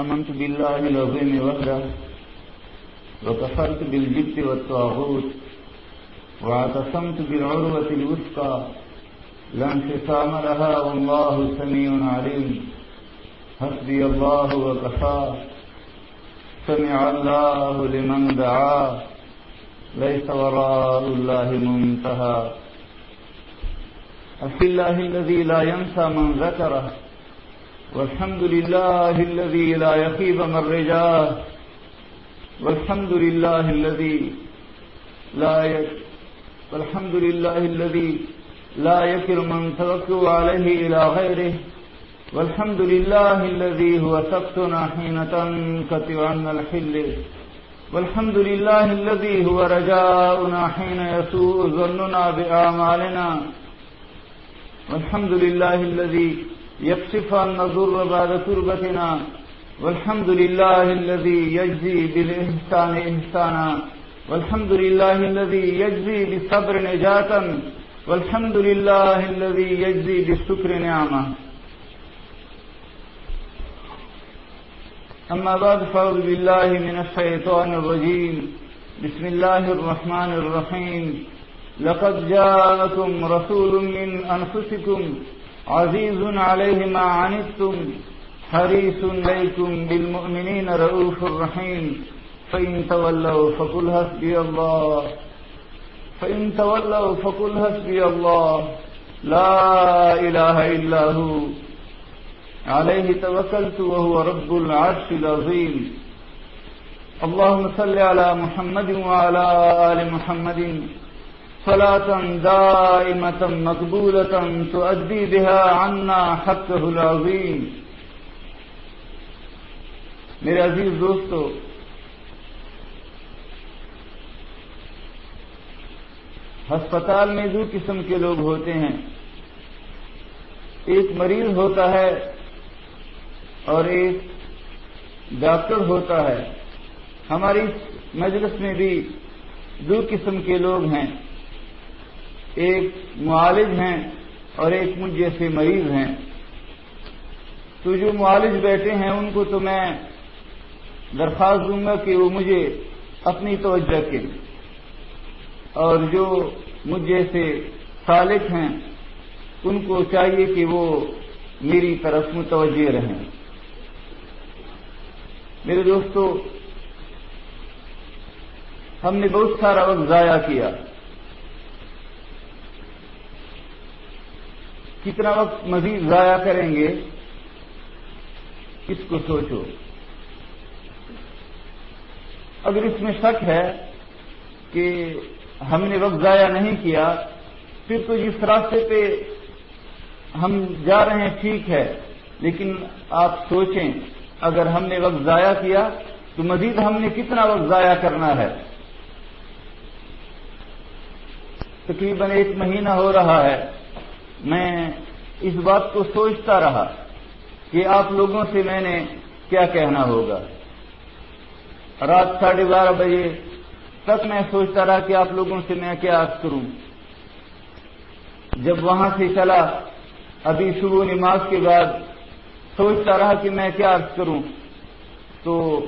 آمنت بالله العظيم وحده وكفرت بالجبت والطاغوت واعتصمت بالعروة الوثقى لا انفصام لها والله سميع عليم حسبي الله وكفى سمع الله لمن دعا ليس وراء الله منتهى أفي الله الذي لا ينسى من ذكره والحمد لله الذي لا يخيب من رجاه. والحمد لله الذي لا يك والحمد لله الذي لا يكل من توكل عليه إلى غيره. والحمد لله الذي هو سقطنا حين تنقطع عنا الحل. والحمد لله الذي هو رجاؤنا حين يسوء ظننا بأعمالنا والحمد لله الذي يكشف عنا الضر بعد تربتنا والحمد لله الذي يجزي بالإحسان إحسانا والحمد لله الذي يجزي بالصبر نجاة والحمد لله الذي يجزي بالشكر نعمة أما بعد فأعوذ بالله من الشيطان الرجيم. بسم الله الرحمن الرحيم. لقد جاءكم رسول من أنفسكم عزيز عليه ما عنتم حريص عليكم بالمؤمنين رؤوف رحيم فإن تولوا فقل حسبي الله، فإن تولوا فقل حسبي الله، لا إله إلا هو، عليه توكلت وهو رب العرش العظيم. اللهم صل على محمد وعلى آل محمد صلاة دائمة مقبولة تؤدي بها عنا حقه العظيم. میرے عزیز دوستو، ہسپتال میں دو قسم کے لوگ ہوتے ہیں۔ ایک مریض ہوتا ہے اور ایک ڈاکٹر ہوتا ہے۔ ہماری مجلس میں بھی دو قسم کے لوگ ہیں۔ ایک معالج ہیں اور ایک مجھ جیسے مریض ہیں۔ تو جو معالج بیٹھے ہیں، ان کو تو میں درخواست دوں گا کہ وہ مجھے اپنی توجہ کے اور جو مجھ جیسے سالک ہیں، ان کو چاہیے کہ وہ میری طرف متوجہ رہیں۔ میرے دوستو، ہم نے بہت سارا وقت ضائع کیا۔ کتنا وقت مزید ضائع کریں گے، اس کو سوچو۔ اگر اس میں شک ہے کہ ہم نے وقت ضائع نہیں کیا، پھر تو جس راستے پہ ہم جا رہے ہیں ٹھیک ہے، لیکن آپ سوچیں، اگر ہم نے وقت ضائع کیا، تو مزید ہم نے کتنا وقت ضائع کرنا ہے؟ تقریباً ایک مہینہ ہو رہا ہے۔ میں اس بات کو سوچتا رہا کہ آپ لوگوں سے میں نے کیا کہنا ہوگا۔ رات ساڑھے بارہ بجے تک میں سوچتا رہا کہ آپ لوگوں سے میں کیا عرض کروں۔ جب وہاں سے چلا، ابھی صبح نماز کے بعد سوچتا رہا کہ میں کیا عرض کروں۔ تو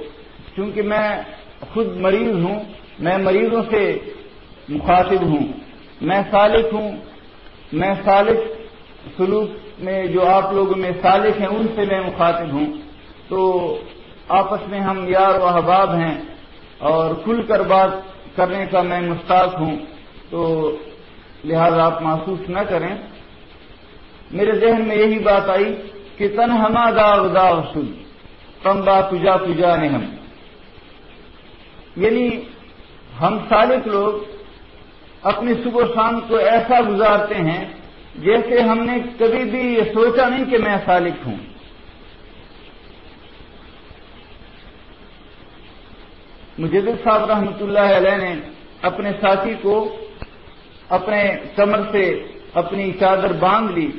چونکہ میں خود مریض ہوں، میں مریضوں سے مخاطب ہوں، میں سالک ہوں میں سالک سلوک میں جو آپ لوگوں میں سالک ہیں، ان سے میں مخاطب ہوں۔ تو آپس میں ہم یار و احباب ہیں اور کھل کر بات کرنے کا میں مستاق ہوں۔ تو لہذا آپ محسوس نہ کریں۔ میرے ذہن میں یہی بات آئی کہ تن ہما داغ داغ سن کم با پجا پجا نے ہم یعنی ہم سالک لوگ اپنی صبح شام کو ایسا گزارتے ہیں جیسے ہم نے کبھی بھی یہ سوچا نہیں کہ میں سالک ہوں۔ مجدد صاحب رحمۃ اللہ علیہ نے اپنے ساتھی کو اپنے کمر سے اپنی چادر باندھ لی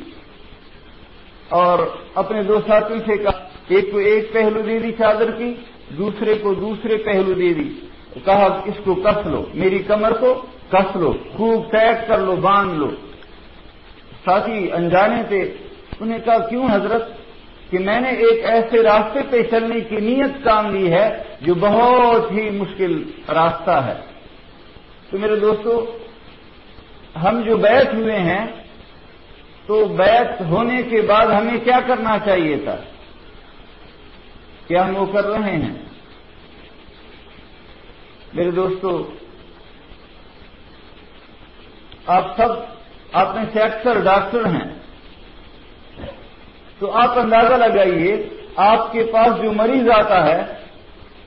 اور اپنے دو ساتھیوں سے کہا، ایک کو ایک پہلو دے دی چادر کی، دوسرے کو دوسرے پہلو دے دی۔ کہا اس کو کس لو، میری کمر کو کس لو، خوب ٹیک کر لو، باندھ لو۔ ساتھی، انجانے تھے۔ انہیں کہا، کیوں حضرت؟ کہ میں نے ایک ایسے راستے پہ چلنے کی نیت کام لی ہے جو بہت ہی مشکل راستہ ہے۔ تو میرے دوستو، ہم جو بیت ہوئے ہیں، تو بیت ہونے کے بعد ہمیں کیا کرنا چاہیے تھا؟ کیا ہم وہ کر رہے ہیں؟ میرے دوستو، آپ سب آپ میں سے اکثر ڈاکٹر ہیں۔ تو آپ اندازہ لگائیے، آپ کے پاس جو مریض آتا ہے،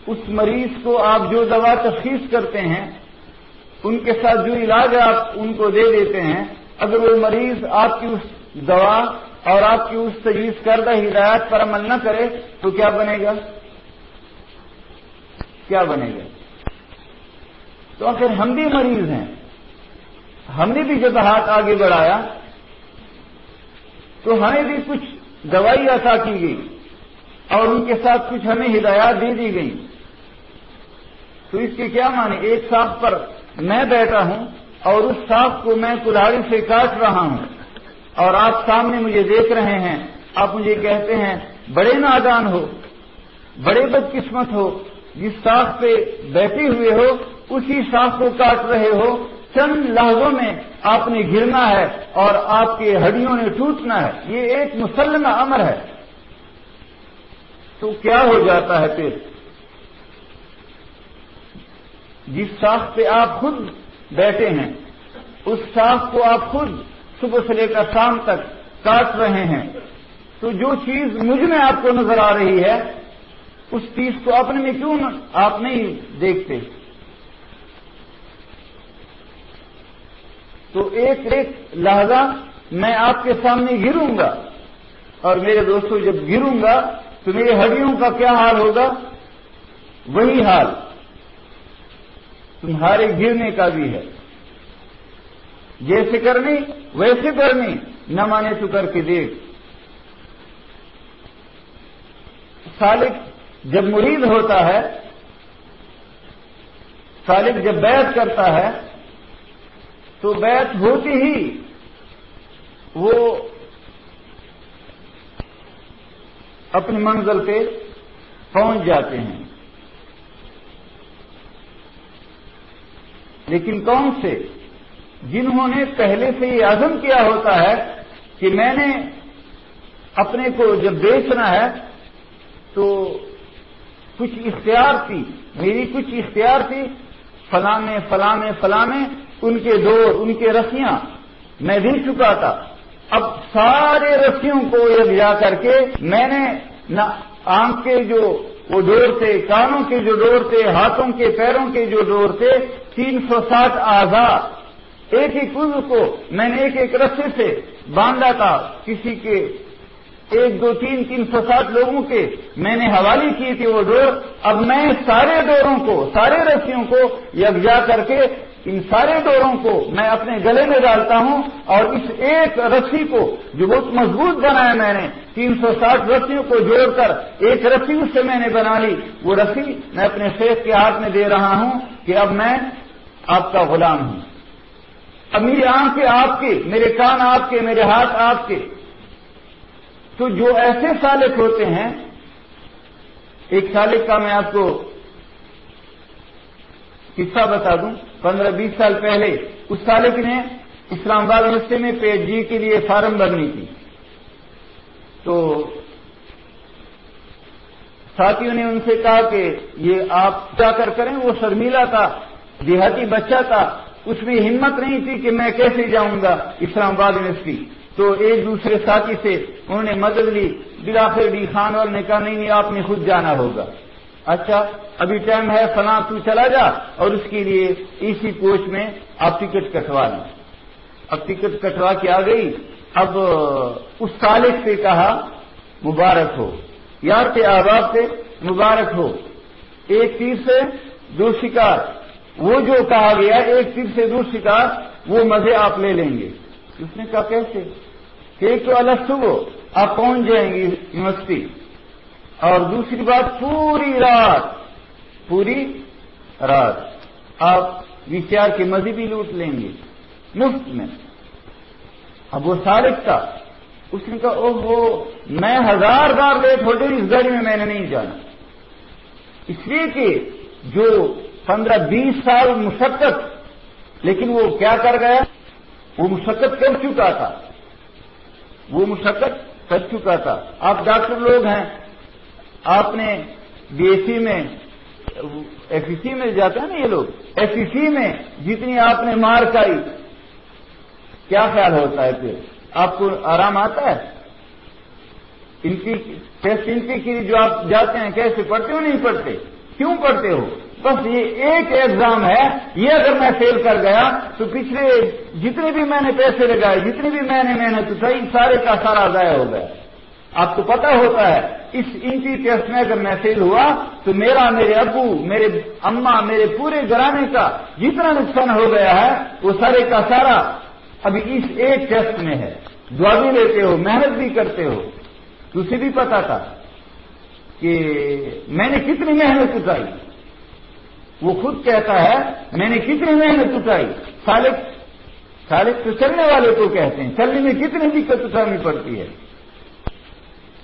اس مریض کو آپ جو دوا تشخیص کرتے ہیں، ان کے ساتھ جو علاج آپ ان کو دے دیتے ہیں، اگر وہ مریض آپ کی اس دوا اور آپ کی اس تجویز کردہ ہدایات پر عمل نہ کرے، تو کیا بنے گا؟ کیا بنے گا؟ تو آخر ہم بھی مریض ہیں۔ ہم نے بھی جب ہاتھ آگے بڑھایا، تو ہمیں بھی کچھ دوائی عطا کی گئی اور ان کے ساتھ کچھ ہمیں ہدایات دے دی گئی تو اس کے کیا مانے ایک ساتھ پر میں بیٹھا ہوں اور اس سانپ کو میں کلاڑی سے کاٹ رہا ہوں۔ اور آپ سامنے مجھے دیکھ رہے ہیں۔ آپ مجھے کہتے ہیں، بڑے نادان ہو، بڑے بدقسمت ہو، جس سانپ پہ بیٹھے ہوئے ہو اسی سانپ کو کاٹ رہے ہو، چند لہجوں میں آپ نے گرنا ہے اور آپ کے ہڈیوں نے ٹوٹنا ہے۔ یہ ایک مسلمہ امر ہے۔ تو کیا ہو جاتا ہے پھر؟ جس ساخ پہ آپ خود بیٹھے ہیں، اس ساخ کو آپ خود صبح سے لے کر شام تک کاٹ رہے ہیں۔ تو جو چیز مجھ میں آپ کو نظر آ رہی ہے، اس چیز کو اپنے میں کیوں آپ نہیں دیکھتے؟ تو ایک ایک لہذا میں آپ کے سامنے گروں گا اور میرے دوستوں جب گروں گا تو میرے ہڈیوں کا کیا حال ہوگا؟ وہی حال۔ تمہارے گرنے کا بھی ہے۔ جیسے کرنی ویسے کرنی نہ مانے تو کر کے دیکھ۔ سالک جب مرید ہوتا ہے سالک جب بیت کرتا ہے تو بیت ہوتی ہی وہ اپنی منزل پہ پہنچ جاتے ہیں۔ لیکن کون سے؟ جنہوں نے پہلے سے یہ عزم کیا ہوتا ہے کہ میں نے اپنے کو جب بیچنا ہے تو کچھ اختیار تھی، میری کچھ اختیار تھی، فلاں فلاں فلاں ان کے دور ان کے رسیاں۔ میں دے چکا تھا۔ اب سارے رسیوں کو یکجا کر کے میں نے نہ آنکھ کے جو وہ ڈور تھے، کانوں کے جو ڈور تھے، ہاتھوں کے، پیروں کے جو ڈور تھے، تین سو ساٹھ آزاد ایک ایک عضو کو میں نے ایک ایک رسے سے باندھا تھا۔ کسی کے ایک، دو، تین تین سو ساٹھ لوگوں کے میں نے حوالی کی تھی وہ ڈور اب میں سارے ڈوروں کو، سارے رسیوں کو یکجا کر کے ان سارے ڈوروں کو میں اپنے گلے میں ڈالتا ہوں اور اس ایک رسی کو جو بہت مضبوط بنا ہے میں نے، تین سو ساٹھ رسیوں کو جوڑ کر ایک رسی اس سے میں نے بنا لی۔ وہ رسی میں اپنے شیخ کے ہاتھ میں دے رہا ہوں کہ اب میں آپ کا غلام ہوں۔ اب میری آنکھیں آپ کے، میرے کان آپ کے، میرے ہاتھ آپ کے۔ تو جو ایسے سالک ہوتے ہیں، ایک سالک کا میں آپ کو قصہ بتا دوں۔ پندرہ بیس سال پہلے اس سالک نے اسلام آباد یونیورسٹی میں پی ایچ ڈی کے لیے فارم بھرنی تھی۔ تو ساتھیوں نے ان سے کہا کہ یہ آپ کیا کر کریں، وہ شرمیلا تھا، دیہاتی بچہ تھا اس میں ہمت نہیں تھی کہ میں کیسے جاؤں گا اسلام آباد یونیورسٹی۔ تو ایک دوسرے ساتھی سے انہوں نے مدد لی بلافر ڈی خان والے نے کہا، نہیں نہیں، آپ نے خود جانا ہوگا۔ اچھا ابھی ٹائم ہے، فلاں تو چلا جا اور اس کے لیے اسی کوچ میں آپ ٹکٹ کٹوا لیں۔ اب ٹکٹ کٹوا کے آ گئی۔ اب، اس سالک سے کہا، مبارک ہو۔ یار کے آباد سے مبارک ہو۔ ایک تیر سے دو شکار۔ وہ جو کہا گیا، ایک تیر سے دو شکار، وہ مزے آپ لے لیں گے۔ اس نے کہا، کیسے؟ کہ ایک تو الگ صبح آپ پہنچ جائیں گے یونیورسٹی۔ اور دوسری بات پوری رات پوری رات آپ ویچار کے مذہبی لوٹ لیں گے، مفت میں۔ اب وہ سارک تھا، اس نے کہا او میں ہزار بار لیٹ ہو گئی اس گاڑی میں میں نے نہیں جانا۔ اس لیے کہ جو پندرہ بیس سال مشقت، لیکن وہ کیا کر گیا؟ وہ مشقت کر چکا تھا۔ وہ مشقت کر چکا تھا۔ آپ ڈاکٹر لوگ ہیں۔ آپ نے بی ایس سی میں، ایف سی میں جاتے ہیں نا یہ لوگ؟ ایف سی میں جتنی آپ نے مارک آئی کیا خیال ہوتا ہے پھر؟ آپ کو آرام آتا ہے؟ ان کی ٹیسٹ ان کی جو آپ جاتے ہیں، کیسے پڑھتے ہو نہیں پڑھتے؟ کیوں پڑھتے ہو؟ بس یہ ایک ایگزام ہے، یہ اگر میں فیل کر گیا تو پچھلے جتنے بھی میں نے پیسے لگائے جتنی بھی میں نے محنت اٹھائی، سارے کا سارا ضائع ہو گیا۔ آپ کو پتا ہوتا ہے، اس انٹی ٹیسٹ میں اگر میں فیل ہوا، تو میرا، میرے ابو، میرے اما، میرے پورے گرانے کا جتنا نقصان ہو گیا ہے، وہ سارے کا سارا ابھی اس ایک ٹیسٹ میں ہے۔ دعا بھی لیتے ہو، محنت بھی کرتے ہو۔ تو اسے بھی پتا تھا کہ میں نے کتنی محنت اٹھائی۔ وہ خود کہتا ہے، میں نے کتنی محنت اٹھائی۔ سالک سالک تو چلنے والے کو کہتے ہیں، چلنے میں کتنی دقت اٹھانی پڑتی ہے۔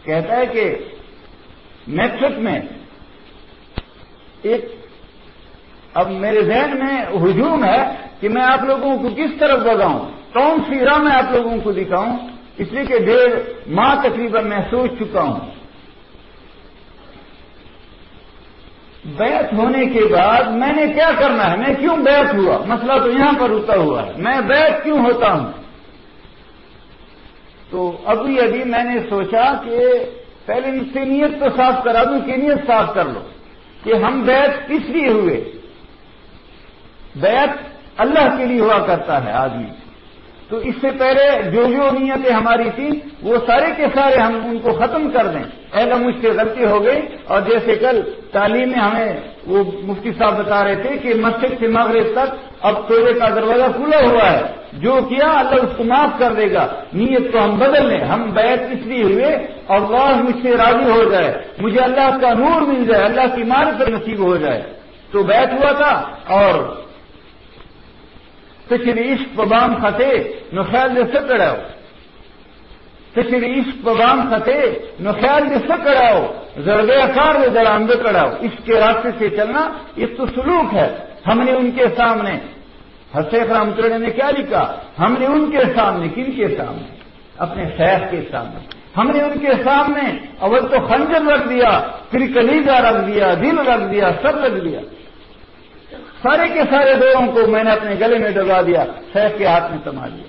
کہتا ہے کہ میٹرک میں ایک اب میرے ذہن میں ہجوم ہے کہ میں آپ لوگوں کو کس طرف بگاؤں کون سی راہ میں آپ لوگوں کو دکھاؤں؟ اس لیے کہ ڈیڑھ ماہ تقریباً میں سوچ چکا ہوں۔ بیت ہونے کے بعد میں نے کیا کرنا ہے؟ میں کیوں بیت ہوا؟ مسئلہ تو یہاں پر رکا ہوا ہے۔ میں بیت کیوں ہوتا ہوں؟ تو ابھی ابھی میں نے سوچا کہ پہلے ان سے نیت تو صاف کرا دوں، کہ نیت صاف کر لو کہ ہم بیت کس لیے ہوئے۔ بیت اللہ کے لیے ہوا کرتا ہے آدمی۔ تو اس سے پہلے جو جو نیتیں ہماری تھی وہ سارے کے سارے ہم ان کو ختم کر دیں۔ اہل مجھ سے غلطی ہو گئی اور جیسے کل تعلیم میں ہمیں وہ مفتی صاحب بتا رہے تھے کہ مسجد سے مغرب تک اب توڑے کا دروازہ کھلا ہوا ہے۔ جو کیا اللہ اس کو معاف کر دے گا۔ نیت کو ہم بدل لیں۔ ہم بیت اس لیے ہوئے۔ اور وہ مجھ سے راضی ہو جائے۔ مجھے اللہ کا نور مل جائے۔ اللہ کی مار پر نصیب ہو جائے۔ تو بیت ہوا تھا۔ اور تشری عشق بام خطے، نو خیال دے سکڑاؤ. تشری عشق بام خطے، نو خیال دے سکڑاؤ. زرگے اکار دے درام دے کڑاؤ. اس کے راستے سے چلنا، یہ تو سلوک ہے. ہم نے ان کے سامنے حسیف رام چڑے نے کیا لکھا؟ ہم نے ان کے سامنے، کن کے سامنے؟ اپنے شیخ کے سامنے. ہم نے ان کے سامنے اول تو خنجر رکھ دیا، پھر کلیجا رکھ دیا، دل رکھ دیا سب رکھ دیا. سارے کے سارے دوروں کو میں نے اپنے گلے میں ڈبا دیا، سیف کے ہاتھ میں سما دیا۔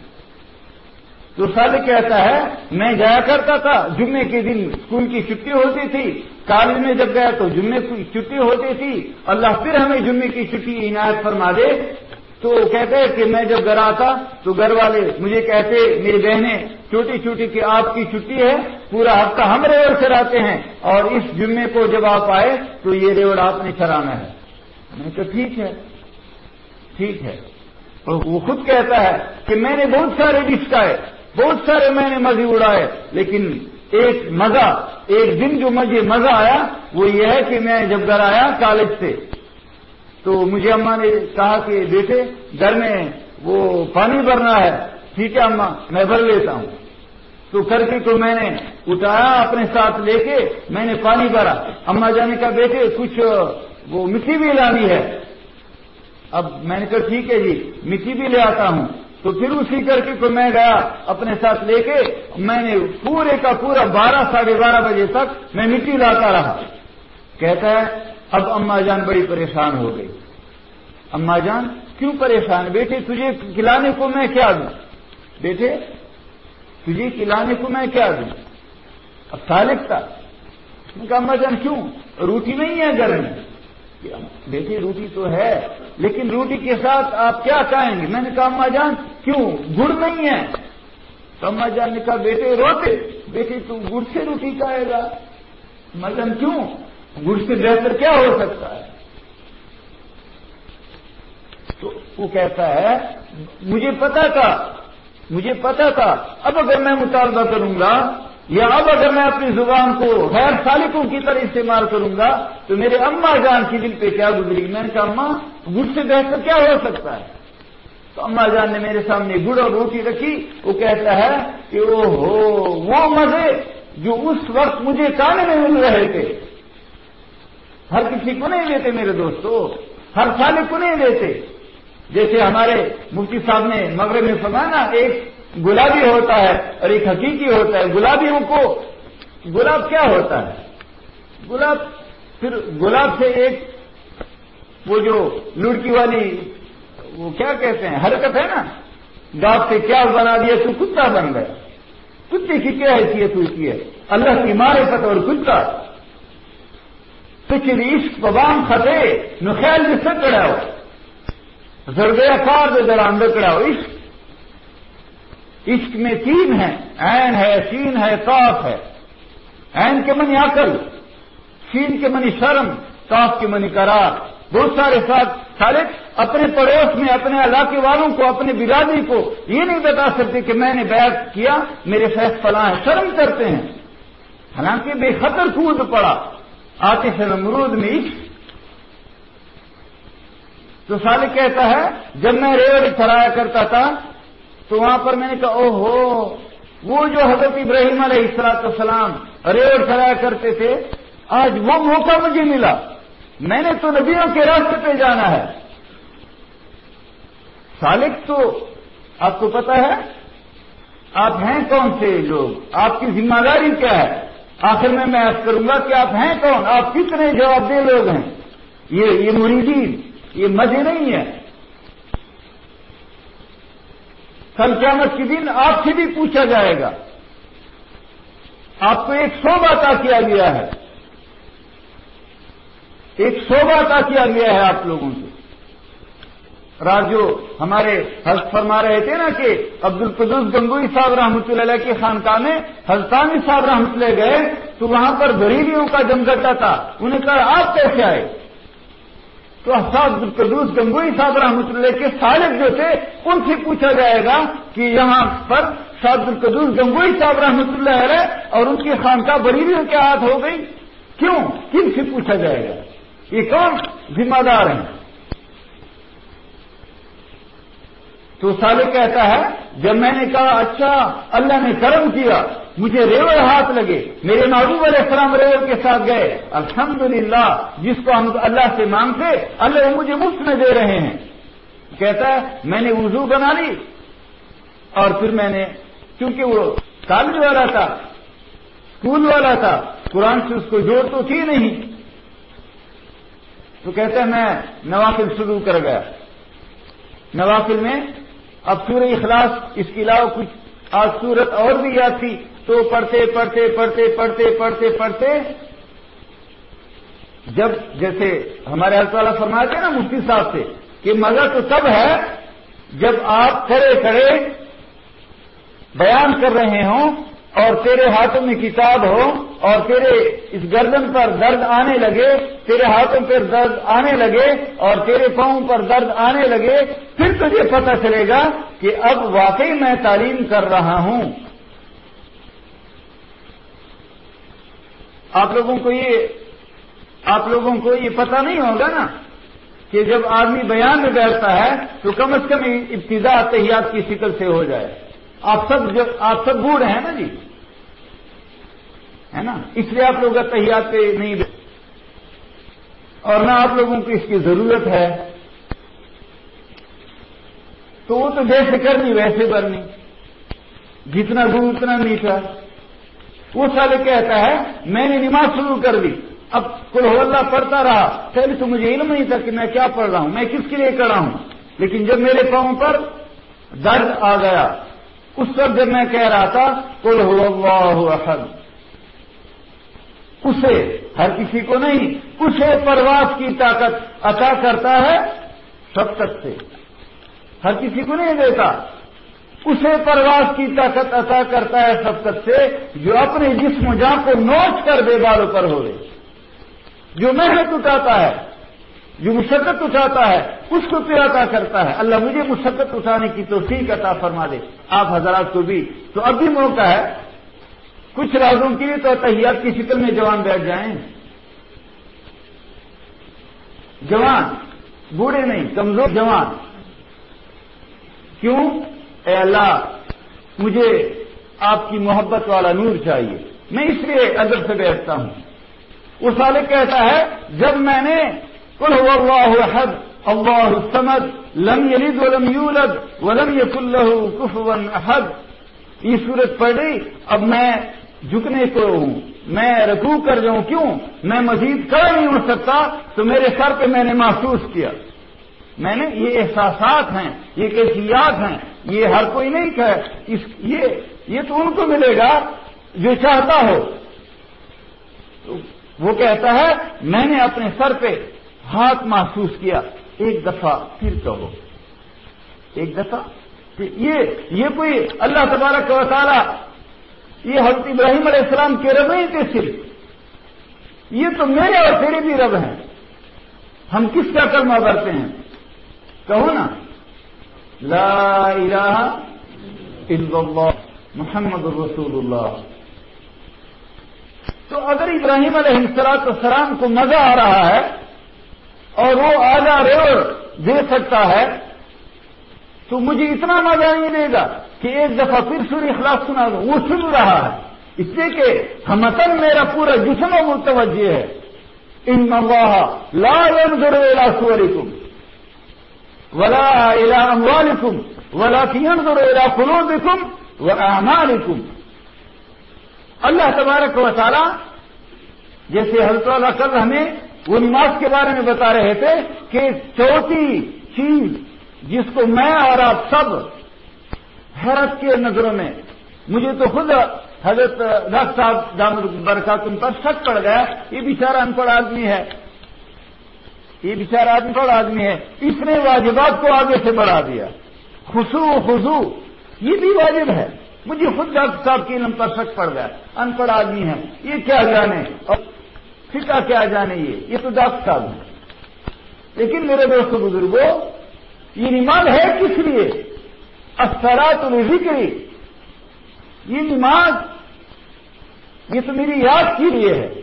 تو سب کہتا ہے، میں جایا کرتا تھا، جمعے کے دن اسکول کی چھٹی ہوتی تھی۔ کالج میں جب گیا تو جمعے کی چھٹی ہوتی تھی۔ اللہ پھر ہمیں جمعے کی چھٹی عنایت فرما دے۔ تو کہتے کہ میں جب گھر آتا تو گھر والے مجھے کہتے، میری بہنیں چھوٹی چھوٹی کہ آپ کی چھٹی ہے، پورا ہفتہ ہم ریوڑ سے رہتے ہیں اور اس جمعے کو جب آپ آئے تو یہ ریوڑ آپ نے چلانا ہے۔ میں نے کہا ٹھیک ہے ٹھیک ہے۔ اور وہ خود کہتا ہے کہ میں نے بہت سارے ڈسکائے بہت سارے میں نے مزے اڑائے، لیکن ایک مزہ، ایک دن جو مجھے مزہ آیا، وہ یہ ہے کہ میں جب گھر آیا کالج سے، تو مجھے اما نے کہا کہ بیٹے، گھر میں وہ پانی بھرنا ہے، ٹھیک ہے اما میں بھر لیتا ہوں۔ تو کر کے تو میں نے اٹھایا اپنے ساتھ لے کے، میں نے پانی بھرا۔ اما جانے کا بیٹے، کچھ وہ مٹی بھی لانی ہے۔ اب میں نے کہا ٹھیک ہے جی مٹی بھی لے آتا ہوں۔ تو پھر اسی کر کے تو میں گیا اپنے ساتھ لے کے، میں نے پورے کا پورا بارہ، ساڑھے بارہ بجے تک میں مٹی لاتا رہا۔ کہتا ہے، اب اما جان بڑی پریشان ہو گئی۔ اما جان، کیوں پریشان؟ بیٹے، تجھے کھلانے کو میں کیا دوں؟ بیٹے، تجھے کھلانے کو میں کیا دوں؟ اب سالک تھا۔ کہا، اما جان، کیوں؟ روٹی نہیں ہے گھر میں۔ دیکھیے روٹی تو ہے، لیکن روٹی کے ساتھ آپ کیا کہیں گے؟ میں نے کہا، اما جان، کیوں؟ گڑ نہیں ہے۔ تو اما جان نے کہا، بیٹے، روٹے۔ بیٹے، تو گڑ سے روٹی کھائے گا۔ جان، کیوں؟ گڑ سے بہتر کیا ہو سکتا ہے؟ تو وہ کہتا ہے، مجھے پتا تھا، مجھے پتا تھا۔ اب اگر میں مطالبہ کروں گا یا اب اگر میں اپنی زبان کو غیر سالکوں کی طرح استعمال کروں گا، تو میرے اما جان کی دل پہ کیا گزری؟ میں نے کہا، اماں، گڑ سے بہتر کیا ہو سکتا ہے؟ تو اما جان نے میرے سامنے گڑ اور روٹی رکھی، وہ کہتا ہے کہ او ہو وہ مزے جو اس وقت مجھے کانے میں مل رہے تھے۔ ہر کسی کو نہیں دیتے میرے دوستو، ہر سال کو نہیں دیتے۔ جیسے ہمارے مفتی صاحب نے مغرب میں فرمایا ایک گلابی ہوتا ہے اور ایک حقیقی ہوتا ہے۔ گلابیوں کو گلاب کیا ہوتا ہے؟ گلاب پھر گلاب سے ایک وہ جو لڑکی والی وہ کیا کہتے ہیں؟ حرکت ہے نا۔ گاپ سے کیا بنا دیا؟ تو کتا بن گیا۔ کتے کی کیا حیثیت ہوتی ہے؟ اللہ کی مارے پتہ اور کتا۔ پچھلی عشق ببام خطے، نو میں سکڑا ہو زردیا کار دے دران بکڑا ہو عشق عشق میں تین ہے عین ہے، سین ہے کاف ہے۔ عین کے منی عقل، سین کے منی شرم کاف کے منی قرار۔ بہت سارے ساتھ سارے اپنے پڑوس میں، اپنے علاقے والوں کو، اپنے برادری کو یہ نہیں بتا سکتے کہ میں نے بیعت کیا، میرے فیص فلاں شرم کرتے ہیں۔ حالانکہ بے خطر کود پڑا۔ آتے سے نمرود میں عشق۔ تو سال کہتا ہے، جب میں ریڑھ چلایا کرتا تھا تو وہاں پر میں نے کہا او ہو وہ جو حضرت ابراہیم علیہ السلاط السلام ریڑھ چلایا کرتے تھے، آج وہ موقع مجھے ملا۔ میں نے تو نبیوں کے راستے پہ جانا ہے۔ سالک تو، آپ کو پتا ہے، آپ ہیں کون سے لوگ؟ آپ کی ذمہ داری کیا ہے؟ آخر میں میں ایس کروں گا کہ آپ ہیں کون؟ آپ کتنے جواب دے لوگ ہیں؟ یہ یہ مریدین، یہ مزے نہیں ہے۔ کل قیامت کے دن آپ سے بھی پوچھا جائے گا۔ آپ کو ایک سو عطا کیا گیا ہے۔ ایک صوبہ عطا کیا گیا ہے آپ لوگوں سے۔ راجو، ہمارے حضرت فرما رہے تھے نا کہ عبد القدس گنگوئی صاحب رحمۃ اللہ علیہ کی خانقاہ میں حضرتانی صاحب رحمۃ اللہ گئے تو وہاں پر غریبیوں کا جمگٹا تھا۔ انہیں کہا، آپ کیسے آئے؟ تو عبد القدوس گنگوئی صاحب رحمۃ اللہ کے سالک جو تھے، ان سے پوچھا جائے گا کہ یہاں پر عبد القدوس گنگوئی صاحب رحمۃ اللہ علیہ اور ان کی خانقاہ غریبیوں کے ہاتھ ہو گئی۔ کیوں؟ کن سے پوچھا جائے گا؟ یہ کون؟ ذمہ دار ہیں۔ تو سالے کہتا ہے، جب میں نے کہا اچھا اللہ نے کرم کیا مجھے ریوڑ ہاتھ لگے، میرے محبوب علیہ السلام ریوڑ کے ساتھ گئے۔ الحمدللہ، جس کو ہم اللہ سے مانگتے، اللہ وہ مجھے مفت میں دے رہے ہیں۔ کہتا ہے، میں نے وضو بنا لی۔ اور پھر میں نے کیونکہ وہ کالج والا تھا، اسکول والا تھا، قرآن سے اس کو جوڑ تو تھی نہیں۔ تو کہتے ہیں میں نوافل شروع کر گیا۔ نوافل میں اب سورہ اخلاص، اس کے علاوہ کچھ آج سورت اور بھی یاد تھی تو پڑھتے پڑھتے پڑھتے پڑھتے پڑھتے پڑھتے جب جیسے ہمارے حضرت والا فرماتے ہیں نا مفتی صاحب سے کہ مزہ تو تب ہے جب آپ کھڑے کھڑے بیان کر رہے ہوں اور تیرے ہاتھوں میں کتاب ہو اور تیرے اس گردن پر درد آنے لگے، تیرے ہاتھوں پر درد آنے لگے اور تیرے پاؤں پر درد آنے لگے، پھر تجھے پتہ چلے گا کہ اب واقعی میں تعلیم کر رہا ہوں۔ آپ لوگوں کو یہ، آپ لوگوں کو یہ پتہ نہیں ہوگا نا کہ جب آدمی بیان میں بیٹھتا ہے تو کم از کم ابتدا تحیات کی شکل سے ہو جائے۔ آپ سب آپ سب بوڑھے ہیں نا جی؟ ہے نا؟ اس لیے آپ لوگ تحیات پہ نہیں اور نہ آپ لوگوں کو اس کی ضرورت ہے۔ تو وہ تو جیسے کرنی ویسے کرنی جتنا دور اتنا میٹھا۔ وہ سال کہتا ہے، میں نے نماز شروع کر دی۔ اب کل اللہ پڑھتا رہا۔ پہلے تو مجھے علم نہیں تھا کہ میں کیا پڑھ رہا ہوں، میں کس کے لیے کر رہا ہوں۔ لیکن جب میرے پاؤں پر درد آ گیا اس وقت جب میں کہہ رہا تھا کل ہو اللہ احد۔ اسے ہر کسی کو نہیں اسے پرواز کی طاقت عطا کرتا ہے سبقت سے۔ ہر کسی کو نہیں دیتا۔ اسے پرواز کی طاقت عطا کرتا ہے سبقت سے، جو اپنے جسم جا کو نوچ کر دے بالوں پر ہوئے۔ جو محنت اٹھاتا ہے جو مشقت اٹھاتا ہے، اس کو پھر عطا کرتا ہے۔ اللہ مجھے مشقت اٹھانے کی تو عطا فرما دے۔ آپ حضرات کو بھی۔ تو اب بھی موقع ہے۔ کچھ رازوں کے لیے تو تحیات کی شکل میں جوان بیٹھ جائیں۔ جوان، بوڑھے نہیں، کمزور جوان۔ کیوں؟ اے اللہ، مجھے آپ کی محبت والا نور چاہیے۔ میں اس لیے ادب سے بیٹھتا ہوں۔ وہ سالک کہتا ہے، جب میں نے کل اللہ حد اللہ السمد لم یلد ولم یولد ولم یکن له کفوا احد یہ صورت پڑ رہی، اب میں جھکنے کو ہوں، میں رکوع کر جاؤں، کیوں؟ میں مزید کر نہیں ہو سکتا، تو میرے سر پہ میں نے محسوس کیا۔ میں نے، یہ احساسات ہیں، یہ کیفیات ہیں، یہ ہر کوئی نہیں کہ اس، یہ یہ تو ان کو ملے گا جو چاہتا ہو۔ وہ کہتا ہے، میں نے اپنے سر پہ ہاتھ محسوس کیا، ایک دفعہ پھر کہو۔ ایک دفعہ یہ یہ کوئی اللہ تبارک و تعالی، یہ حضرت ابراہیم علیہ السلام کے رب نہیں تھے صرف؟ یہ تو میرے اور تیرے بھی رب ہیں۔ ہم کس کا کلمہ بھرتے ہیں؟ کہو نا۔ لا الہ الا اللہ، محمد الرسول اللہ۔ تو اگر ابراہیم علیہ السلاط السلام کو مزہ آ رہا ہے اور وہ آگا روڑ دے سکتا ہے، تو مجھے اتنا مزہ نہیں دے گا کہ ایک دفعہ پھر سوری اخلاق سنا دو۔ وہ سن رہا ہے۔ اس لیے کہ ہمتن میرا پورا جسم متوجہ ہے۔ ان اللہ لا ينظر الى صوركم ولا الى اموالكم ولكن ينظر الى قلوبكم واعمالكم اللہ تبارک و تعالی جیسے حضرت اللہ کل ہمیں وہ نماز کے بارے میں بتا رہے تھے کہ چوتھی چیز جس کو میں اور آپ سب حیرت کے نظروں میں، مجھے تو خود حضرت ڈاکٹر صاحب دامد برکات پر شک پڑ گیا، یہ بیچارہ ان پڑھ آدمی ہے۔ یہ بیچارہ ان پڑھ آدمی ہے۔ اس نے واجبات کو آگے سے بڑھا دیا۔ خصو خزو یہ بھی واجب ہے۔ مجھے خود ڈاکٹر صاحب کی علم پر شک پڑ گیا۔ ان پڑھ آدمی ہے۔ یہ کیا جانے؟ اور فکا کیا جانے یہ؟ یہ تو ڈاکٹر صاحب ہے لیکن میرے دوست بزرگوں یہ نماز ہے کس لیے؟ اثرات الذکری یہ نماز، یہ تو میری یاد کے لیے ہے۔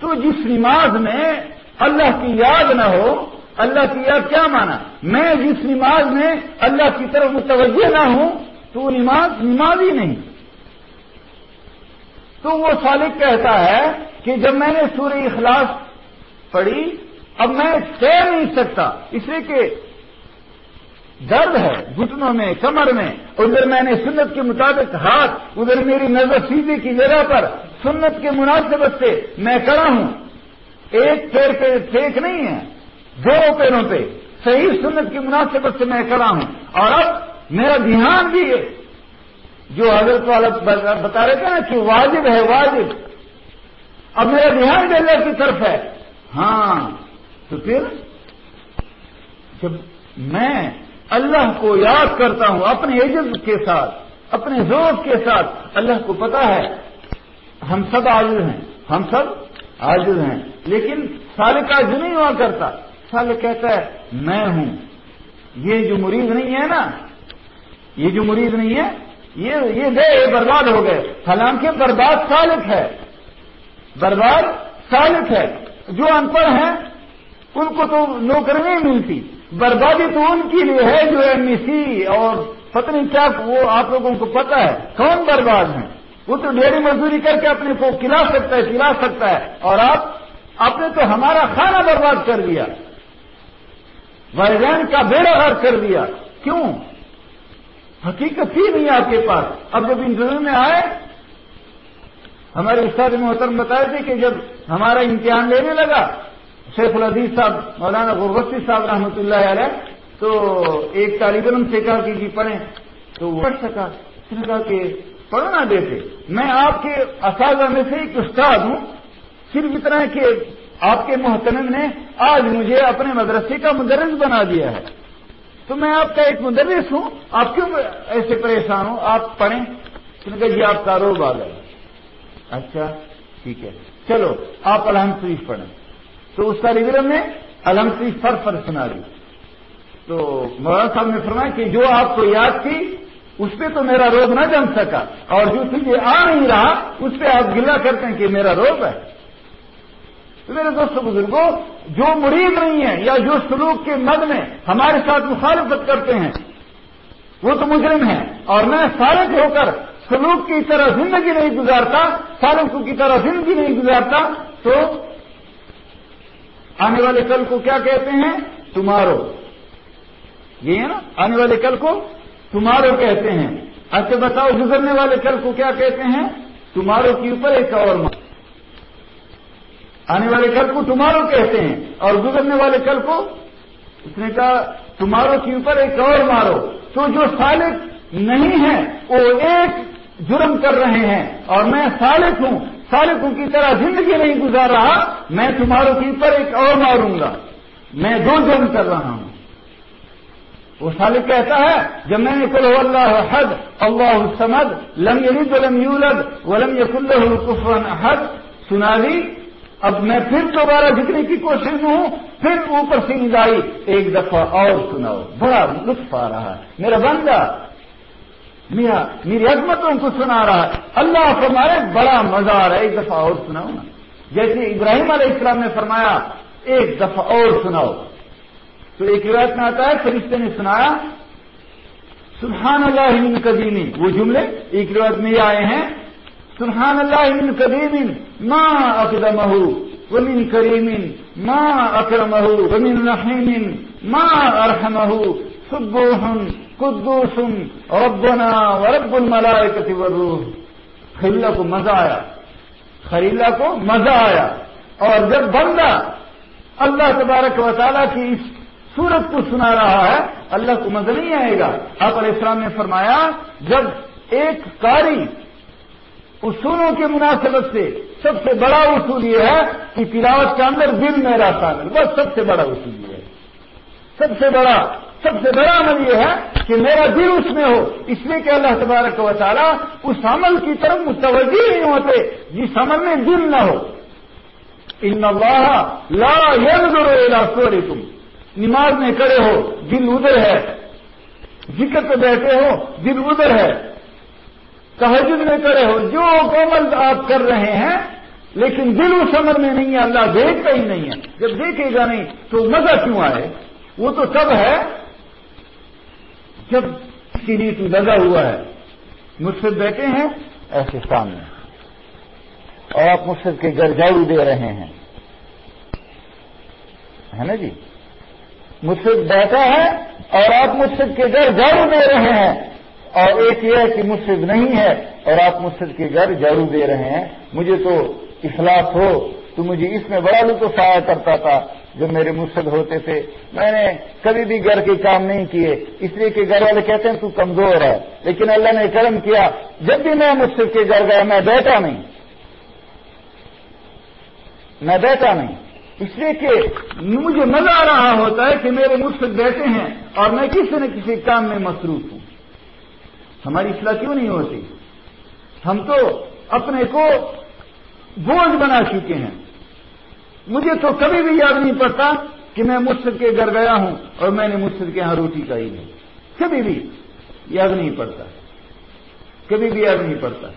تو جس نماز میں اللہ کی یاد نہ ہو، اللہ کی یاد کیا مانا؟ میں جس نماز میں اللہ کی طرف متوجہ نہ ہوں، تو وہ نماز نماز ہی نہیں۔ تو وہ سالک کہتا ہے کہ جب میں نے سورہ اخلاص پڑھی، اب میں کہہ نہیں سکتا۔ اس لیے کہ درد ہے گھٹنوں میں، کمر میں۔ ادھر میں نے سنت کے مطابق ہاتھ، ادھر میری نظر سیدھے کی جگہ پر سنت کے مناسبت سے میں کڑا ہوں۔ ایک پیر پہ ٹھیک نہیں ہے، دو پیروں پہ۔ صحیح سنت کی مناسبت سے میں کڑا ہوں۔ اور اب میرا دھیان بھی ہے۔ جو حضرت والا بتا رہے تھے نا کہ واجب ہے، واجب۔ اب میرا دھیان بھی کی طرف ہے۔ ہاں تو پھر؟ جب میں اللہ کو یاد کرتا ہوں اپنے عزت کے ساتھ، اپنے ذوق کے ساتھ، اللہ کو پتا ہے، ہم سب عاجز ہیں۔ ہم سب عاجز ہیں۔ لیکن سال کا جو نہیں ہوا کرتا سال کہتا ہے، میں ہوں۔ یہ جو مریض نہیں ہے نا، یہ جو مریض نہیں ہے، یہ یہ گئے برباد ہو گئے۔ حالانکہ برباد سالک ہے برباد سالک ہے۔ جو ان پڑھ ہیں، ان کو تو نوکری نہیں ملتی۔ بربادی تو ان کے لیے ہے جو ایم ای سی اور پتنی کیا وہ آپ لوگوں کو پتا ہے۔ کون برباد ہیں؟ وہ تو ڈیری مزدوری کر کے اپنے کو کھلا سکتا ہے پلا سکتا ہے۔ اور آپ آپ نے تو ہمارا کھانا برباد کر دیا۔ والدین کا بیڑا غر کر دیا۔ کیوں؟ حقیقت ہی نہیں آپ کے پاس۔ اب جب انٹرویو میں آئے ہمارے استاد محترم بتائے تھے کہ جب ہمارا امتحان لینے لگا، شیخ العزیز صاحب، مولانا غربتی صاحب رحمۃ اللہ علیہ، تو ایک طالب علم سے کہا کہ جی پڑھیں۔ تو وہ پڑھ سکا۔ اس نے کہا کہ پڑھو نہ دیتے میں آپ کے اساتذہ میں سے ایک استاد ہوں۔ صرف اتنا ہے کہ آپ کے محترم نے آج مجھے اپنے مدرسے کا مدرس بنا دیا ہے۔ تو میں آپ کا ایک مدرس ہوں، آپ کیوں ایسے پریشان ہوں؟ آپ پڑھیں۔ اس نے کہا جی آپ کا روب آ گئے اچھا ٹھیک ہے۔ چلو، آپ الحمد شریف پڑھیں۔ تو اس کا ریورم نے الحمد فر فر سنا دی۔ تو مولانا صاحب نے فرمایا کہ جو آپ کو یاد تھی، اس پہ تو میرا روگ نہ جم سکا۔ اور جو تجھے آ نہیں رہا، اس پہ آپ گلا کرتے ہیں کہ میرا روگ ہے۔ تو میرے دوست بزرگوں جو مرید نہیں ہے یا جو سلوک کے مد میں ہمارے ساتھ مخالفت کرتے ہیں، وہ تو مجرم ہے اور میں سالک ہو کر سلوک کی طرح زندگی نہیں گزارتا سالکوں کی طرح زندگی نہیں گزارتا، تو آنے والے کل کو کیا کہتے ہیں؟ تمہارو۔ یہ ہے نا، آنے والے کل کو تمہارو کہتے ہیں۔ اچھا بتاؤ، گزرنے والے کل کو کیا کہتے ہیں؟ تمہاروں کے اوپر ایک اور مار آنے والے کل کو تمہاروں کہتے ہیں اور گزرنے والے کل کو اس نے کہا تمہاروں کے اوپر ایک اور مارو۔ تو جو سالک نہیں ہے وہ ایک جرم کر رہے ہیں۔ اور میں سالک ہوں۔ سالکوں کی طرح زندگی نہیں گزار رہا۔ میں تمہاروں کے اوپر ایک اور ماروں گا۔ میں دو جرم کر رہا ہوں۔ وہ سالک کہتا ہے، جب میں نے کل اللہ حد اللہ سمد لم یلد ولم یولد ولم یقل کفن حد سنا لی اب میں پھر دوبارہ جتنے کی کوشش میں ہوں۔ پھر اوپر سے ندائی ایک دفعہ اور سناؤ۔ بڑا لطف آ رہا ہے۔ میرا بندہ میرا میری عظمتوں کو سنا رہا ہے۔ اللہ فرمائے، بڑا مزہ آ رہا ہے، ایک دفعہ اور سناؤ نا۔ جیسے ابراہیم علیہ السلام نے فرمایا، ایک دفعہ اور سناؤ۔ تو ایک روایت میں آتا ہے، فرشتے نے سنایا سبحان اللہ من قدیمی وہ جملے ایک روایت میں یہ آئے ہیں سبحان اللہ من قدیم، ما اقدمہ ومن کریم، ما اکرمہ ومن رحیم، ما ارحمہ سبوح قدوس ربنا ورب الملائکت والروح۔ خلیلہ کو مزہ آیا۔ خلیلہ کو مزہ آیا۔ اور جب بندہ اللہ تبارک و تعالیٰ کی اس سورت کو سنا رہا ہے، اللہ کو مزہ نہیں آئے گا۔ آپ علیہ السلام نے فرمایا، جب ایک کاری اصولوں کے مناسبت سے سب سے بڑا اصول یہ ہے کہ تلاوت کے اندر دل میرا شامل بس سب سے بڑا اصول یہ ہے۔ سب سے بڑا سب سے بڑا عمل یہ ہے کہ میرا دل اس میں ہو۔ اس لیے کہ اللہ تبارک و تعالیٰ اس عمل کی طرف متوجہ نہیں ہوتے، جس عمل میں دل نہ ہو۔ ان اللہ لا الى صوركم نماز میں کھڑے ہو، دل ادھر ہے۔ ذکر پہ بیٹھے ہو، دل ادھر ہے۔ تحجد میں کھڑے ہو، جو عمل آپ کر رہے ہیں، لیکن دل اس عمل میں نہیں ہے، اللہ دیکھتا ہی نہیں ہے۔ جب دیکھے گا نہیں تو مزہ کیوں آئے؟ وہ تو تب ہے۔ جب کی نیتی لگا ہوا ہے، مجھ سے بیٹھے ہیں ایسے سامنے۔ اور آپ مجھ سے کے گھر جھاڑو دے رہے ہیں۔ ہے نا جی؟ مجھ سے بیٹھا ہے اور آپ مجھ سے کے گھر جھاڑو دے رہے ہیں۔ اور ایک یہ ہے کہ مجھ سے نہیں ہے اور آپ مجھ سے کے گھر جھاڑو دے رہے ہیں۔ مجھے تو اخلاص ہو، تو مجھے اس میں بڑا لطف آیا کرتا تھا۔ جب میرے مرشد ہوتے تھے، میں نے کبھی بھی گھر کے کام نہیں کیے، اس لیے کہ گھر والے کہتے ہیں، تو کمزور ہے. لیکن اللہ نے کرم کیا، جب بھی میں مرشد کے گھر گیا، میں بیٹھا نہیں۔ میں بیٹھا نہیں۔ اس لیے کہ مجھے مزہ آ رہا ہوتا ہے کہ میرے مرشد بیٹھے ہیں اور میں کسی نہ کسی کام میں مصروف ہوں۔ ہماری اصلاح کیوں نہیں ہوتی؟ ہم تو اپنے کو بوجھ بنا چکے ہیں۔ مجھے تو کبھی بھی یاد نہیں پڑتا کہ میں مرشد کے گھر گیا ہوں اور میں نے مرشد کے یہاں روٹی کھائی ہے۔ کبھی بھی یاد نہیں پڑتا۔ کبھی بھی یاد نہیں پڑتا۔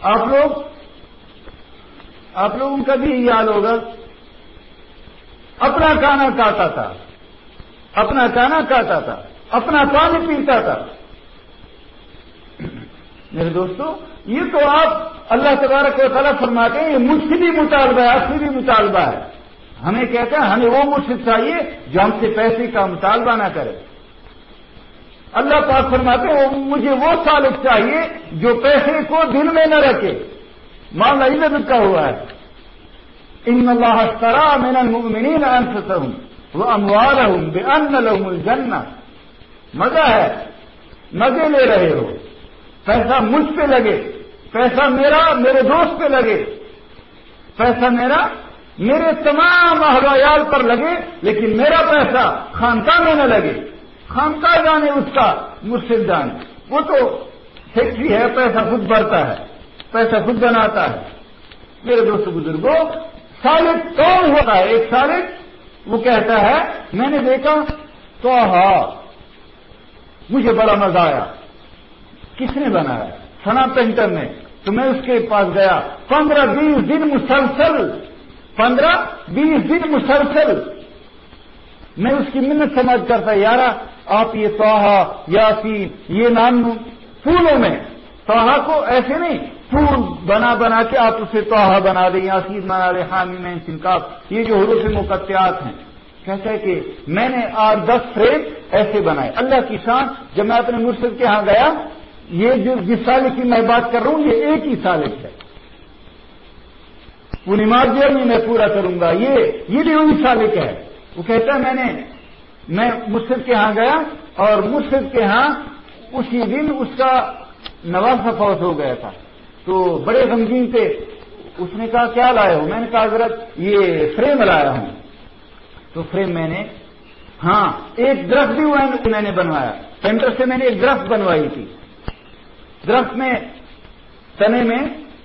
آپ لوگ، آپ لوگوں کا بھی یاد ہوگا۔ اپنا کانا کاتا تھا۔ اپنا کانا کاتا تھا۔ اپنا پانی پیتا تھا۔ میرے دوستو، یہ تو آپ اللہ تبارک و تعالیٰ فرماتے ہیں، یہ مجھ سے بھی مطالبہ ہے آپ سے بھی مطالبہ ہے۔ ہمیں کہتے ہیں ہمیں وہ مجھ سے چاہیے جو ہم سے پیسے کا مطالبہ نہ کرے۔ اللہ پاک فرماتے ہیں مجھے وہ سالک چاہیے جو پیسے کو دل میں نہ رکھے۔ مان عزت کا ہوا ہے۔ ان اللہ ترا میں المؤمنین انفسهم واموالهم بان لهم الجنہ۔ مزہ ہے۔ مزے لے رہے ہو۔ پیسہ مجھ پہ لگے، پیسہ میرا، میرے دوست پہ لگے، پیسہ میرا میرے تمام احویال پر لگے، لیکن میرا پیسہ خانقاہ میں نہ لگے۔ خانقاہ جانے اس کا، مرشد جانے۔ وہ تو فیکٹری ہے، پیسہ خود بڑھتا ہے، پیسہ خود بناتا ہے۔ میرے دوست بزرگوں سالک کون ہوتا ہے؟ ایک سالک وہ کہتا ہے، میں نے دیکھا، تو ہاں مجھے بڑا مزہ آیا۔ کس نے بنایا سنا پینٹر نے تو میں اس کے پاس گیا۔ پندرہ بیس دن مسلسل۔ پندرہ بیس دن مسلسل۔ میں اس کی منت سمجھ کرتا یارا، آپ یہ توحا یاسین، یہ نام پھولوں میں۔ توحا کو ایسے نہیں، پھول بنا بنا کے آپ اسے توحا بنا دیں، یاسین بنا دیں، حامی میں سنکاف یہ جو حروف مقطعات ہیں۔ کہتا ہے کہ میں نے آٹھ دس فریم ایسے بنائے۔ اللہ کی شان، جب میں اپنے مرشد کے ہاں گیا یہ جو جس سال کی میں بات کر رہا ہوں، یہ ایک ہی سالک ہے۔ وہ نماز میں میں پورا کروں گا۔ یہ یہ بھی وہی سالک ہے وہ کہتا ہے، میں نے، میں مرشد کے ہاں گیا اور مرشد کے ہاں اسی دن اس کا نواز فوت ہو گیا تھا۔ تو بڑے غمگین تھے۔ اس نے کہا، کیا لائے ہو؟ میں نے کہا، حضرت، یہ فریم لایا ہوں۔ تو فریم میں نے ہاں ایک درخت بھی میں نے بنوایا۔ سینٹر سے میں نے ایک درخت بنوائی تھی۔ درخت میں تنے میں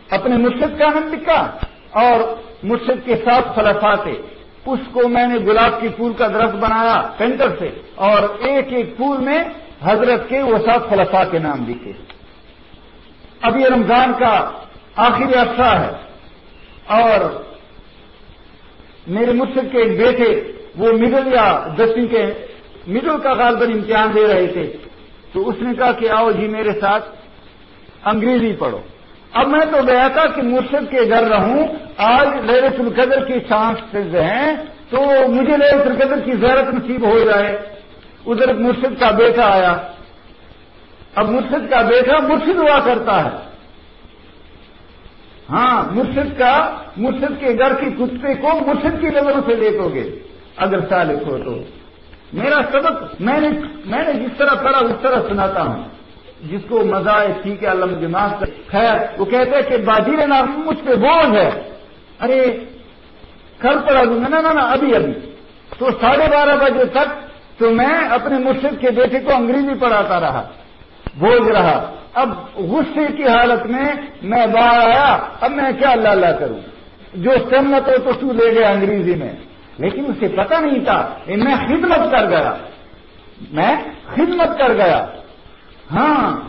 اپنے مرشد کا نام لکھا اور مرشد کے ساتھ خلفا تھے۔ اس کو میں نے گلاب کی پھول کا درخت بنایا پینٹر سے اور ایک ایک پھول میں حضرت کے وہ سات خلفا کے نام لکھے۔ اب یہ رمضان کا آخری عرصہ ہے اور میرے مرشد کے ایک بیٹے وہ مڈل یا دسویں کے مڈل کا غالباً امتحان دے رہے تھے۔ تو اس نے کہا کہ آؤ جی میرے ساتھ انگریزی پڑھو۔ اب میں تو گیا تھا کہ مرشد کے گھر رہوں۔ آج لہرت القدر کی چانس ہیں تو مجھے لہرت القدر کی زیارت نصیب ہو جائے۔ ادھر مرشد کا بیٹا آیا۔ اب مرشد کا بیٹا مرشد ہوا کرتا ہے۔ ہاں مرشد کا، مرشد کے گھر کی کتے کو مرشد کی نظروں سے دیکھو گے۔ اگر سالک ہو تو۔ میرا سبق میں نے میں نے جس طرح پڑھا، اس طرح سناتا ہوں۔ جس کو مزہ ہے، ٹھیک ہے، اللہ مجھے معاف خیر، وہ کہتے ہیں کہ بازیر نام مجھ پہ بوجھ ہے۔ ارے، کل پڑا دوں گا۔ نا نا ابھی ابھی۔ تو ساڑھے بارہ بجے تک تو میں اپنے مرشد کے بیٹے کو انگریزی پڑھاتا رہا، بوجھ رہا۔ اب غصے کی حالت میں میں باہر آیا۔ اب میں کیا اللہ اللہ کروں؟ جو سہمت ہو تو تو لے گیا انگریزی میں۔ لیکن اسے پتہ نہیں تھا میں خدمت کر گیا۔ میں خدمت کر گیا۔ ہاں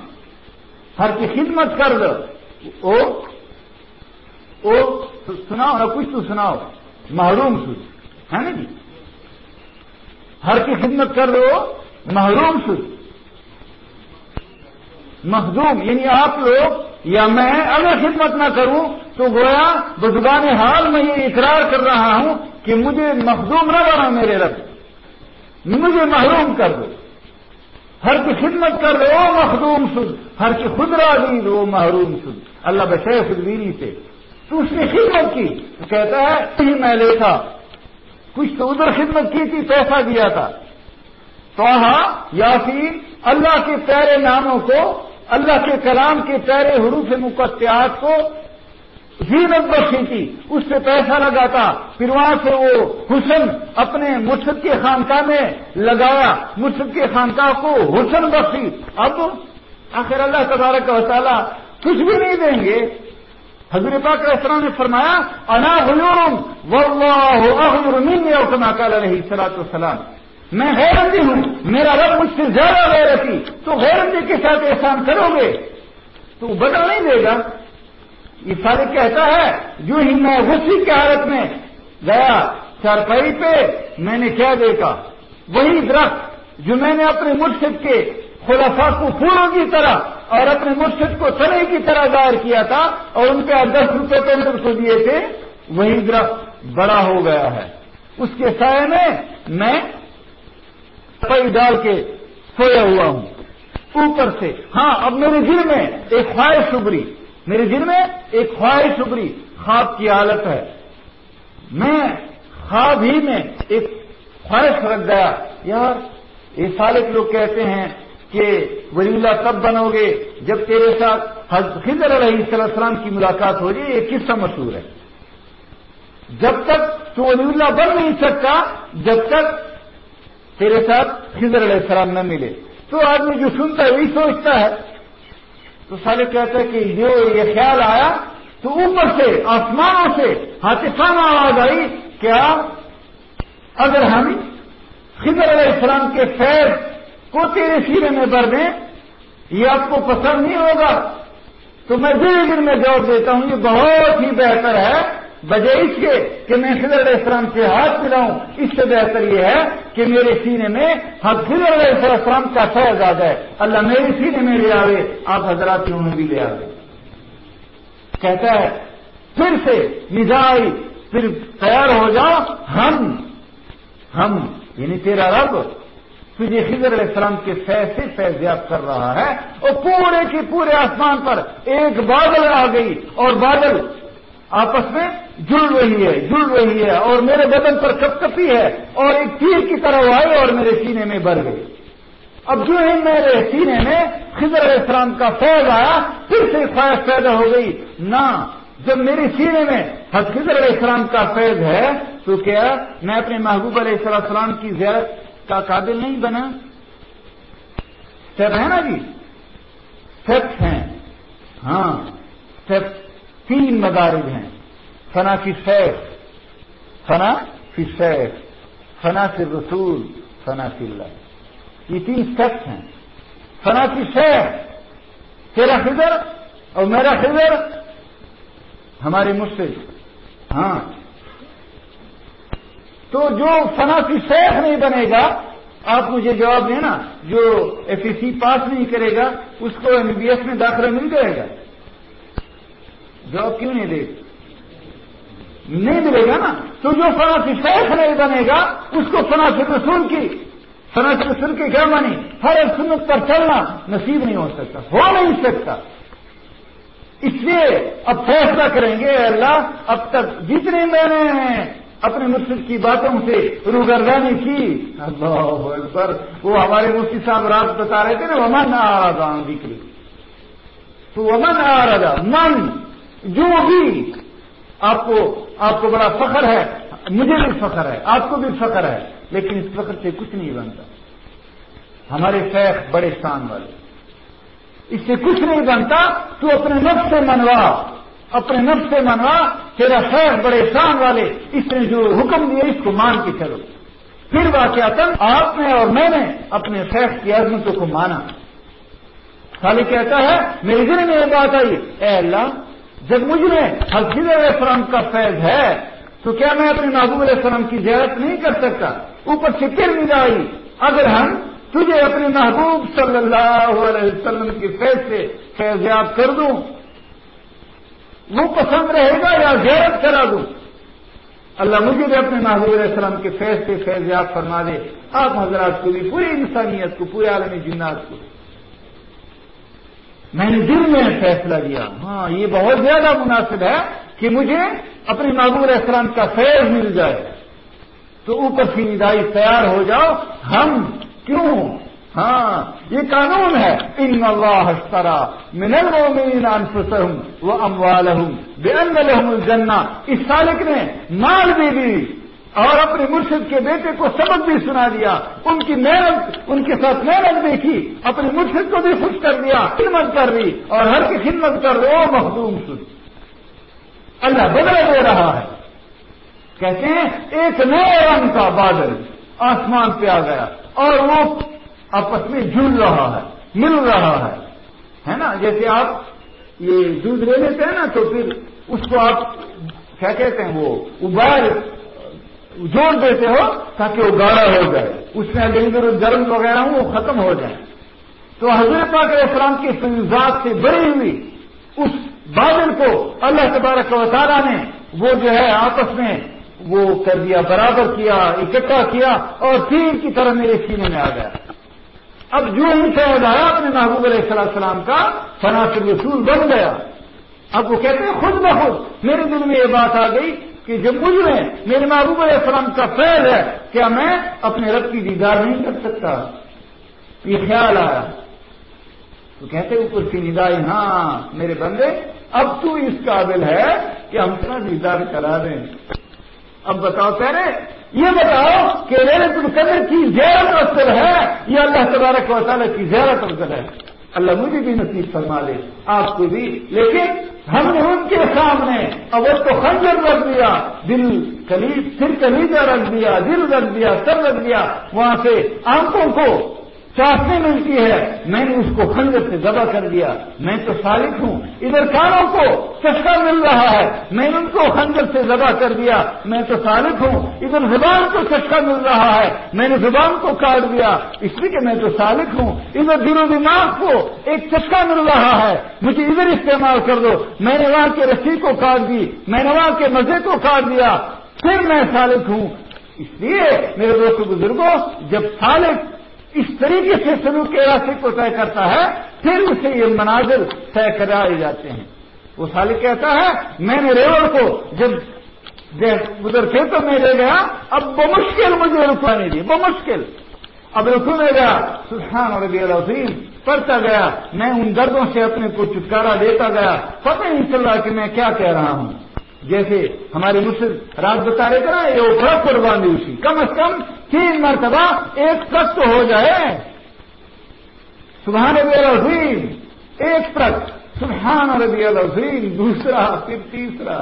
ہر کی خدمت کر دو۔ او او، سناؤ نہ کچھ تو سناؤ۔ محروم سد ہے نا جی؟ ہر کی خدمت کر دو، محروم سد مخدوم یعنی آپ لوگ، یا میں اگر خدمت نہ کروں، تو گویا بزبان حال میں یہ اقرار کر رہا ہوں کہ مجھے مخدوم نہ بنا میرے رب۔ مجھے محروم کر دو۔ ہر کی خدمت کر رہے ہو، مخدوم سد ہر کی خود راضی، وہ محروم سد اللہ بچے خدویری سے۔ تو اس نے خدمت کی۔ تو کہتا ہے میں لے تھا۔ کچھ تو ادھر خدمت کی تھی، پیسہ دیا تھا۔ تو یا پھر اللہ کے پیارے ناموں کو، اللہ کے کلام کے پیارے حروف مقطعات کو زینت بخشی تھی، اس سے پیسہ لگا تھا پھر وہاں سے وہ حسن اپنے مرشد کے خانقاہ میں لگایا، مرشد کے خانقاہ کو حسن بخشی۔ اب آخر اللہ تبارک و تعالیٰ کچھ بھی نہیں دیں گے۔ حضور پاک علیہ السلام نے فرمایا، انا حلوم واللہ منی اور کما کال علیہ سلاۃ السلام میں غیرتی ہوں، میرا رب مجھ سے زیادہ غیرتی۔ تو غیرتی کے ساتھ احسان کرو گے۔ تو بدل نہیں دے گا۔ یہ فارغ کہتا ہے جو ہی میں غصی کی حالت میں گیا چارپائی پہ میں نے کیا دیکھا۔ وہی درخت جو میں نے اپنے مرشد کے خلافا کو پھولوں کی طرح اور اپنے مرشد کو چنے کی طرح ظاہر کیا تھا اور ان پہ دس روپے پینٹر کو دیے تھے، وہی درخت بڑا ہو گیا ہے۔ اس کے سائے میں میں پئی ڈال کے سویا ہوا ہوں۔ اوپر سے ہاں اب میرے دل میں ایک خواہش ابری میرے دل میں ایک خواہش ابری خواب کی حالت ہے۔ میں خواب ہی میں ایک خواہش رکھ گیا۔ یار، یہ سارے لوگ کہتے ہیں کہ ولی اللہ کب بنو گے؟ جب تیرے ساتھ خضر علیہ السلام کی ملاقات ہو جائے، یہ قصہ مشہور ہے؟ جب تک تو ولی اللہ بن نہیں سکتا، جب تک تیرے ساتھ خضر علیہ السلام نہ ملے۔ تو آدمی جو سنتا ہے، وہی سوچتا ہے۔ تو سالے کہتے ہیں کہ جو یہ خیال آیا تو اوپر سے آسمانوں سے ہاتفان آواز آئی کیا اگر ہم خضر علیہ السلام کے فیض کو تیرے سیرے میں بھر دیں، یہ آپ کو پسند نہیں ہوگا۔ تو میں دل دن میں جواب دیتا ہوں، یہ بہت ہی بہتر ہے۔ بجائے اس کے کہ میں خضر علیہ السلام سے ہاتھ ملاؤں، اس سے بہتر یہ ہے کہ میرے سینے میں خضر علیہ السلام کا فیض آ جائے۔ اللہ میرے سینے میں لے آوے، آپ حضرات میں بھی لے آوے۔ کہتا ہے، پھر سے نجائی پھر تیار ہو جاؤ ہم ہم یعنی تیرا رب، تجھے خضر علیہ السلام کے فیض سے فیضیاب کر رہا ہے اور پورے کے پورے آسمان پر ایک بادل آ گئی اور بادل آپس میں جڑ رہی ہے، جڑ رہی ہے اور میرے بدن پر کپ کپی ہے اور ایک تیر کی طرح آئی اور میرے سینے میں بھر گئی اب جو ہی میرے سینے میں خضر علیہ السلام کا فیض آیا، پھر سے خواہش پیدا ہو گئی۔ نہ، جب میرے سینے میں خضر علیہ السلام کا فیض ہے، تو کیا میں اپنے محبوب علیہ السلام کی زیارت کا قابل نہیں بنا؟ سب ہے نا جی؟ سب ہیں۔ ہاں سب تین مدارج ہیں۔ فنا کی سیف فنا کی سیف فنا سے رسول فنا کی اللہ۔ یہ تین سیکس ہیں۔ فنا کی سیف تیرا خضر اور میرا خضر۔ ہمارے مشرق۔ ہاں۔ تو جو فنا کی سیف نہیں بنے گا، آپ مجھے جواب دینا، جو ایف سی پاس نہیں کرے گا، اس کو ایم بی ایس میں داخلہ مل جائے گا۔ جاب کیوں نہیں دے؟ نہیں ملے گا نا؟ تو جو فنا شیخ نہیں بنے گا، اس کو فنا رسول کی فنا رسول کی کیا بنی ہر ایک سنت پر چلنا نصیب نہیں ہو سکتا، ہو نہیں سکتا۔ اس لیے اب فیصلہ کریں گے اللہ، اب تک جتنے میں نے اپنے مرشد کی باتوں سے روگردانی کی، اللہ پر وہ ہمارے مفتی صاحب رات بتا رہے تھے نا، ومن آ رہا تھا دکھری تو ومن آ رہا تھا من جو بھی آپ کو آپ کو بڑا فخر ہے، مجھے بھی فخر ہے، آپ کو بھی فخر ہے، لیکن اس فخر سے کچھ نہیں بنتا۔ ہمارے شیخ بڑے شان والے۔ اس سے کچھ نہیں بنتا، تو اپنے نفس سے منوا، اپنے نفس سے منوا، تیرا شیخ بڑے شان والے، اس نے جو حکم دیا، اس کو مان کے چلو۔ پھر واقعات آپ نے اور میں نے اپنے شیخ کی عظمتوں کو مانا۔ خالی کہتا ہے، میرے دل میں یہ بات آئی، اے اللہ جب مجھ میں علیہ السلام کا فیض ہے، تو کیا میں اپنے محبوب علیہ السلام کی زیارت نہیں کر سکتا؟ اوپر سے پھر ملائی اگر ہم تجھے اپنے محبوب صلی اللہ علیہ وسلم کے فیض سے فیضیاب کر دوں، وہ پسند رہے گا یا زیارت کرا دوں؟ اللہ مجھے بھی اپنے محبوب علیہ السلام کے فیض سے فیضیاب فرما دے۔ آپ حضرات کو بھی، پوری انسانیت کو، پورے عالمی جنات کو میں نے دل میں فیصلہ لیا۔ ہاں یہ بہت زیادہ مناسب ہے کہ مجھے اپنے محبوب علیہ کا فیض مل جائے۔ تو اوپر کی ندائی تیار ہو جاؤ۔ ہم کیوں؟ ہاں یہ قانون ہے۔ ان اللہ اشترا من المؤمنین انفسهم واموالهم بان لهم الجنہ۔ اس سالک نے مال بھی دی۔ اور اپنے مرشد کے بیٹے کو سبق بھی سنا دیا۔ ان کی محنت، ان کے ساتھ محنت دیکھی اپنے مرشد کو بھی خوش کر دیا، خدمت کر رہی اور ہر کی خدمت کر رہے وہ مخدوم سن۔ اللہ بدلا دے رہا ہے۔ کہتے ہیں، ایک نئے رنگ کا بادل آسمان پہ آ گیا اور وہ آپس میں جل رہا ہے، مل رہا ہے۔ ہے نا؟ جیسے آپ یہ دودھ لے لیتے ہیں نا تو پھر اس کو آپ کیا کہتے ہیں وہ، ابال جوڑ دیتے ہو تاکہ وہ گاڑا ہو جائے۔ اس میں اگر گرم وغیرہ ہوں، وہ ختم ہو جائے۔ تو حضرت پاک علیہ السلام کی فضات سے بڑی ہوئی، اس بادل کو اللہ تبارک و تعالیٰ نے وہ جو ہے آپس میں وہ کر دیا، برابر کیا، اکٹھا کیا اور تین کی طرح میرے سینے میں آ گیا۔ اب جو ان سے آیا اپنے محبوب علیہ السلام کا فناف رسول بن گیا۔ اب وہ کہتے ہیں، خود بخود میرے دل میں یہ بات آ گئی کہ جب مجھ میں میرے محبوب علیہ السلام کا فیل ہے کیا میں اپنے رب کی دیدار نہیں کر سکتا؟ یہ خیال آیا۔ تو کہتے اوپر کی ندائی ہاں میرے بندے، اب تو اس قابل ہے کہ ہم اپنا دیدار کرا دیں۔ اب بتاؤ پہلے یہ بتاؤ کہ للت القدر کی زیارت افضل ہے یا اللہ تبارک و تعالیٰ کی زیارت افضل ہے؟ اللہ مجھے بھی نصیب فرما لے، آپ کو بھی۔ لیکن ہم نے ان کے سامنے اگر تو خنجر رکھ دیا، دل کلید، سر کلیجا رکھ دیا، دل رکھ دیا، سر رکھ دیا، وہاں سے آنکھوں کو چاشنی ملتی ہے، میں نے اس کو خنجر سے ذبح کر دیا، میں تو سالک ہوں۔ ادھر کانوں کو چسکا مل رہا ہے۔ میں نے ان کو خنجر سے ذبح کر دیا۔ میں تو سالک ہوں۔ ادھر زبان کو چسکا مل رہا ہے۔ میں نے زبان کو کاٹ دیا۔ اس لیے کہ میں تو سالک ہوں۔ ادھر دل و دماغ کو ایک چسکا مل رہا ہے۔ مجھے ادھر استعمال کر دو۔ میں نے وہاں کے رسی کو کاٹ دی۔ میں نے وہاں کے مزے کو کاٹ دیا۔ پھر میں سالک ہوں۔ اس لیے میرے دوست بزرگوں جب سالک اس طریقے سے سلوک کے راستے کو طے کرتا ہے، پھر اسے یہ مناظر طے کرائے جاتے ہیں۔ وہ سالک کہتا ہے، میں نے ریوڑ کو جب ادھر تھے تو میں لے گیا، اب بمشکل مجھے رکوا نہیں دی، بمشکل۔ اب رکو میں گیا۔ سبحان اور ربی العظیم، پڑھتا گیا۔ میں ان دردوں سے اپنے کو چھٹکارا دیتا گیا۔ پتہ نہیں چل رہا کہ میں کیا کہہ رہا ہوں۔ جیسے ہمارے مسلم رات بتا رہے تھا یہ بڑا قربانی اسی۔ کم از کم تین مرتبہ ایک ٹرک تو ہو جائے۔ سبحان ربی العظیم، ایک ٹرک سبحان ربی العظیم، دوسرا، پھر تیسرا۔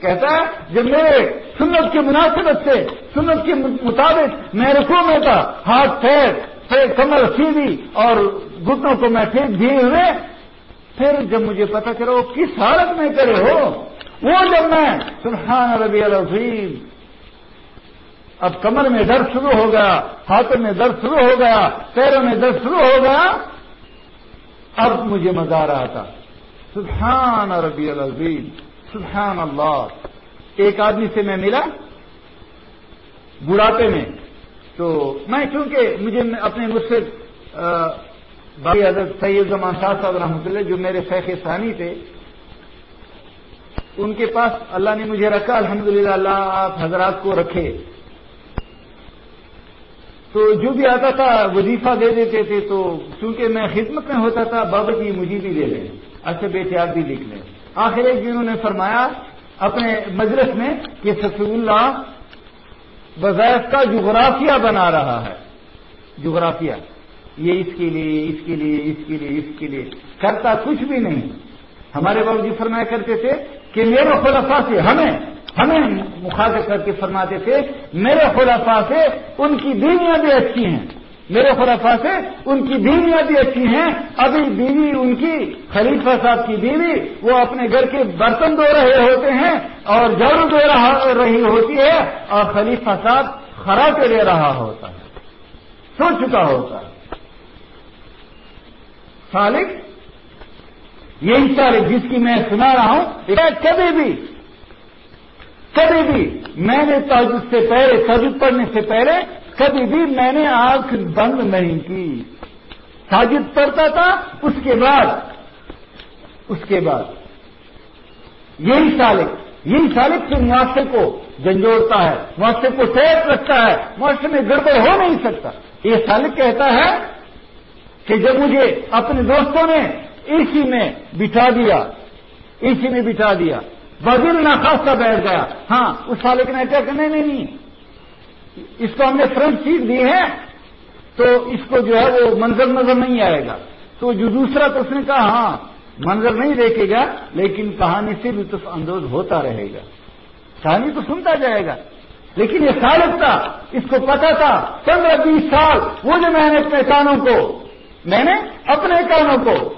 کہتا ہے، جب میرے سنت کی مناسبت سے، سنت کے مطابق میں رکھوں میں تھا، ہاتھ پھیر پھر کمر سیدھی اور گٹنوں کو میں پھینک دیے ہوئے پھر جب مجھے پتا چلا وہ کس حالت میں کرے ہو وہ جب میں سبحان ربی العظیم، اب کمر میں درد شروع ہو گیا ہاتھوں میں درد شروع ہو گیا، پیروں میں درد شروع ہو گیا، اب مجھے مزہ آ رہا تھا۔ سبحان ربی العظیم، سبحان اللہ۔ ایک آدمی سے میں ملا بڑھاپے میں، تو میں چونکہ مجھے اپنے مجھ سے بھائی حضرت سید زمان شاہ صاحب رحمۃ اللہ، جو میرے فیخ ثانی تھے ان کے پاس اللہ نے مجھے رکھا، الحمدللہ اللہ آپ حضرات کو رکھے۔ تو جو بھی آتا تھا، وظیفہ دے دیتے تھے۔ تو چونکہ میں خدمت میں ہوتا تھا، بابا جی مجھے بھی دے لیں اچھے بیٹے، آپ بھی لکھ لیں۔ آخر ایک دن انہوں نے فرمایا، اپنے مجلس میں کہ سفی اللہ وظائف کا جغرافیہ بنا رہا ہے۔ جغرافیہ۔ یہ اس کے لیے، اس کے لیے، اس کے لیے، اس کے لیے۔ کرتا کچھ بھی نہیں۔ ہمارے بابو جی فرمایا کرتے تھے کہ میرے خلفا سے ہمیں ہمیں مخاطب کر کے فرماتے تھے میرے خلفا سے ان کی بیویاں بھی اچھی ہیں۔ میرے خلفا سے ان کی بیویاں بھی اچھی ہیں۔ ابھی بیوی ان کی، خلیفہ صاحب کی بیوی، وہ اپنے گھر کے برتن دھو رہے ہوتے ہیں اور جڑ دے رہی ہوتی ہے اور خلیفہ صاحب خراٹے لے رہا ہوتا ہے۔ سو چکا ہوتا ہے۔ سالک یہی سالک جس کی میں سنا رہا ہوں کبھی بھی کبھی بھی میں نے تاجد سے پہلے تاجد پڑھنے سے پہلے کبھی بھی میں نے آنکھ بند نہیں کی۔ تاجد پڑھتا تھا، اس کے بعد، اس کے بعد۔ یہی سالک یہی سالک سے معاشرے کو جھنجھوڑتا ہے، معاشرے کو سیٹ رکھتا ہے، معاشرے میں گڑبڑ ہو نہیں سکتا۔ یہ سالک کہتا ہے کہ جب مجھے اپنے دوستوں نے اسی میں بٹھا دیا، اسی میں بٹھا دیا۔ وزیر ناخواستہ بیٹھ گیا۔ ہاں اس سالک نے کیا کرنے نہیں۔ اس کو ہم نے فرنٹ سیٹ دی ہے، تو اس کو جو ہے وہ منظر نظر نہیں آئے گا۔ تو جو دوسرا تو اس نے کہا ہاں منظر نہیں دیکھے گا، لیکن کہانی سے لطف اندوز ہوتا رہے گا۔ کہانی تو سنتا جائے گا۔ لیکن یہ سالک تھا، اس کو پتا تھا، پندرہ بیس سال، وہ جو میں نے اپنے کانوں کو، میں نے اپنے کانوں کو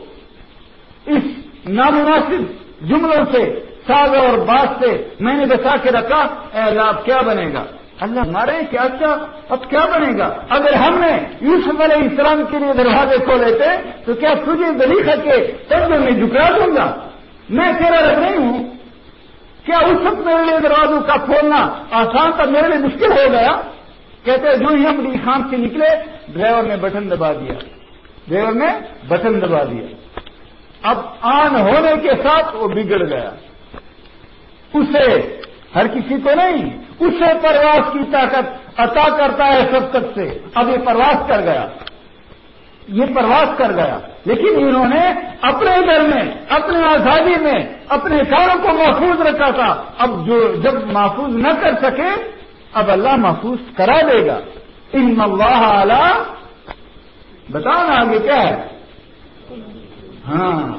اس نامناسب جملوں سے، ساز اور بات سے میں نے بچا کے رکھا، اے اللہ، اب کیا بنے گا؟ اللہ ہمارے کیا اچھا، کیا اب کیا بنے گا؟ اگر ہم نے یوسف علیہ السلام کے لیے دروازے کھولے تھے تو کیا تجھے دلی کر کے تب میں جھکرا دوں گا؟ میں تیرا رکھ نہیں ہوں۔ کیا اس وقت میرے لیے دروازوں کا کھولنا آسان تھا؟ میرے لیے مشکل ہو گیا۔ کہتے، جو ہی ہم خان سے نکلے، ڈرائیور نے بٹن دبا دیا۔ ڈرائیور نے بٹن دبا دیا۔ اب آن ہونے کے ساتھ وہ بگڑ گیا۔ اسے ہر کسی کو نہیں، اسے پرواز کی طاقت عطا کرتا ہے سب تک سے۔ اب یہ پرواز کر گیا۔ یہ پرواز کر گیا۔ لیکن انہوں نے اپنے گھر میں، اپنے آزادی میں، اپنے کاروں کو محفوظ رکھا تھا۔ اب جو، جب محفوظ نہ کر سکے، اب اللہ محفوظ کرا دے گا۔ ان اللہ اعلی بتاؤ نا آگے کیا ہے۔ ہاں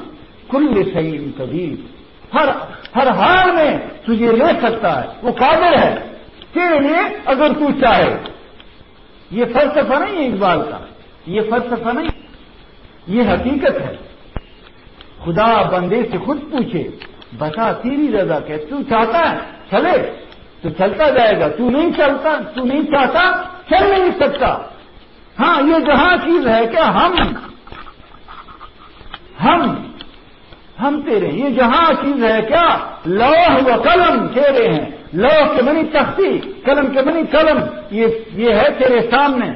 کل صحیح کبھی ہر ہر حال میں تجھے لے سکتا ہے، وہ قابل ہے۔ تیرے لیے اگر تو چاہے۔ یہ فلسفہ نہیں ہے اقبال کا۔ یہ فلسفہ نہیں یہ حقیقت ہے۔ خدا بندے سے خود پوچھے، بتا تیری رضا کہ تو چاہتا ہے چلے؟ تو چلتا جائے گا۔ تو نہیں چلتا، تو نہیں چاہتا، چل نہیں سکتا۔ ہاں یہ جہاں چیز ہے کہ ہم ہم ہم تیرے یہ جہاں چیز ہے کیا؟ لوہ و قلم تیرے ہیں۔ لوہ کے بنی تختی، قلم کے بنی قلم۔ یہ ہے تیرے سامنے۔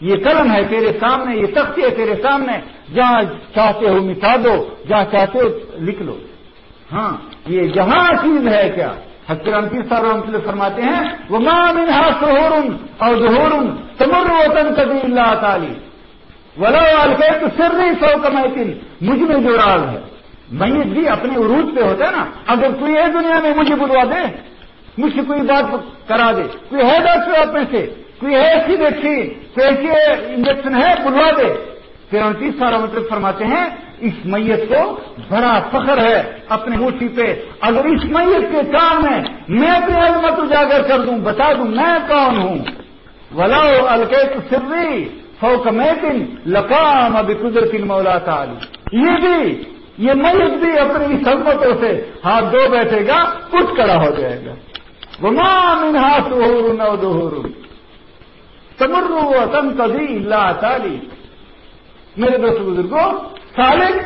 یہ قلم ہے تیرے سامنے، یہ تختی ہے تیرے سامنے۔ جہاں چاہتے ہو مٹا دو، جہاں چاہتے ہو لکھ لو۔ ہاں یہ جہاں چیز ہے کیا؟ حکرم کی سر اللہ فرماتے ہیں وہ ماں منہا سہورن اور ظہور تمر وطن کبھی اللہ تعالی ولو الکے تو سر نہیں سو کمائے مجھ میں جو راز ہے، میت بھی اپنے عروج پہ ہوتا ہے نا۔ اگر کوئی ہے دنیا میں مجھے بلوا دے، مجھ سے کوئی بات کرا دے۔ کوئی ہے ڈاکٹر آپ میں سے؟ کوئی ہے ایسی ویکسین کوئی ایسی انجیکشن ہے بلوا دے۔ پھر سارا مطلب فرماتے ہیں، اس میت کو بڑا فخر ہے اپنے موٹی پہ۔ اگر اس میت کے کام میں میں اپنی عظمت اجاگر کر دوں، بتا دوں میں کون ہوں۔ ولاؤ الکیت سری فوق میں لقام ابھی قدرتی مولا تعالی. یہ بھی، یہ میت بھی اپنی سلمتوں سے ہاتھ دو بیٹھے گا کچھ کڑا ہو جائے گا. وہ مام ہاتھ نو دہور تمرو تم اللہ تعالی. میرے دوست بزرگوں سالک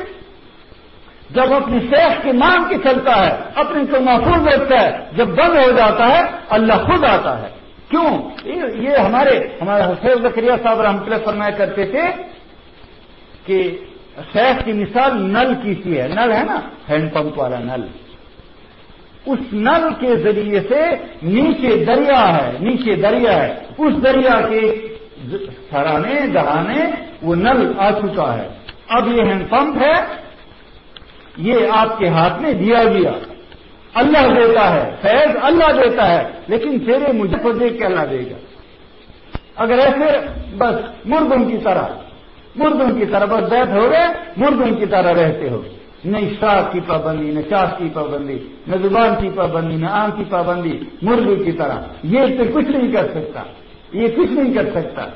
جب اپنی شیخ کی مانگ کے چلتا ہے، اپنی کو محفوظ رکھتا ہے، جب بند ہو جاتا ہے، اللہ خود آتا ہے. کیوں؟ یہ ہمارے ہمارے حسین ذکریہ صاحب رحمۃ اللہ فرمایا کرتے تھے کہ شیخ کی مثال نل کی سی ہے۔ نل ہے نا؟ ہینڈ پمپ والا نل۔ اس نل کے ذریعے سے نیچے دریا ہے، نیچے دریا ہے۔ اس دریا کے سرانے، دہانے، وہ نل آ چکا ہے۔ اب یہ ہینڈ پمپ ہے۔ یہ آپ کے ہاتھ میں دیا گیا۔ اللہ دیتا ہے، فیض اللہ دیتا ہے، لیکن تیرے مجھے کو دیکھ کے اللہ دے گا۔ اگر ایسے بس مردوں کی طرح مردوں کی طرح بس بیٹھ ہو گئے مردوں کی طرح رہتے ہو۔ نہ اشراق کی پابندی، نہ چاس کی پابندی، نہ زبان کی پابندی، نہ آم کی پابندی مردوں کی طرح۔ یہ تو کچھ نہیں کر سکتا۔ یہ کچھ نہیں کر سکتا۔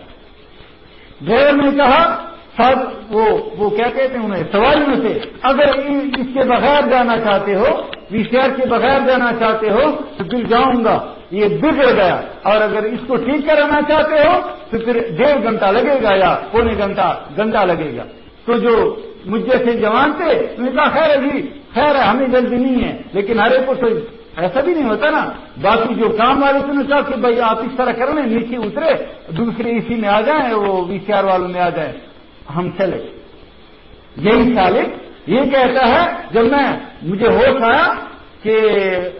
ڈرائیور نے کہا سب وہ وہ کیا کہتے ہیں انہیں، سوال میں سے، اگر اس کے بغیر جانا چاہتے ہو وی سی آر کے بغیر جانا چاہتے ہو، تو پھر جاؤں گا، یہ بگڑ گیا، اور اگر اس کو ٹھیک کرانا چاہتے ہو، تو پھر ڈیڑھ گھنٹہ لگے گا یا پونے گھنٹہ گھنٹہ لگے گا، تو جو مجھ جیسے جوان تھے نے کہا، خیر ہے جی خیر ہے، ہمیں جلدی نہیں ہے، لیکن ہر ایک کو تو ایسا بھی نہیں ہوتا نا، باقی جو کام والے سے نے کہا کہ بھائی آپ اس طرح کر لیں، نیچے اترے، دوسرے اسی میں آ جائیں، وہ وی سی آر والوں میں آ جائیں ہم چلے۔ یہی سالک یہ کہتا ہے، جب میں، مجھے ہوش آیا کہ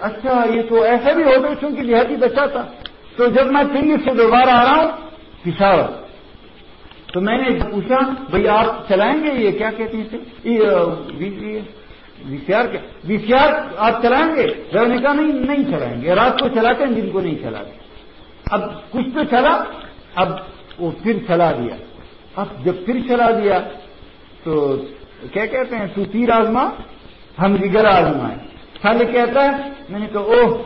اچھا یہ تو ایسا بھی ہو چونکہ دیہاتی بچہ تھا۔ تو جب میں پنڈی سے دوبارہ آ رہا ہوں، پشاور۔ تو میں نے پوچھا، بھائی آپ چلائیں گے؟ یہ کیا کہتے ہیں وی سی آر وی سی آر آپ چلائیں گے؟ نے کہا، نہیں نہیں چلائیں گے۔ رات کو چلاتے ہیں جن کو نہیں چلاتے۔ اب کچھ تو چلا، اب وہ پھر چلا دیا۔ اب جب پھر چلا دیا، تو کیا کہتے ہیں؟ تو تیر آزما، ہم جگر آزمائے۔ خالی کہتا ہے، میں نے کہا، اوہ،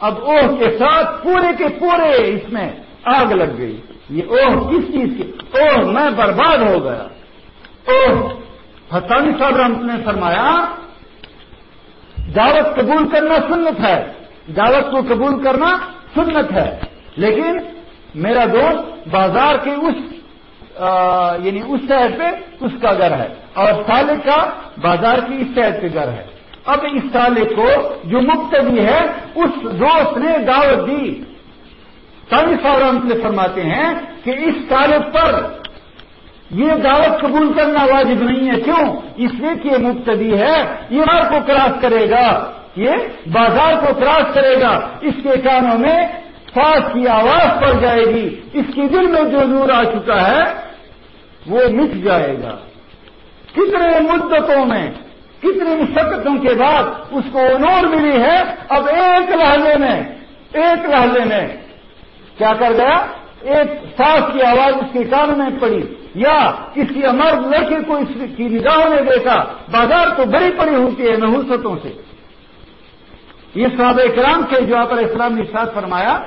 اب اوہ کے ساتھ پورے کے پورے اس میں آگ لگ گئی۔ یہ اوہ کس چیز کی؟ اوہ، میں برباد ہو گیا۔ اوہ حسانی صاحب رحمت نے فرمایا، دعوت قبول کرنا سنت ہے۔ دعوت کو قبول کرنا سنت ہے۔ لیکن میرا دوست بازار کے اس یعنی اس سائڈ پہ اس کا گھر ہے اور سالے کا بازار کی اس سائڈ پہ گھر ہے۔ اب اس سالے کو جو مقتدی ہے، اس دوست نے دعوت دی۔ سالی سورانت نے فرماتے ہیں کہ اس سالے پر یہ دعوت قبول کرنا واجب نہیں ہے۔ کیوں؟ اس لیے کہ یہ مقتدی ہے، یہ مار کو کراس کرے گا، یہ بازار کو کراس کرے گا۔ اس کے کانوں میں سانس کی آواز پڑ جائے گی۔ اس کے دل میں جو نور آ چکا ہے وہ مٹ جائے گا۔ کتنے مدتوں میں، کتنی مشقتوں کے بعد اس کو نور ملی ہے۔ اب ایک لہجے میں، ایک لہجے میں۔ کیا کر گیا؟ ایک سانس کی آواز اس کے کان میں پڑی۔ یا کسی امرد لڑکے کو اس کی نگاہوں نے دیکھا۔ بازار تو بڑی پڑی ہوتی ہے نحوستوں سے۔ یہ صحابہ کرام کے جو آپ اسلام نے ساتھ فرمایا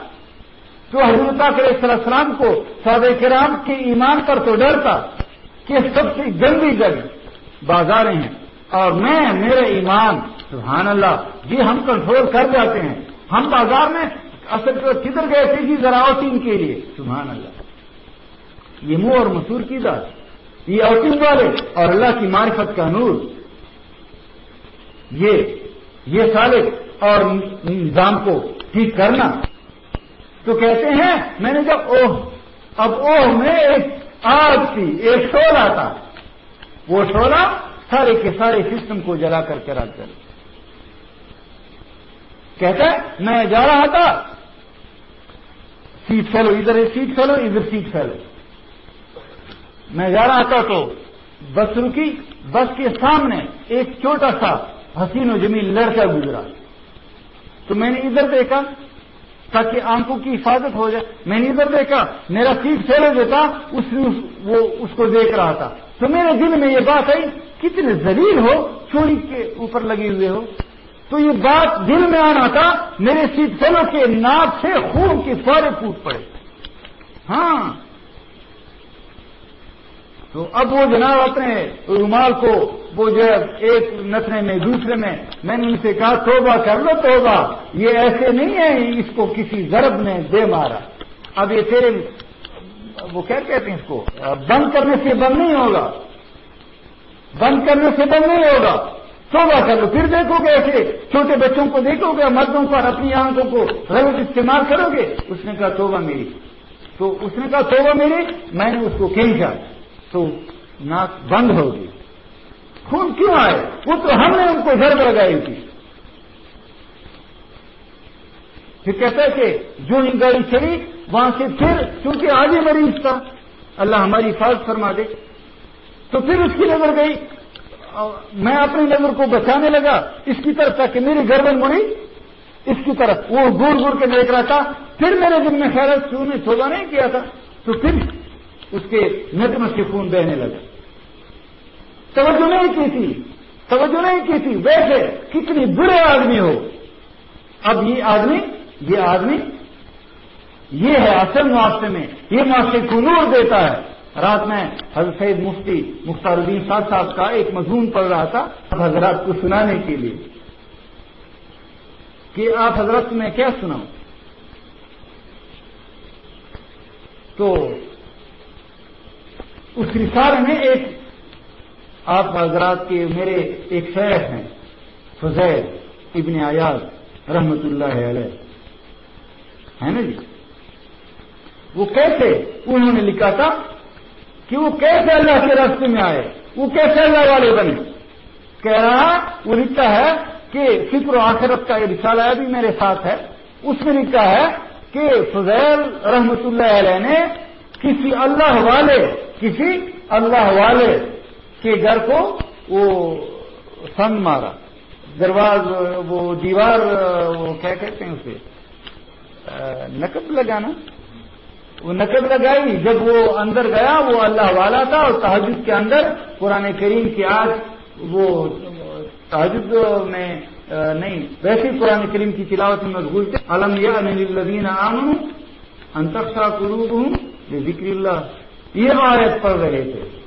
تو حضرت علیہ السلام کو صحابہ کرام کے ایمان پر تو ڈر تھا کہ سب سے گندی جگہ بازاریں ہیں اور میں میرے ایمان، سبحان اللہ یہ ہم کنٹرول کر جاتے ہیں۔ ہم بازار میں اصل کدھر گئے تھے؟ جی ذرا آؤٹنگ کے لیے۔ سبحان اللہ۔ یہ منہ اور مسور کی بات یہ آؤٹنگ والے اور اللہ کی معرفت کا نور۔ یہ یہ سالے اور نظام کو ٹھیک کرنا۔ تو کہتے ہیں، میں نے جب اوہ، اب اوہ، میں ایک آگ تھی، ایک شولہ تھا۔ وہ شولہ سارے کے سارے سسٹم کو جلا کر کے رکھ کر کہتا ہے، میں جا رہا تھا۔ سیٹ پھیلو ادھر سیٹ پھیلو ادھر سیٹ پھیلو میں جا رہا تھا تو بس رکی۔ بس کے سامنے ایک چھوٹا سا حسین و جمیل لڑکا گزرا۔ تو میں نے ادھر دیکھا۔ تاکہ آنکھوں کی حفاظت ہو جائے۔ میں نے ادھر دیکھا، میرا سیٹ پھیلے تھا، اس وہ اس کو دیکھ رہا تھا۔ تو میرے دل میں یہ بات آئی، کتنے زلیل ہو چوری کے اوپر لگے ہوئے ہو۔ تو یہ بات دل میں آنا تھا، میرے سیٹ فیلو کے ناک سے خون کے سارے پوٹ پڑے۔ ہاں۔ تو اب وہ جناب اپنے رومال کو وہ جو ہے ایک نسرے میں دوسرے میں میں نے ان سے کہا، توبہ کر لو، توبہ۔ یہ ایسے نہیں ہے، اس کو کسی ضرب نے دے مارا۔ اب یہ تیرے وہ کیا کہتے ہیں اس کو؟ بند کرنے سے بند نہیں ہوگا۔ بند کرنے سے بند نہیں ہوگا۔ توبہ کر لو۔ پھر دیکھو گے ایسے چھوٹے بچوں کو دیکھو گے مردوں پر اپنی آنکھوں کو رنگ استعمال کرو گے۔ اس نے کہا، توبہ میری۔ تو اس نے کہا، توبہ میری، میں نے اس کو کھینچا تو ناک بند ہوگی خون کیوں آئے؟ وہ تو ہم نے ان کو ضرب لگائی تھی۔ پھر کہتا ہے کہ جو ان گاڑی چلی، وہاں سے پھر چونکہ آگے مریض تھا اللہ ہماری حفاظت فرما دے۔ تو پھر اس کی نظر گئی۔ میں اپنی نظر کو بچانے لگا۔ اس کی طرف تھا کہ میری گردن مڑی اس کی طرف وہ گور گور کے دیکھ رہا تھا۔ پھر میرے دل میں خیر کیوں نے سودا نہیں کیا تھا۔ تو پھر اس کے نظم سے خون بہنے لگا۔ توجہ نہیں کی تھی، توجہ نہیں کی تھی۔ ویسے کتنی برے آدمی ہو۔ اب یہ آدمی یہ آدمی، یہ ہے اصل معاشرے میں، یہ معاشرے کو نور دیتا ہے۔ رات میں حضرت سید مفتی مختار الدین صاحب صاحب کا ایک مضمون پڑھ رہا تھا حضرات کو سنانے کے لیے۔ کہ آپ حضرت میں کیا سناؤں؟ تو اس رسالے میں ایک آپ حضرات کے میرے ایک شہر ہیں فضیر ابن آیاز رحمت اللہ علیہ۔ ہے نا جی؟ وہ کیسے انہوں نے لکھا تھا کہ وہ کیسے اللہ کے راستے میں آئے، وہ کیسے اللہ والے بنے؟ کہہ رہا وہ لکھتا ہے کہ فکر و آخرت کا یہ رسالہ بھی میرے ساتھ ہے۔ اس میں لکھا ہے کہ فضیل رحمت اللہ علیہ نے کسی اللہ والے، کسی اللہ والے کے گھر کو وہ سن مارا۔ درواز وہ دیوار، وہ کیا کہتے ہیں اسے؟ نقب لگانا۔ وہ نقب لگائی۔ جب وہ اندر گیا، وہ اللہ والا تھا اور تحجد کے اندر قرآن کریم کی آج وہ تحجد میں نہیں ویسے قرآن کریم کی تلاوت میں مشغول تھے۔ علم یا الدین عام انتخا قلوب ہوں ذکر اللہ یہ آیت پڑھ رہے تھے۔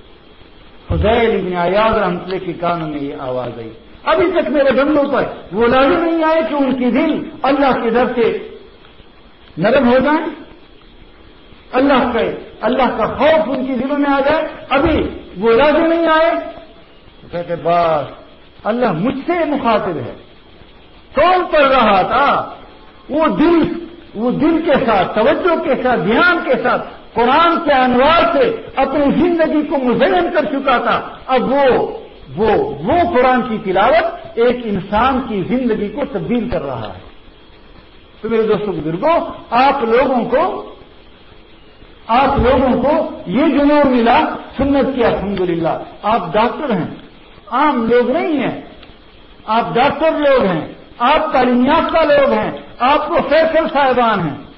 حسین ابن آیاز رحمت کے کانوں میں یہ آواز آئی۔ ابھی تک میرے بندوں پر وہ لازم نہیں آئے کہ ان کی دل اللہ کے در سے نرم ہو جائیں اللہ کا اللہ کا خوف ان کی دلوں میں آ جائے۔ ابھی وہ لازم نہیں آئے۔ تو کہتے بس، اللہ مجھ سے مخاطب ہے۔ کون پڑھ رہا تھا؟ وہ دل وہ دل کے ساتھ، توجہ کے ساتھ، دھیان کے ساتھ قرآن کے انوار سے اپنی زندگی کو مزین کر چکا تھا۔ اب وہ وہ وہ قرآن کی تلاوت ایک انسان کی زندگی کو تبدیل کر رہا ہے۔ تو میرے دوستوں، بزرگوں، آپ لوگوں کو، آپ لوگوں کو یہ جنور ملا، سنت کی الحمدللہ۔ آپ ڈاکٹر ہیں، عام لوگ نہیں ہیں۔ آپ ڈاکٹر لوگ ہیں، آپ تعلیم یافتہ لوگ ہیں، آپ پروفیسر صاحبان ہیں۔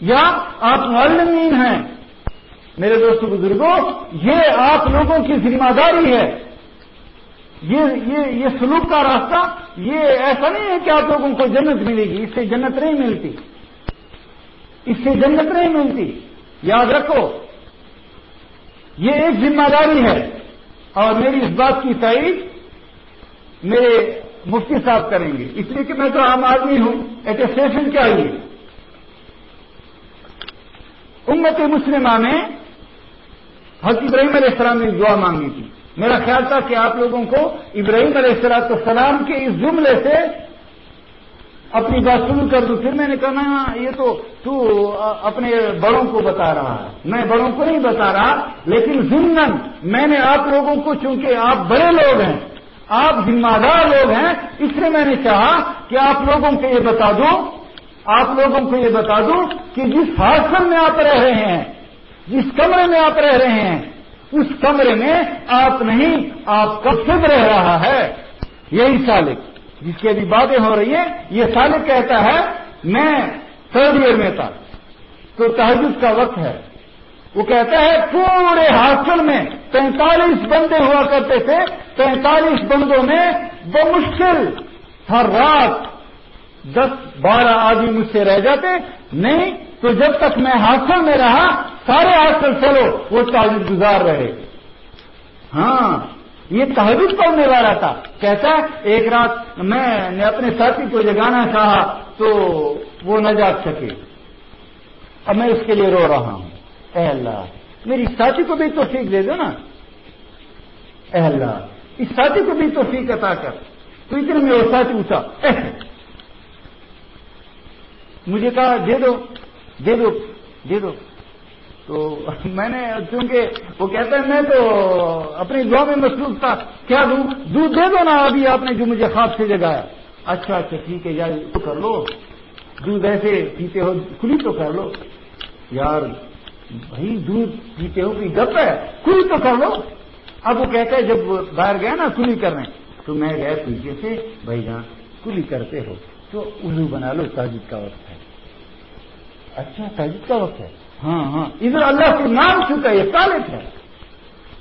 یا آپ معلمین ہیں؟ میرے دوستوں بزرگوں یہ آپ لوگوں کی ذمہ داری ہے۔ یہ یہ یہ سلوک کا راستہ، یہ ایسا نہیں ہے کہ آپ لوگوں کو جنت ملے گی، اس سے جنت نہیں ملتی۔ اس سے جنت نہیں ملتی۔ یاد رکھو، یہ ایک ذمہ داری ہے۔ اور میری اس بات کی تائید میرے مفتی صاحب کریں گے۔ اس لیے کہ میں تو عام آدمی ہوں ایٹسٹیشن چاہیے امت مسلمہ میں حضرت ابراہیم علیہ السلام نے دعا مانگی تھی۔ میرا خیال تھا کہ آپ لوگوں کو ابراہیم علیہ السلام السلام کے اس جملے سے اپنی بات شروع کر دوں۔ پھر میں نے کہا یہ تو تو اپنے بڑوں کو بتا رہا ہے۔ میں بڑوں کو نہیں بتا رہا، لیکن ضمن میں نے آپ لوگوں کو، چونکہ آپ بڑے لوگ ہیں، آپ ذمہ دار لوگ ہیں، اس لیے میں نے چاہا کہ آپ لوگوں کو یہ بتا دوں آپ لوگوں کو یہ بتا دوں کہ جس حاصل میں آپ رہ رہے ہیں، جس کمرے میں آپ رہ رہے ہیں، اس کمرے میں آپ نہیں، آپ کا خود رہ رہا ہے؟ یہی سالک، جس کی ابھی باتیں ہو رہی ہیں، یہ سالک کہتا ہے، میں تھرڈ ایئر میں تھا۔ تو تحجد کا وقت ہے۔ وہ کہتا ہے، پورے ہاسٹل میں پینتالیس بندے ہوا کرتے تھے۔ پینتالیس بندوں میں بمشکل ہر رات دس بارہ آدمی مجھ سے رہ جاتے، نہیں تو جب تک میں ہاسٹل میں رہا، سارے ہاسٹل چلو، وہ تعلق گزار رہے۔ ہاں یہ تحریر پڑھنے والا تھا۔ کہتا ہے، ایک رات میں نے اپنے ساتھی کو جگانا چاہا تو وہ نہ جاگ سکے۔ اب میں اس کے لیے رو رہا ہوں۔ اے اللہ، میری ساتھی کو بھی تو دے دو نا۔ اے اللہ، اس ساتھی کو بھی تو عطا کر۔ تو اتنے میں وہ ساتھی اٹھا۔ مجھے کہا، دے دو دے دو دے دو۔ تو میں نے چونکہ وہ کہتا ہے، میں تو اپنی دعا میں مصروف تھا۔ کیا دوں؟ دودھ دے دو نا ابھی آپ نے جو مجھے خواب سے جگایا۔ اچھا اچھا ٹھیک ہے، یار تو کر لو۔ دودھ ایسے پیتے ہو، کھلی تو کر لو۔ یار، بھائی، دودھ پیتے ہو کہ گپ ہے؟ کھلی تو کر لو۔ اب وہ کہتا ہے، جب باہر گیا نا کلی کرنے، تو میں گیا پیچھے سے، بھائی جہاں کلی کرتے ہو۔ تو اردو بنا لو تاجد کا وقت ہے۔ اچھا تاجد کا وقت ہے۔ ہاں ہاں۔ ادھر اللہ کے نام چکا یہ سالک ہے۔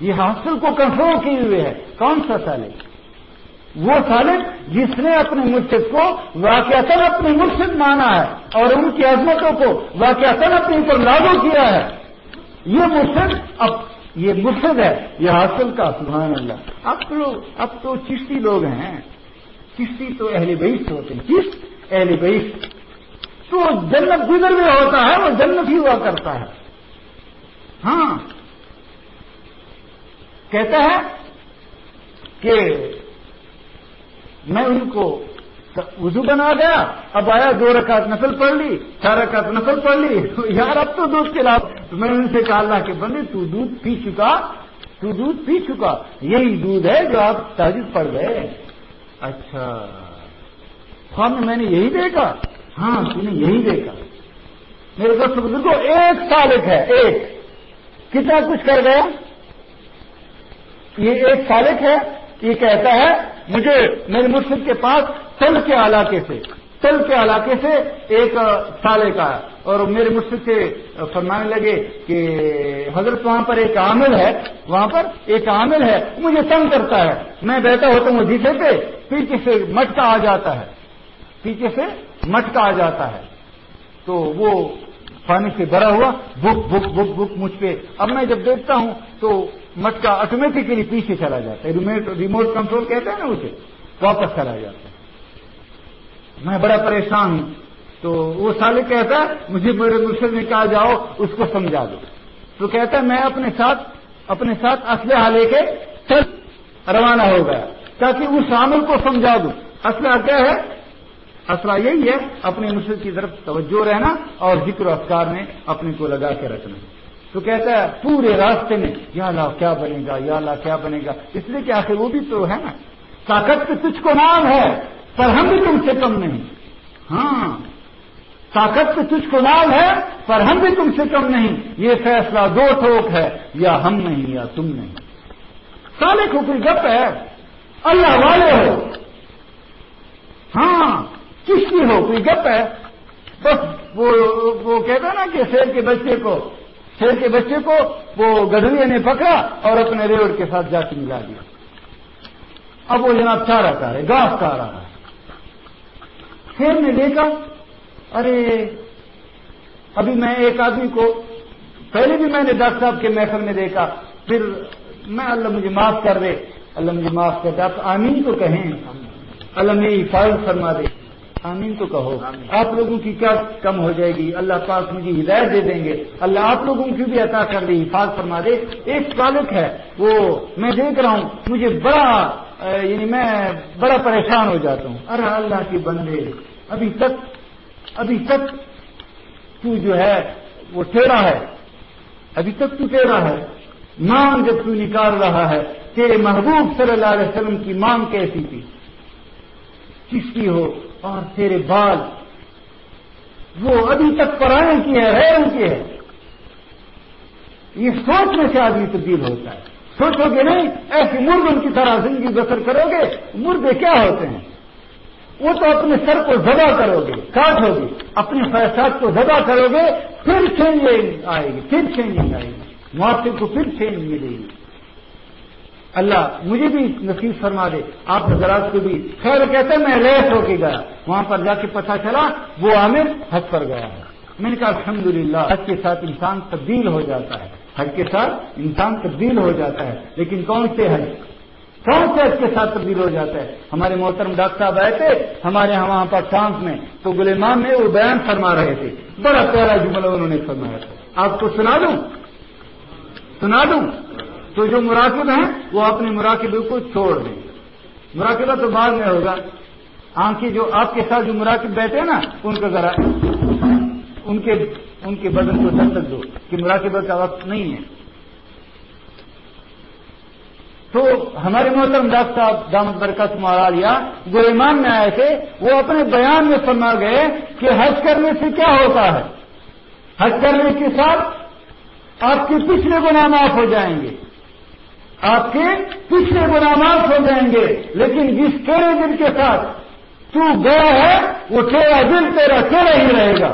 یہ حاصل کو کنٹرول کیے ہوئے ہے۔ کون سا سالک وہ سالک جس نے اپنے مرشد کو واقعات اپنے مرشد مانا ہے اور ان کی عظمتوں کو واقعات اپنے اوپر لاگو کیا ہے۔ یہ مرشد اب یہ مرشد ہے یہ حاصل کا سبحان اللہ۔ اب تو اب تو چشتی لوگ ہیں۔ چشتی تو اہل بیس ہوتے ہیں۔ چشت اہل بیس تو جنت گزر میں ہوتا ہے، وہ جنت ہی ہوا کرتا ہے۔ ہاں۔ کہتا ہے کہ میں ان کو وضو بنا گیا، اب آیا، دو رکعت نفل پڑھ لی، چار رکعت نفل پڑھ لی۔ یار، اب تو دودھ کے تو میں ان سے کہا، اللہ کے بندے، تو دودھ پی چکا، تو دودھ پی چکا۔ یہی دودھ ہے جو آپ تاجد پڑ گئے اچھا۔ خواب میں میں نے یہی دیکھا۔ ہاں تم نے یہی دیکھا۔ میرے دوست بزرگوں ایک سالک ہے، ایک۔ کتنا کچھ کر گیا؟ یہ ایک سالک ہے، یہ کہتا ہے، مجھے میرے مرشد کے پاس تل کے علاقے سے، تل کے علاقے سے ایک سالے کا اور میرے مرشد سے فرمانے لگے کہ حضرت وہاں پر ایک عامل ہے، وہاں پر ایک عامل ہے، مجھے تنگ کرتا ہے۔ میں بیٹھا ہوتا ہوں جیسے پہ پیچھے سے مٹکا آ جاتا ہے۔ پیچھے سے مٹکا آ جاتا ہے۔ تو وہ پانی سے بھرا ہوا بک بک بک بک مجھ پہ۔ اب میں جب دیکھتا ہوں تو مٹکا آٹومیٹکلی پیچھے چلا جاتا ہے۔ ریموٹ کنٹرول کہتے ہیں نا اسے۔ واپس چلا جاتا ہے۔ میں بڑا پریشان ہوں۔ تو وہ سالے کہتا ہے، مجھے میرے مرشد نے کہا جاؤ، اس کو سمجھا دو۔ تو کہتا ہے، میں اپنے ساتھ اپنے ساتھ اسلحہ لے کے چل، روانہ ہو گیا۔ تاکہ اس عامل کو سمجھا دوں۔ اسلحہ کیا ہے؟ اصلہ یہی ہے، اپنے مسجد کی طرف توجہ رہنا اور ذکر و افکار میں اپنے کو لگا کے رکھنا۔ تو کہتا ہے، پورے راستے میں، یا اللہ کیا بنے گا، یا اللہ کیا بنے گا۔ اس لیے کہ آخر وہ بھی تو ہے نا۔ طاقت پہ تجھ کو نام ہے، پر ہم بھی تم سے کم نہیں۔ ہاں طاقت پہ تجھ کو نام ہے، پر ہم بھی تم سے کم نہیں۔ یہ فیصلہ دو ٹھوک ہے، یا ہم نہیں، یا تم نہیں۔ سالے کوئی گپ ہے، اللہ والے ہو۔ ہاں کس کی ہو کوئی گپ ہے؟ بس وہ وہ کہتا نا کہ شیر کے بچے کو شیر کے بچے کو وہ گڈھوئے نے پکڑا اور اپنے ریوڑ کے ساتھ جا کے ملا دیا اب وہ جناب چارہ کا ہے گاس کا رہا ہے۔ شیر نے دیکھا، ارے، ابھی میں ایک آدمی کو پہلے بھی میں نے ڈاکٹر صاحب کے محفل میں دیکھا، پھر میں اللہ مجھے معاف کر دے۔ اللہ مجھے معاف کرتے آپ آمین تو کہیں۔ اللہ میری حفاظت فرما دے۔ آمین تو کہو۔ آپ لوگوں کی کیا کم ہو جائے گی؟ اللہ پاک مجھے ہدایت دے دیں گے۔ اللہ آپ لوگوں کی بھی عطا کر دے، حفاظت فرما دے۔ ایک تعلق ہے، وہ میں دیکھ رہا ہوں، مجھے بڑا یعنی میں بڑا پریشان ہو جاتا ہوں۔ ارے اللہ کی بندے، ابھی تک ابھی تک تو جو ہے، وہ ٹیڑھا ہے۔ ابھی تک تو ٹیڑھا ہے۔ مانگ جب تو نکال رہا ہے تیرے محبوب صلی اللہ علیہ وسلم کی مانگ کیسی تھی؟ کس کی ہو؟ اور تیرے بال وہ ابھی تک پرانے کی ہے ریروں کی ہے یہ سوچنے سے آدمی تبدیل ہوتا ہے۔ سوچو گے نہیں ایسے مردوں کی طرح زندگی بسر کرو گے، مردے کیا ہوتے ہیں؟ وہ تو اپنے سر کو زبا کرو گے، کاٹو گے۔ اپنے فیصلات کو زبا کرو گے، پھر چینجنگ آئے گی، پھر چینجنگ آئے گی۔ معافی کو پھر چینج ملے گی۔ اللہ مجھے بھی نصیب فرما دے، آپ حضرات کو بھی۔ خیر کہتے میں ریس ہو کے گیا۔ وہاں پر جا کے پتا چلا، وہ عامر حج پر گیا ہے۔ میں نے کہا الحمد للہ حج کے ساتھ انسان تبدیل ہو جاتا ہے۔ حج کے ساتھ انسان تبدیل ہو جاتا ہے۔ لیکن کون سے حج؟ کون سے حج کے ساتھ تبدیل ہو جاتا ہے؟ ہمارے محترم ڈاکٹر صاحب آئے تھے، ہمارے یہاں وہاں پر شانت میں۔ تو گلیمان میں وہ بیان فرما رہے تھے۔ بڑا پیارا جملہ انہوں نے فرمایا تھا۔ آپ کو سنا دوں؟ سنا دوں؟ تو جو مراقب ہیں وہ اپنے مراقبے کو چھوڑ دیں۔ مراقبہ تو بعد میں ہوگا۔ آنکھیں جو آپ کے ساتھ جو مراقب بیٹھے ہیں نا، ان کو ذرا ان کے ان کے بدن کو دستک دو کہ مراقبہ کا وقت نہیں ہے۔ تو ہمارے محترم ڈاکٹر صاحب دامت برکت مارا لیا جو ایمان میں آئے تھے، وہ اپنے بیان میں فرما گئے کہ حج کرنے سے کیا ہوتا ہے؟ حج کرنے کے ساتھ آپ کے پچھلے گناہ معاف ہو جائیں گے۔ آپ کے پچھلے گنامات ہو جائیں گے، لیکن جس تیرے دل کے ساتھ تو گیا ہے، وہ تیرا دل تیرا تیرا ہی رہے گا۔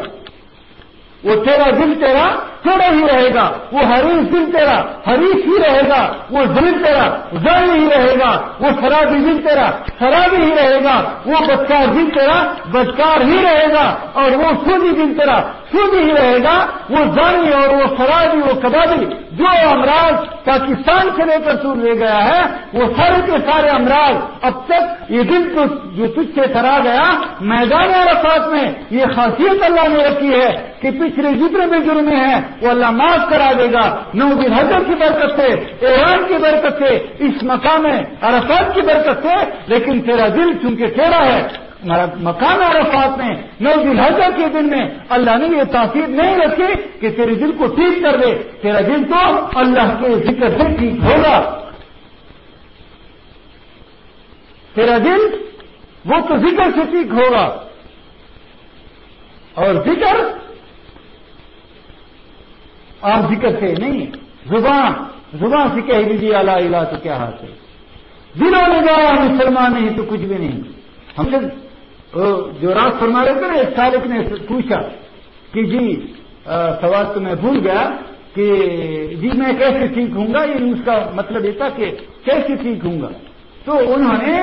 وہ تیرا دل تیرا تیرا ہی رہے گا؟ وہ حریف دل تیرا، حریف ہی رہے گا۔ وہ دل تیرا زر ہی رہے گا۔ وہ شرابی دل تیرا، شرابی ہی رہے گا۔ وہ بچکار دل تیرا بچکار ہی رہے گا۔ اور وہ سودی دل تیرا، سودی ہی رہے گا۔ وہ زانی اور وہ شرابی، وہ کبابی، جو امراض پاکستان سے لے کر سور لے گیا ہے، وہ سارے کے سارے امراض اب تک یہ دل کو جو تجھ سے سرا گیا، میدان عرفات میں یہ خاصیت اللہ نے رکھی ہے کہ پچھلے جتنے بھی جرمے ہیں وہ اللہ معاف کرا دے گا نو دن حضرت کی برکت سے، ایران کی برکت سے، اس مقام عرفات کی برکت سے، لیکن تیرا دل چونکہ تیرا ہے مکان عرفات میں نو دن حضرت کے دن میں، اللہ نے یہ تاثیر نہیں رکھی کہ تیرے دل کو ٹھیک کر دے، تیرا دل تو اللہ کے ذکر سے ٹھیک ہوگا۔ تیرا دل وہ تو ذکر سے ٹھیک ہوگا۔ اور ذکر آپ ذکر سے نہیں۔ زبان زبان سے کہہ دیجیے اللہ الہ تو کیا ہاتھ ہے؟ دنوں نے گایا مسلمان نہیں تو کچھ بھی نہیں۔ ہم نے جو رات فرما رہے تھے نا، ایک سالک نے پوچھا کہ جی سوال تو میں بھول گیا کہ جی میں کیسے ٹھیک ہوں گا؟ یہ اس کا مطلب یہ تھا کہ کیسے ٹھیک ہوں گا؟ تو انہوں نے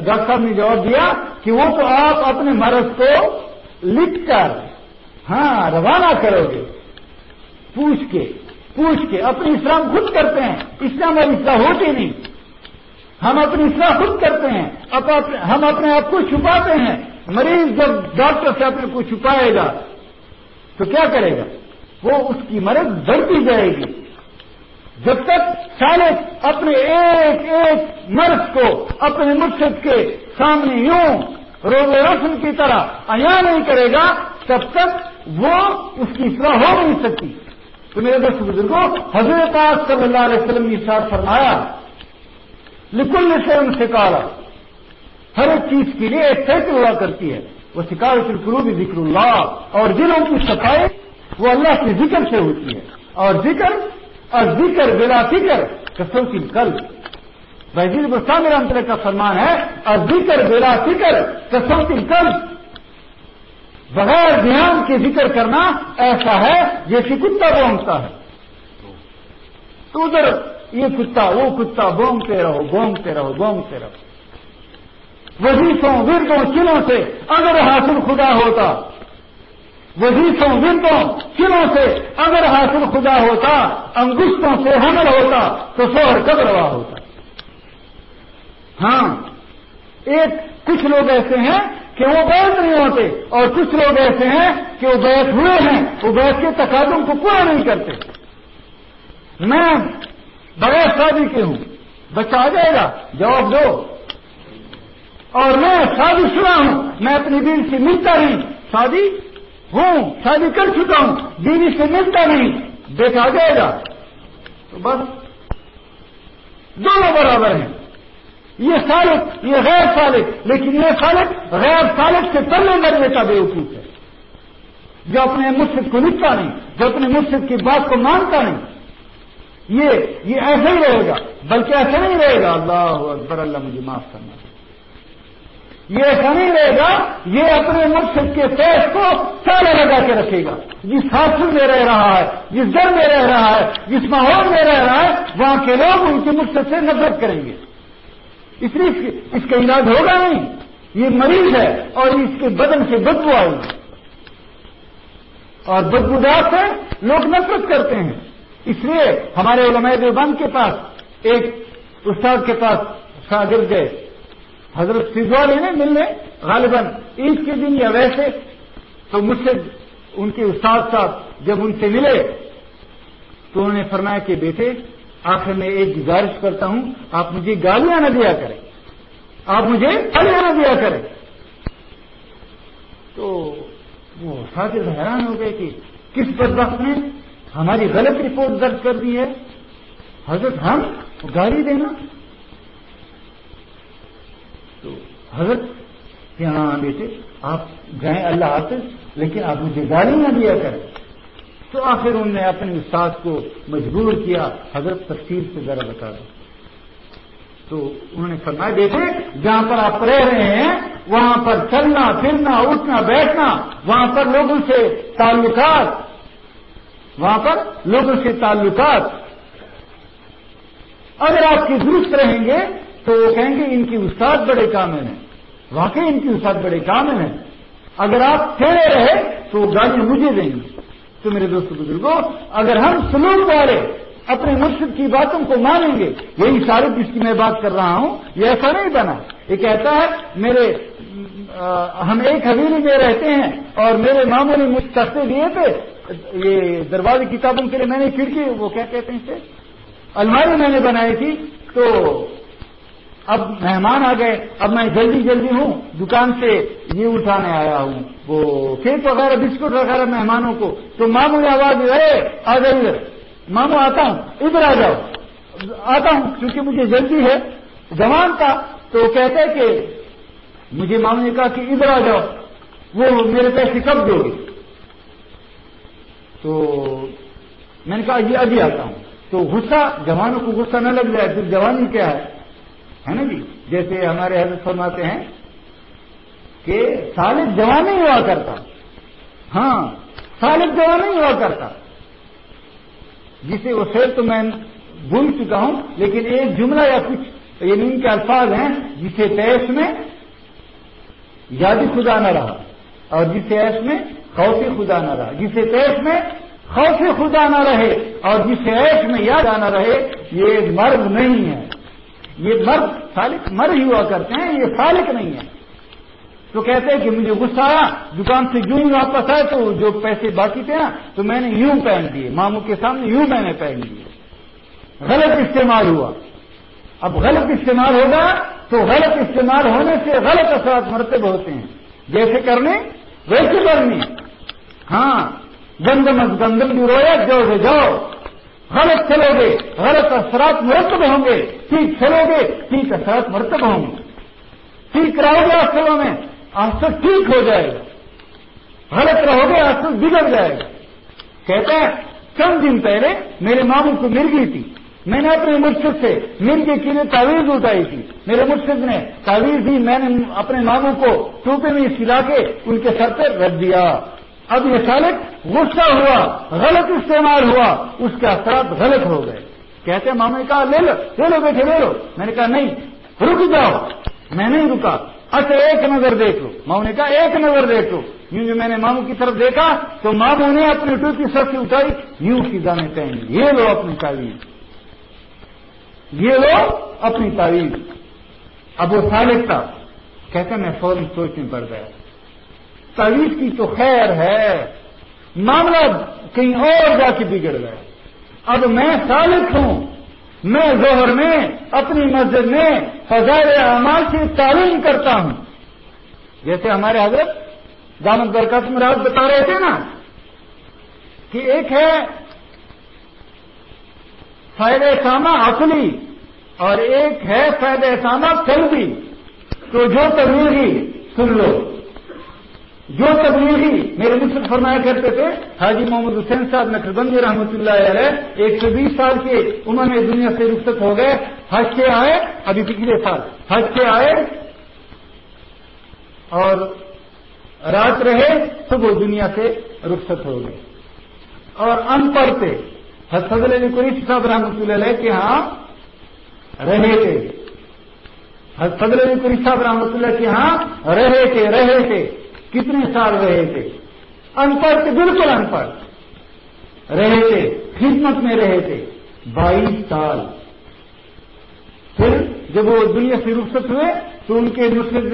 ڈاکٹر صاحب نے جواب دیا کہ وہ تو آپ اپنے مرض کو لکھ کر ہاں روانہ کرو گے۔ پوچھ کے پوچھ کے اپنی اسلام خود کرتے ہیں۔ اسلام اور اسلام ہوتی نہیں۔ ہم اپنی اصلاح خود کرتے ہیں۔ ہم اپنے آپ کو چھپاتے ہیں۔ مریض جب ڈاکٹر سے اپنے کو چھپائے گا، تو کیا کرے گا؟ وہ اس کی مرض بڑھتی جائے گی۔ جب تک سالک اپنے ایک ایک مرض کو اپنے مقصد کے سامنے یوں روز رسم کی طرح عیا نہیں کرے گا، تب تک وہ اس کی اصلاح ہو نہیں سکتی۔ تو میرے دوست بزرگوں، حضرت صلی اللہ علیہ وسلم نے ساتھ فرمایا، لکل سے ان سے ہر ایک چیز کے لیے ایک فیصل ہوا کرتی ہے، وہ شکار القلوب بھی ذکر اللہ، اور دلوں کی صفائی وہ اللہ کے ذکر سے ہوتی ہے۔ اور ذکر اور ذکر بلا فکر، کسوں کی کل وزیر بسام رحمت کا فرمان ہے، اور ذکر بلا فکر، کسوں کی کل بغیر دھیان کے ذکر کرنا ایسا ہے جیسے کتا بونگتا ہے۔ تو ادھر یہ کتا، وہ کتا بونگتے رہو بونگتے رہو بونگتے رہو۔ وزیفوں وردوں، چنوں سے اگر حاصل خدا ہوتا۔ وزیفوں وردوں، چنوں سے اگر حاصل خدا ہوتا انگشتوں سے حمل ہوتا، تو شوہر کب روا ہوتا۔ ہاں ایک کچھ لوگ ایسے ہیں کہ وہ بیٹھ نہیں ہوتے۔ اور کچھ لوگ ایسے ہیں کہ وہ بیٹھ ہوئے ہیں، وہ بیٹھ کے تقاضوں کو پورا نہیں کرتے۔ میں بغیر شادی کے ہوں۔ بچہ آ جائے گا، جواب دو۔ اور میں شادی شدہ ہوں۔ میں اپنی بیوی سے ملتا نہیں۔ شادی؟ ہوں، شادی کر چکا ہوں۔ بیوی سے ملتا نہیں۔ دیکھا جائے گا۔ تو بس، دونوں برابر ہیں۔ یہ سالک یہ غیر سالک لیکن یہ سالک غیر سالک سے پہلے مرنے کا بے وقوف ہے۔ جو اپنے مرشد کو لکھتا نہیں، جو اپنے مرشد کی بات کو مانتا نہیں، یہ یہ ایسا ہی رہے گا۔ بلکہ ایسا نہیں رہے گا، اللہ اکبر، اللہ مجھے معاف کرنا یہ ایسا نہیں رہے گا، یہ اپنے مرشد کے پیش کو سارے لگا کے رکھے گا۔ جس حاصل میں رہ رہا ہے، جس گھر میں رہ رہا ہے، جس ماحول میں رہ رہا ہے، وہاں کے لوگ ان کے مرشد سے نفرت کریں گے۔ اس لیے اس کا علاج ہوگا نہیں. یہ مریض ہے اور اس کے بدن سے بدبو آئے گی اور بدبودار سے لوگ نفرت کرتے ہیں. اس لیے ہمارے علماء دیوبند کے پاس ایک استاد کے پاس شاگرد گئے حضرت سزوال نے ملنے، غالباً عید کے دن یا ویسے. تو مجھ سے ان کے استاد صاحب جب ان سے ملے تو انہوں نے فرمایا کہ بیٹے آخر میں ایک گزارش کرتا ہوں، آپ مجھے گالیاں نہ دیا کریں۔ آپ مجھے گالیاں نہ دیا کریں۔ تو وہ شاگرد حیران ہو گئے کہ کس بدبخت نے ہماری غلط رپورٹ درج کر دی ہے۔ حضرت ہم گالی دینا۔ تو حضرت کہ ہاں بیٹے، آپ جائیں اللہ حافظ، لیکن آپ مجھے گالی نہ دیا کریں۔ تو آخر انہوں نے اپنے استاد کو مجبور کیا، حضرت تفصیل سے ذرا بتا دو۔ تو انہوں نے فرمایا دیکھے جہاں پر آپ رہ رہے ہیں، وہاں پر چلنا، پھرنا، اٹھنا، بیٹھنا، وہاں پر لوگوں سے تعلقات، وہاں پر لوگوں سے تعلقات۔ اگر آپ کے درست رہیں گے، تو وہ کہیں گے، ان کی استاد بڑے کامل ہیں۔ واقعی ان کی استاد بڑے کامل ہیں۔ اگر آپ ٹھہرے رہے، تو وہ گاڑی مجھے دیں گے۔ تو میرے دوست بزرگوں، اگر ہم سلوک والے اپنے مرشد کی باتوں کو مانیں گے، یہی سارے جس کی میں بات کر رہا ہوں، یہ ایسا نہیں بنا۔ یہ کہتا ہے، میرے ہم ایک حویلی میں رہتے ہیں اور میرے ماموں نے مجھ سستے دیے تھے۔ یہ دروازے کتابوں کے لیے میں نے کھڑکی، وہ کیا کہتے ہیں اسے؟ الماری میں نے بنائی تھی۔ تو اب مہمان آ گئے، اب میں جلدی جلدی ہوں، دکان سے یہ اٹھانے آیا ہوں۔ وہ کیک وغیرہ، بسکٹ وغیرہ مہمانوں کو، تو ماموں نے آواز ارے آ جائیے ادھر۔ ماموں، آتا ہوں، ادھر آ جاؤ۔ آتا ہوں، کیونکہ مجھے جلدی ہے، جوان تھا، تو کہتے کہ مجھے ماموں نے کہا کہ ادھر آ جاؤ، وہ میرے پیسے کب دو گے؟ تو میں نے کہا، یہ ابھی آتا ہوں۔ تو غصہ، جوانوں کو غصہ نہ لگ جائے، پھر جوانی کیا ہے؟ ہے نا جی؟ جیسے ہمارے حضرت فرماتے ہیں کہ سالد جوان نہیں ہوا کرتا۔ ہاں سالد جوان نہیں ہوا کرتا۔ جسے وہ شیر تو میں بھول چکا ہوں، لیکن ایک جملہ یا کچھ یعنی ان کے الفاظ ہیں، جسے پیش میں یادی خدا نہ رہا اور جسے ایس میں خوف خدا نہ رہا۔ جسے پیش میں خوف خدا نہ رہے اور جسے ایش میں یاد آنا رہے، یہ مرد نہیں ہے۔ یہ مرد سالک مر ہی ہوا کرتے ہیں، یہ سالک نہیں ہے۔ تو کہتے ہیں کہ مجھے غصہ آیا، دکان سے یوں ہی واپس آئے تو جو پیسے باقی تھے نا، تو میں نے یوں پہن دیے۔ ماموں کے سامنے یوں میں نے پہن دیے۔ غلط استعمال ہوا۔ اب غلط استعمال ہوگا تو غلط استعمال ہونے سے غلط اثرات مرتب ہوتے ہیں۔ جیسے کرنے، ویسے کرنے۔ ہاں گندم گندم بھی رویا، جو جاؤ غلط چلو گے، غلط اثرات مرتب ہوں گے، ٹھیک چلو گے، ٹھیک اثرات مرتب ہوں گے۔ ٹھیک رہو گے اصلوں میں آسر ٹھیک ہو جائے گا۔ غلط رہو گے آسر بگڑ جائے گا۔ کہتے ہیں چند دن پہلے میرے ماموں کو مل گئی تھی۔ میں نے اپنے مرشد سے مل کے کیلے تعویذ اٹھائی تھی۔ میرے مرشد نے تعویذ دی، میں نے اپنے ماموں کو ٹوپے میں سلا کے ان کے سر پہ رکھ دیا۔ اب یہ سالک غصہ ہوا، غلط استعمال ہوا، اس کے اثرات غلط ہو گئے۔ کہتے ماموں نے کہا، لے لو لے لو بیٹھے لے لو۔ میں نے کہا، نہیں، رک جاؤ۔ میں نہیں رکا۔ اچھا ایک نظر دیکھ لو۔ ماموں نے کہا، ایک نظر دیکھ لو۔ یوں جو میں نے ماموں کی طرف دیکھا، تو ماموں نے اپنی ٹوپی سر سے اٹھائی، یوں کی جانے پہنی یہ لو اپنی تعویذ۔ یہ لو اپنی تعویذ۔ اب وہ سالک تھا۔ کہتے میں فوراً سوچنے پڑ گیا۔ تعویذ کی تو خیر ہے، معاملہ کہیں اور جا کے بگڑ گیا۔ اب میں سالک ہوں، میں ظہر میں، اپنی مسجد میں فضائل اعمال سے تعلیم کرتا ہوں۔ جیسے ہمارے حضرت دامد برکت مراد بتا رہے تھے نا، کہ ایک ہے فائدہ سامہ عقلی اور ایک ہے فائدہ سامہ قلبی۔ تو جو تبلیغی سن لو۔ جو تبلیغی میرے مصر فرمایا کرتے تھے، حاجی محمد حسین صاحب نقل رحمۃ اللہ علیہ، ایک سو بیس سال کے عمر میں دنیا سے رخصت ہو گئے، حج کے آئے، ابھی پچھلے سال حج کے آئے، اور رات رہے تو وہ دنیا سے رخصت ہو گئے۔ اور ان پڑھ تھے حسد علی قریش صاحب رحمۃ اللہ علیہ کے ہاں رہے تھے۔ حسد علی قریش صاحب رحمۃ اللہ کے ہاں رہے تھے رہے تھے۔ کتنے سال رہے تھے؟ ان پڑھ تھے بالکل ان پڑھ رہے تھے، خدمت میں رہے تھے۔ بائیس سال۔ پھر جب وہ دنیا سے رخصت ہوئے تو ان کے مسلم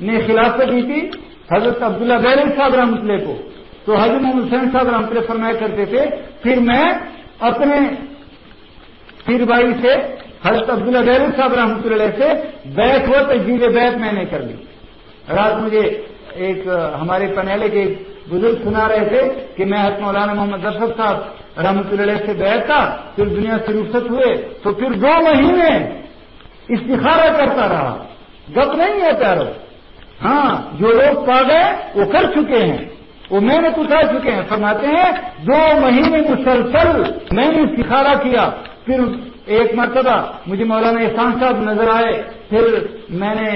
نے خلافت دی تھی حضرت عبداللہ بیر صاحب رحمت اللہ کو۔ تو حضرت محمد حسین صاحب رحمت اللہ فرمایا کرتے تھے، پھر میں اپنے پیر بھائی سے، حضرت عبداللہ بیر صاحب رحمت اللہ سے بیت ہو تو بیت میں نے کر لی۔ رات مجھے ایک ہمارے پنیلے کے بزرگ سنا رہے تھے کہ میں حضرت مولانا محمد ظفر صاحب رحمت اللہ سے بیٹھ تھا پھر دنیا سے رخصت ہوئے، تو پھر دو مہینے استخارہ کرتا رہا۔ گپ نہیں ہے پیارو۔ ہاں جو لوگ پا گئے، وہ کر چکے ہیں۔ وہ محنت اٹھا چکے ہیں۔ فرماتے ہیں، دو مہینے مسلسل میں نے استخارہ کیا۔ پھر ایک مرتبہ مجھے مولانا احسان صاحب نظر آئے، پھر میں نے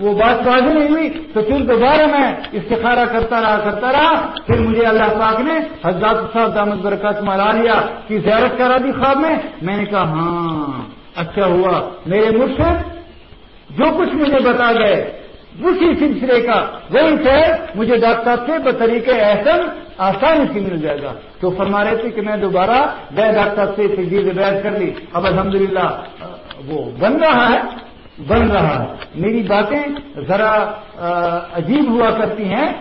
وہ بات واضح نہیں ہوئی تو پھر دوبارہ میں استخارہ کرتا رہا کرتا رہا۔ پھر مجھے اللہ پاک نے حضرات صاحب دامد برکات ملا لیا کہ زیارت کرا دی خواب میں۔ میں نے کہا ہاں اچھا ہوا۔ میرے مرشد جو کچھ مجھے بتا گئے، اسی سلسلے کا۔ وہی سے مجھے ڈاکٹر سے بطریقے احسن آسانی سے مل جائے گا۔ تو فرما رہے تھے کہ میں دوبارہ گئے ڈاکٹر سے تجدید بیٹھ کر لی۔ اب الحمدللہ، وہ بن رہا ہے۔ بن رہا ہے۔ میری باتیں ذرا عجیب ہوا کرتی ہیں۔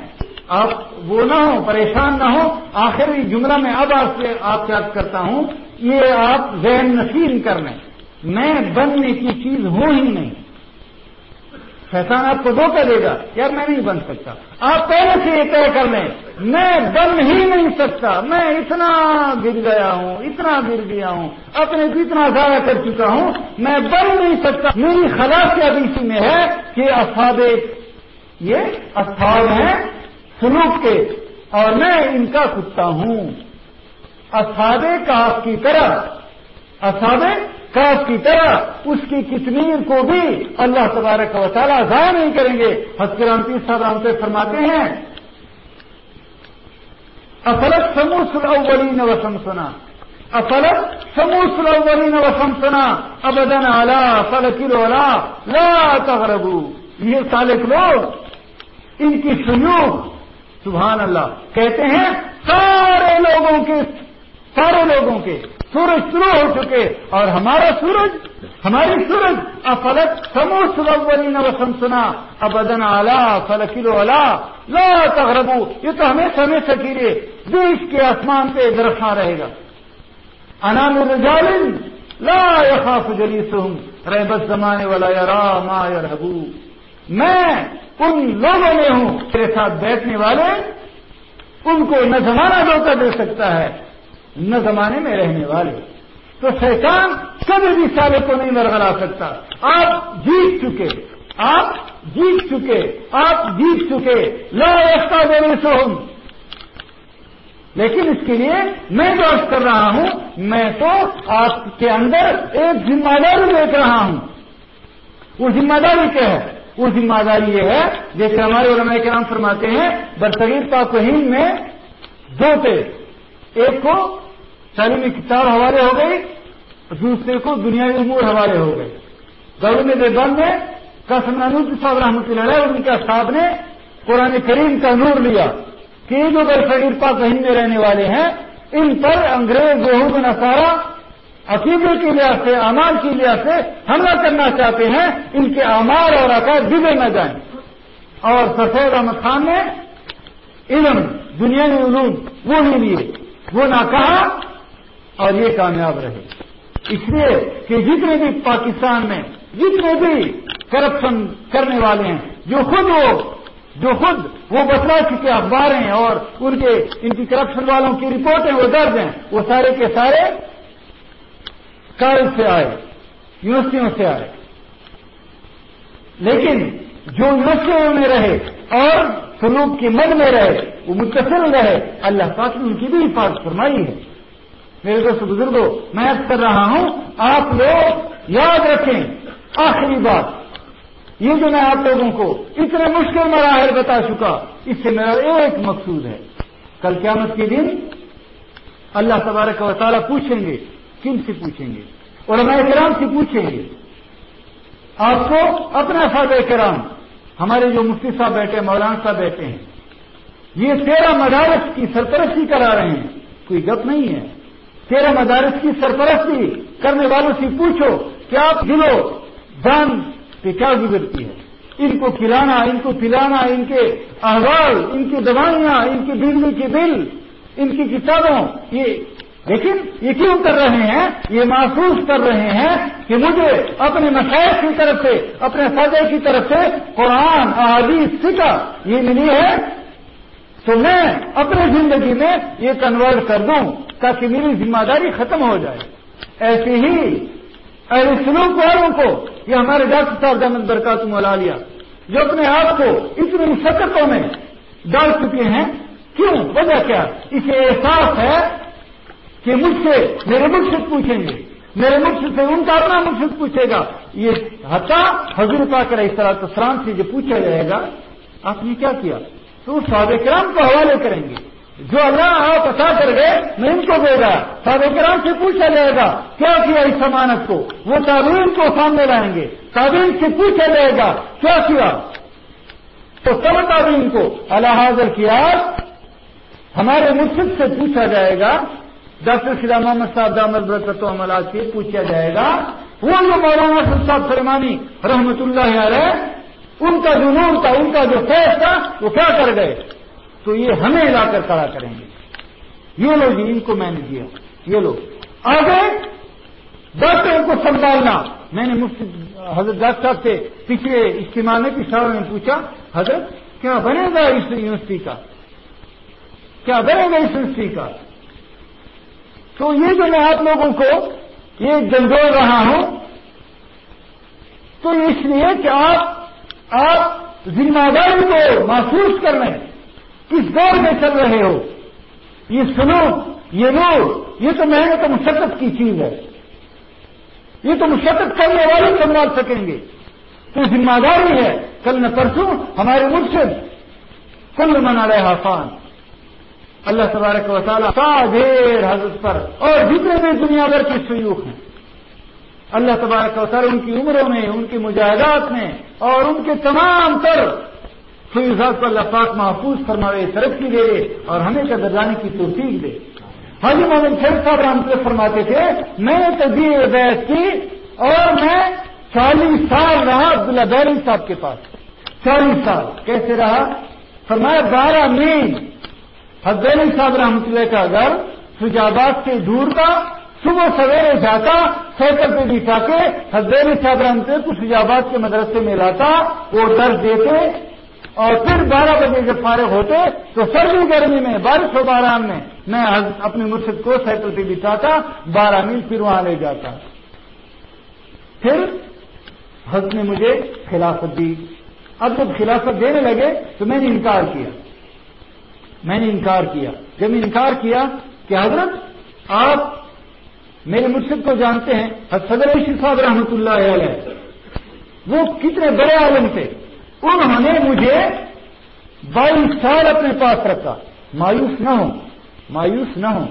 آپ وہ نہ ہو پریشان نہ ہو آخری جملہ میں اب آپ سے، آپ یاد کرتا ہوں، یہ آپ ذہن نشین کر لیں میں بننے کی چیز ہوں ہی نہیں۔ شیطان آپ کو دھوکہ دے گا، یار میں نہیں بن سکتا۔ آپ پہلے سے یہ طے کر لیں، میں بن ہی نہیں سکتا، میں اتنا گر گیا ہوں، اتنا گر گیا ہوں، اپنے اتنا ضائع کر چکا ہوں، میں بن نہیں سکتا۔ میری خلاف ابھی اسی میں ہے کہ افاد یہ افاد ہیں سلوک کے، اور میں ان کا کتا ہوں۔ افادے کا کی طرح افادے کاف کی طرح اس کی کشمیر کو بھی اللہ تبارک و تعالیٰ ضائع نہیں کریں گے۔ حسکرانتی صاحب ہم سے فرماتے ہیں، افلت سمو سلاؤلین وسم سنا افلت سمو سلاؤلین وسم سنا ابدن اعلی فل کلو لا تغربو یہ سالک لوگ، ان کی سلوک سبحان اللہ، کہتے ہیں، سارے لوگوں کے، سارے لوگوں کے سورج شروع ہو چکے اور ہمارا سورج، ہماری سورج، افلت سمو سلولی وسم سنا ابدن اعلیٰ فلکلو الا لا تغربو، یہ تو ہمیشہ ہمیشہ گرے دیش کے آسمان پہ درخواں رہے گا۔ انام الرجال لا يخاف جلیسهم ریبت زمانے والا یرا ما یرهبو میں ان لوگوں میں ہوں میرے ساتھ بیٹھنے والے، ان کو نہ زمانہ دھوکہ دے سکتا ہے۔ نہ زمانے میں رہنے والے۔ تو شیطان کبھی بھی سالے کو نہیں مرغلا سکتا۔ آپ جیت چکے۔ آپ جیت چکے۔ آپ جیت چکے۔ لا ایسا دینے سے ہوں لیکن اس کے لیے میں جو کر رہا ہوں، میں تو آپ کے اندر ایک ذمہ داری دیکھ رہا ہوں۔ وہ ذمہ داری کیا ہے؟ وہ ذمہ داری یہ ہے، جیسے ہمارے علماء کے فرماتے ہیں برصغیر پاک ہند میں دو تھے۔ ایک کو تعلیمی کتاب حوالے ہو گئی، دوسرے کو دنیاوی امور حوالے ہو گئے۔ گورنمنٹ بند میں قسم صاحب رحمۃ اللہ علیہ ان کے صاحب نے قرآن کریم کا نور لیا کہ یہ جو برصغیر پاک ہند میں رہنے والے ہیں، ان پر انگریز بہت نسارا عقیدے کے لحاظ سے امال کے لحاظ سے حملہ کرنا چاہتے ہیں، ان کے امار اور عقائد بگڑ نہ جائیں۔ اور سفید احمد خان نے علم دنیا علوم، وہ نہیں لیے۔ وہ نہ کہا اور یہ کامیاب رہے۔ اس لیے کہ جتنے بھی پاکستان میں جتنے بھی کرپشن کرنے والے ہیں، جو خود وہ جو خود وہ بتلا چکے اخبار ہیں اور ان کے ان کی کرپشن والوں کی رپورٹیں وہ درج ہیں، وہ سارے کے سارے کالج سے آئے، یونیورسٹیوں سے آئے۔ لیکن جو یونیورسٹیوں میں رہے اور سلوک کی مد میں رہے، وہ متصل رہے، اللہ پاک نے ان کی بھی حفاظت فرمائی ہے۔ میرے دوست بزرگوں، میں کر رہا ہوں، آپ لوگ یاد رکھیں، آخری بات، یہ جو میں آپ لوگوں کو اتنے مشکل مراحل بتا چکا، اس سے میرا ایک مقصود ہے۔ کل قیامت کے دن اللہ تبارک و تعالیٰ پوچھیں گے، کن سے پوچھیں گے؟ اور ہمارے کرام سے پوچھیں گے۔ آپ کو اپنا فائدہ کرام، ہمارے جو مفتی صاحب بیٹھے مولانا صاحب بیٹھے ہیں، یہ تیرہ مدارس کی سرپرستی کرا رہے ہیں، کوئی گپ نہیں ہے۔ تیرہ مدارس کی سرپرستی کرنے والوں سے پوچھو کہ آپ دلو دان پہ کیا گزرتی ہے؟ ان کو کھلانا، ان کو پلانا، ان کے احوال، ان کی دوائیاں، ان کی بجلی کے بل، ان کی کتابوں، یہ لیکن یہ کیوں کر رہے ہیں؟ یہ محسوس کر رہے ہیں کہ مجھے اپنے مسائل کی طرف سے، اپنے فائدے کی طرف سے قرآن، احادیث سکھا یہ ملی ہے تو میں اپنی زندگی میں یہ کنورٹ کر دوں۔ تاکہ میری ذمہ داری ختم ہو جائے۔ ایسے ہی اہل سلوک والوں کو یہ ہمارے ڈاکٹر صاحب احمد برکات مولا لیا۔ جو اپنے آپ کو اتنی مشقتوں میں ڈال چکے ہیں، کیوں؟ وجہ کیا؟ اسے احساس ہے کہ مجھ سے میرے مقصد پوچھیں گے۔ میرے مقصد سے ان کا اپنا مقصد پوچھے گا۔ یہ حتا حضور پا کر اس طرح تسران سے جو پوچھا جائے گا، آپ نے کیا کیا؟ تو صحابہ کرام کو حوالے کریں گے۔ جو اللہ آپ عطا کر گئے، میں ان کو دے گا۔ صحابہ کرام سے پوچھا جائے گا، کیا کیا اس امانت کو؟ وہ تعلیم کو سامنے لائیں گے۔ تعلیم سے پوچھا جائے گا، کیا کیا تو سب تعلیم کو، اللہ حاضر کیا ہمارے مقصد سے پوچھا جائے گا۔ ڈاکٹر شیرا محمد صاحب دامد برکت و عملات سے پوچھا جائے گا۔ وہ جو مولانا صاحب فرمانی رحمت اللہ علیہ، ان کا جو نور تھا، ان کا جو فیض تھا، وہ کیا کر گئے؟ تو یہ ہمیں لا کر کھڑا کریں گے۔ یہ لوگ جی ان کو میں نے دیا۔ یہ لوگ۔ آگے ڈاکٹر کو سنبھالنا۔ میں نے مفتی حضرت ڈاکٹر صاحب سے پچھلے اجتماع میں پچھاڑ میں پوچھا، حضرت، کیا بنے گا اس یونیورسٹی کا؟ کیا بنے گا اس یونیورسٹی کا؟ تو یہ جو میں آپ لوگوں کو یہ جنجوڑ رہا ہوں، تو اس لیے کہ آپ آپ ذمہ داری کو محسوس کر رہے ہیں۔ کس دور میں چل رہے ہو؟ یہ سنو، یہ لو یہ تو محنت مشقت کی چیز ہے۔ یہ تو مشقت کرنے والے سنبھال سکیں گے۔ تو ذمہ داری ہے۔ کل نہ پرسوں ہمارے مرشد کل منا رہے حافان اللہ تبارک و تعالیٰ کا ڈھیر حضرت پر اور جتنے بھی دنیا بھر کے سیوخ ہیں، اللہ تبارک و تعالیٰ ان کی عمروں میں، ان کی مجاہدات میں اور ان کے تمام تر فیوزات کو اللہ پاک محفوظ فرماوے، ترقی دے اور ہمیں قدر جانے کی توفیق دے۔ حاجی محمد خیر صاحب رحمت اللہ فرماتے تھے، میں نے تجزیے بیس کی اور میں چالیس سال رہا عبداللہ بیری صاحب کے پاس۔ چالیس سال، کیسے رہا؟ فرمایا، بارہ میل حدیلی صاحب رحمت اللہ کا گھر سجاباد سے دور کا صبح سویرے جاتا، سائیکل پہ بٹھا کے حدیلی صاحب رحمت کو سجاباد کے مدرسے میں لاتا، وہ درد دیتے اور پھر بارہ بجے جب فارغ ہوتے تو سردی گرمی میں، بارش و باران میں میں اپنے مرشد کو سائیکل پہ بٹھاتا، بارہ میل پھر وہاں لے جاتا۔ پھر حضرت نے مجھے خلافت دی۔ اب جب خلافت دینے لگے تو میں نے انکار کیا۔ میں نے انکار کیا۔ جب میں انکار کیا کہ حضرت، آپ میرے مرشد کو جانتے ہیں صدر صاحب رحمۃ اللہ علیہ۔ وہ کتنے بڑے عالم تھے۔ انہوں نے مجھے بائیس سال اپنے پاس رکھا۔ مایوس نہ ہو مایوس نہ ہو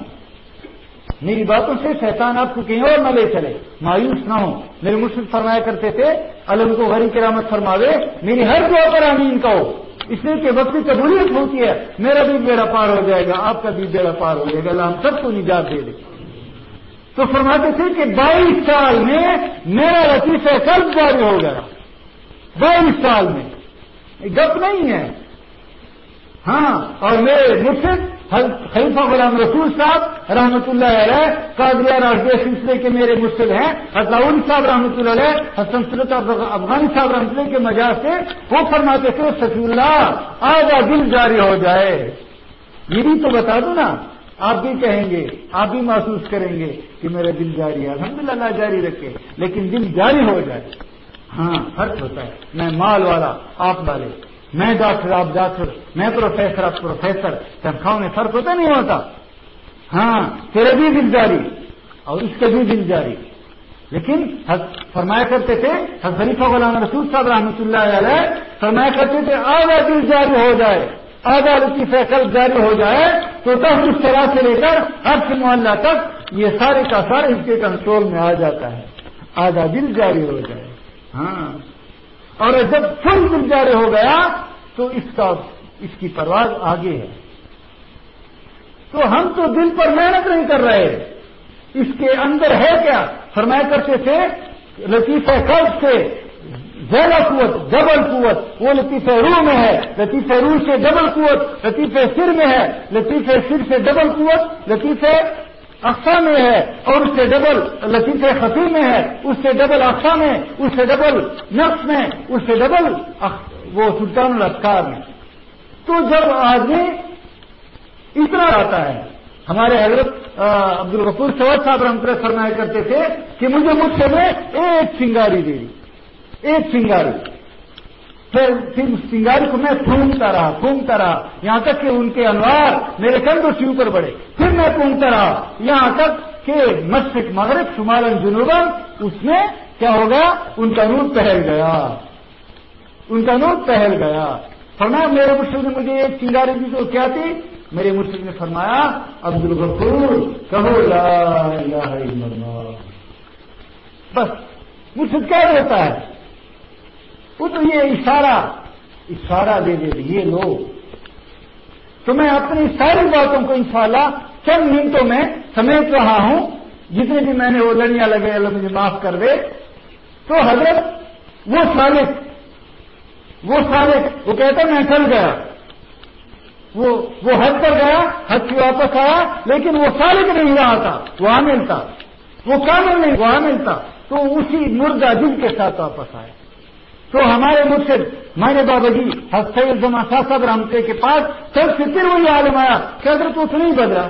میری باتوں سے شیطان آپ کو کہیں اور نہ لے چلے۔ مایوس نہ ہو میرے مرشد فرمایا کرتے تھے، علم کو غری کرامت فرماوے، میری ہر دعا پر آمین کہو۔ اس لیے کہ وقت کی قبولیت ہوتی ہے۔ میرا بھی بیڑا پار ہو جائے گا، آپ کا بھی بیڑا پار ہو جائے گا اللہ ہم سب کو نجات دے دے۔ تو فرماتے تھے کہ بائیس سال میں میرا لطیفہ قلب جاری ہو گیا۔ بائیس سال میں۔ گپ نہیں ہے۔ ہاں اور میرے مرشد خلیفہ غلام رسول صاحب رحمۃ اللہ علیہ، قادریہ راشدیہ سلسلے کے میرے مرشد ہیں حضاون صاحب رحمۃ اللہ علیہ حسن سلط افغانی صاحب رحمۃ اللہ کے مجاز سے وہ فرماتے تھے سفی اللہ آگا دل جاری ہو جائے۔ یہ بھی تو بتا دوں نا، آپ بھی کہیں گے، آپ بھی محسوس کریں گے کہ میرا دل جاری ہے۔ الحمد للہ جاری رکھے، لیکن دل جاری ہو جائے۔ ہاں فرق ہوتا ہے۔ میں مال والا، آپ والے۔ میں ڈاکٹر، آپ ڈاکٹر۔ میں پروفیسر، آپ پروفیسر۔ تنخواہوں میں فرق ہوتا نہیں ہوتا۔ ہاں تیرے بھی دل جاری اور اس کے بھی دل جاری۔ لیکن فرمایا کرتے تھے حضریف غلام رسول صاحب رحمۃ اللہ علیہ، فرمایا کرتے تھے، آدھا دل جاری ہو جائے، آدھا لطیف فیصل جاری ہو جائے، تو تب اس طرح سے لے کر ہر محلہ تک یہ سارے کا سارے اس کے کنٹرول میں آ جاتا ہے۔ آدھا دل جاری ہو جائے۔ ہاں۔ اور جب فل دل جاری ہو گیا تو اس کا اس کی پرواز آگے ہے۔ تو ہم تو دل پر محنت نہیں کر رہے۔ اس کے اندر ہے کیا؟ فرمایا کرتے تھے، لطیفہ قرض سے زیادہ قوت ڈبل قوت، وہ لطیفہ روح میں ہے۔ لطیفہ روح سے ڈبل قوت، لطیفہ سر میں ہے۔ لطیفہ سر سے ڈبل قوت، لطیفہ اقسا میں ہے اور اس سے ڈبل لطیف خفی میں ہے، اس سے ڈبل اقسا میں، اس سے ڈبل نقص میں، اس سے ڈبل وہ سلطان الاسکار میں۔ تو جب آدمی اتنا آتا ہے، ہمارے حضرت عبد الغفور سواد صاحب رحمت فرمایا کرتے تھے کہ مجھے مجھ سے میں ایک سنگاری دے دی۔ ایک سنگاری۔ پھر پھر اس سنگاری کو میں پھونکتا رہا پھونکتا رہا۔ یہاں تک کہ ان کے انوار میرے کندھوں سے اوپر بڑھے۔ پھر میں پھونکتا رہا۔ یہاں تک کہ مشرق مغرب، شمال جنوبن اس میں کیا ہوگا ان کا نور پہل گیا۔ ان کا نور پہل گیا۔ فرمایا، میرے مرشد نے مجھے ایک چنگاری دی تو کیا تھی؟ میرے مرشد نے فرمایا، عبد الغفور، کہو لا الہ الا اللہ۔ بس، مرشد کیا دیتا ہے؟ وہ تو یہ اشارہ اشارہ دے دے یہ لو۔ تو میں اپنی ساری باتوں کو انشاءاللہ چند منٹوں میں سمیٹ رہا ہوں۔ جتنے بھی میں نے وہ لڑیاں لگے، اللہ مجھے معاف کر دے۔ تو حضرت، وہ سالک وہ سالک وہ کہتا میں چل گیا۔ وہ وہ حد پر گیا حد کی واپس آیا، لیکن وہ سالک نہیں رہا تھا، وہ عامل تھا۔ وہ کامل نہیں، وہ عامل تھا۔ تو اسی مردہ دل کے ساتھ واپس آیا۔ تو ہمارے مرشد ہمارے بابا جی حسین زما صاحب رامتے کے پاس سب سے پھر وہی عالم آیا کہ اگر تو نہیں بدلا۔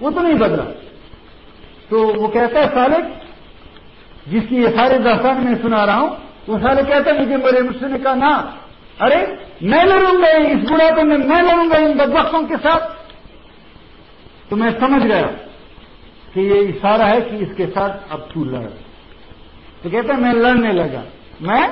وہ تو نہیں بدلا۔ تو وہ کہتا ہے سالک جس کی یہ سارے داستان میں سنا رہا ہوں، وہ سارے کہتے ہیں مجھے میرے مرشد نے کہا نا ارے، میں لڑوں گا اس بڑا تو میں میں لڑوں گا ان بدبختوں کے ساتھ۔ تو میں سمجھ گیا کہ یہ اشارہ ہے کہ اس کے ساتھ اب تو لڑ۔ تو کہتا ہے، میں لڑنے لگا۔ میں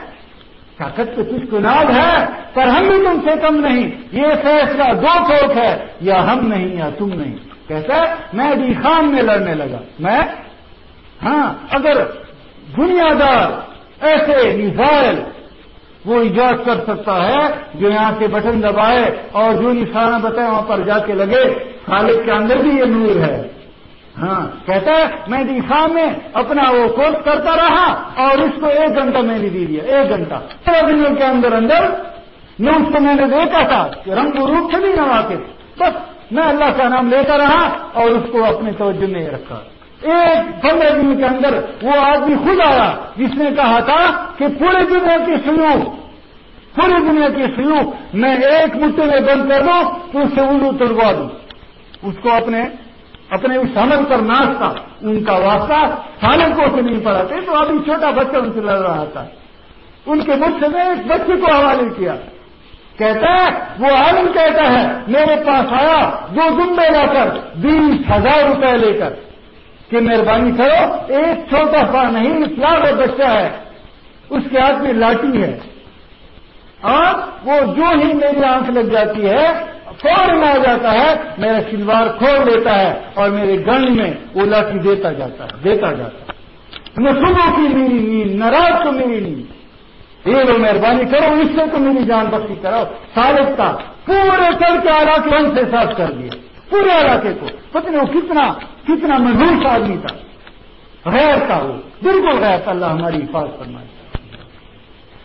طاقت تو کچھ کناب ہے پر ہم بھی تم سے کم نہیں۔ یہ فیصلہ دو چوک ہے، یا ہم نہیں یا تم نہیں۔ کہتا ہے، میں بھی خان میں لڑنے لگا۔ میں ہاں اگر دنیا دار ایسے میزائل وہ ایجاد کر سکتا ہے جو یہاں سے بٹن دبائے اور جو نشانہ بتائے وہاں پر جا کے لگے خالد کے اندر بھی یہ نور ہے۔ ہاں کہتا ہے، میں دفاع میں اپنا وہ کورس کرتا رہا اور اس کو ایک گھنٹہ میں نے دے دیا، ایک گھنٹہ۔ تیرہ دنوں کے اندر اندر میں اس کو میں نے دیکھا تھا کہ رنگ روپ سے بھی نہ واقف بس، میں اللہ کا نام لیتا رہا اور اس کو اپنے توجہ میں رکھا۔ ایک پندرہ دن کے اندر وہ آدمی خود آیا، جس نے کہا تھا کہ پورے دنیا کی سلوک پوری دنیا کی سلوک میں ایک مٹے میں بند کر دوں تو اس سے اردو تڑوا دوں۔ اس کو اپنے اپنے اس عمل پر ناشتا ان کا واسطہ سالکوں سے نہیں پڑھاتے تو ابھی چھوٹا بچہ ان سے لڑ رہا تھا۔ ان کے مجھ سے میں ایک بچے کو حوالے کیا۔ کہتا ہے، وہ عالم کہتا ہے، میرے پاس آیا، دو دمبے لا کر، بیس ہزار روپے لے کر۔ کہ مہربانی کرو، ایک چھوٹا سا نہیں لاکھ بچہ ہے، اس کے ہاتھ میں لاٹھی ہے۔ اور وہ جو ہی میری آنکھ لگ جاتی ہے فوراً آ جاتا ہے، میرا شلوار کھول دیتا ہے اور میرے گن میں وہ لاٹھی دیتا جاتا ہے، دیتا جاتا ہے۔ نہ صبح کی میری نیند، نہ رات کو میری نیند۔ یہ لو مہربانی کرو، اس سے تو میری جان بخشی کراؤ۔ سالک کا پورے چل کے آ رہا کہ ہم سے ساتھ کر دیا پورے علاقے کو۔ پتہ نہیں وہ کتنا کتنا محروس آدمی تھا۔ غیر کا وہ۔ بالکل غیر تھا اللہ ہماری حفاظت فرمائے۔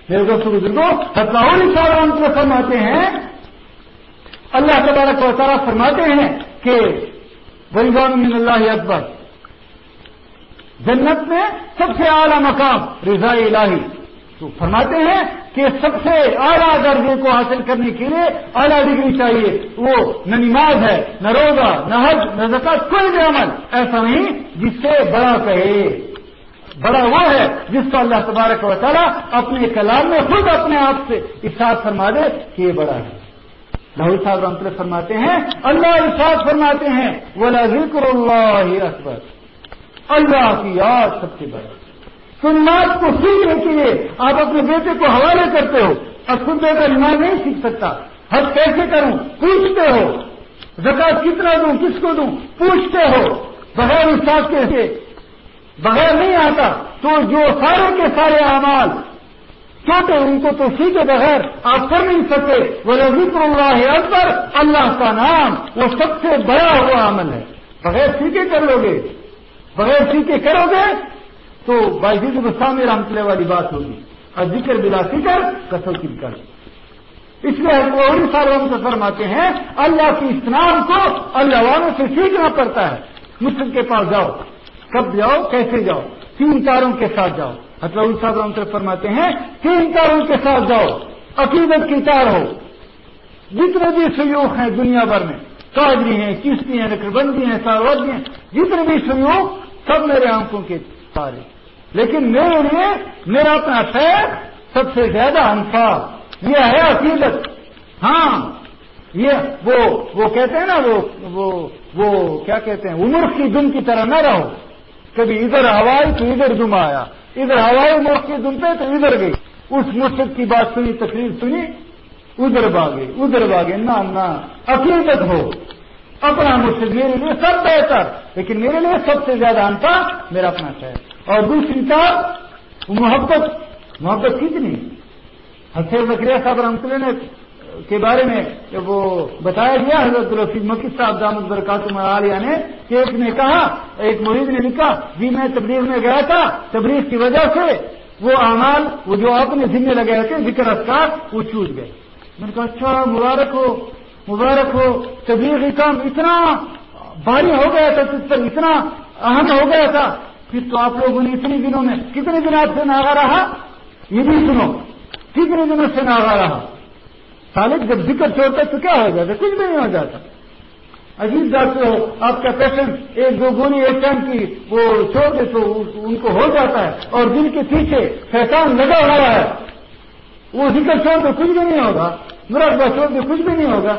میرے دوستوں بزرگوں ستاون سال کو فرماتے ہیں اللہ تبارک و تعالیٰ فرماتے ہیں کہ بلغان من اللہ اکبر جنت میں سب سے اعلیٰ مقام رضا الہی۔ تو فرماتے ہیں کہ سب سے اعلیٰ درجے کو حاصل کرنے کے لیے اعلیٰ ڈگری چاہیے۔ وہ نہ نماز ہے، نہ روزہ، نہ حج، نہ زکات کوئی بھی عمل۔ ایسا نہیں جس سے بڑا کہے۔ بڑا وہ ہے جس کو اللہ تبارک و تعالیٰ اپنے کلام میں خود اپنے آپ سے ارشاد فرما دے کہ یہ بڑا ہے۔ لاہور صاحب رحمت فرماتے ہیں، اللہ ارشاد فرماتے ہیں وہ ذکر اللہ اکبر اللہ کی یاد سب سے بڑا سنات کو سیکھنے کے لیے آپ اپنے بیٹے کو حوالے کرتے ہو، اور خود بیٹا نماز نہیں سیکھ سکتا۔ حج کیسے کروں؟ پوچھتے ہو۔ زکات کتنا دوں؟ کس کو دوں؟ پوچھتے ہو۔ بغیر استاد کے بغیر نہیں آتا۔ تو جو سارے کے سارے اعمال چھوٹے ان کو تو سیکھے بغیر آپ کر نہیں سکتے وہ ذکر اللہ اکبر اللہ کا نام وہ سب سے بڑا ہوا عمل ہے۔ بغیر سیکھے کر لو گے۔ بغیر سیکھے کرو گے تو بائی گسامی رامتلے والی بات ہوگی۔ اور ذکر بلا فکر کسل کی کر اس لیے اور سارے ہم سے فرماتے ہیں، اللہ کی اسلام کو اللہ والوں سے سیکھنا پڑتا ہے۔ مسلم کے پاس جاؤ، کب جاؤ، کیسے جاؤ؟ تین تاروں کے ساتھ جاؤ۔ حضرت صاحب ہم سے فرماتے ہیں تین تاروں کے ساتھ جاؤ، عقیدت کی تار ہو۔ جتنے بھی سیوگ ہیں دنیا بھر میں کاجری ہیں کشتی ہیں نقربندی ہیں ساروی ہیں، جتنے بھی سیوگ سب میرے آنکھوں کے تارے لیکن میرے لیے میرا اپنا خیر سب سے زیادہ انصاف۔ یہ ہے عقیدت۔ ہاں یہ وہ وہ کہتے ہیں نا، وہ وہ وہ کیا کہتے ہیں، عمر کی دم کی طرح نہ رہو۔ کبھی ادھر ہوائی تو ادھر دم آیا۔ ادھر ہوائی موت کی دم پہ تو ادھر گئی۔ اس مرشد کی بات سنی تکلیف سنی، ادھر باغے ادھر باغے نہ نہ عقیدت ہو۔ اپنا مرشد میرے لیے سب بہتر، لیکن میرے لیے سب سے زیادہ انتا میرا اپنا شہر۔ اور دوسری بات محبت۔ محبت کتنی؟ حسین بکریا صاحب رحمت اللہ نے کے بارے میں وہ بتایا گیا، حضرت الرفیق مکی صاحب دامد برکات عالیہ نے کہ ایک نے کہا، ایک مرید نے لکھا جی میں تبلیغ میں گیا تھا، تبلیغ کی وجہ سے وہ اعمال، وہ جو اپنے ذمے لگے تھے، ذکر افکار وہ چھوٹ گئے۔ میں نے کہا اچھا مبارک ہو مبارک ہو، تبلیغی کام اتنا بھاری ہو گیا تھا اس پر اتنا اہم ہو گیا تھا۔ پھر تو آپ لوگوں نے اتنے دنوں میں کتنے دن آپ سے ناگا رہا؟ یہ بھی سنو، کتنے دنوں سے ناگا رہا؟ سالک جب ذکر چھوڑتا تو کیا ہو جاتا کچھ بھی نہیں ہو جاتا۔ عجیب ڈاکٹر ہو آپ کا پیشنٹ ایک دو گونی ایک ٹائم کی وہ چھوڑ دے تو ان کو ہو جاتا ہے اور دل کے پیچھے شیطان لگا ہوا ہے۔ وہ ذکر چھوڑ دے کچھ بھی نہیں ہوگا۔ مراد چھوڑ دے کچھ بھی نہیں ہوگا۔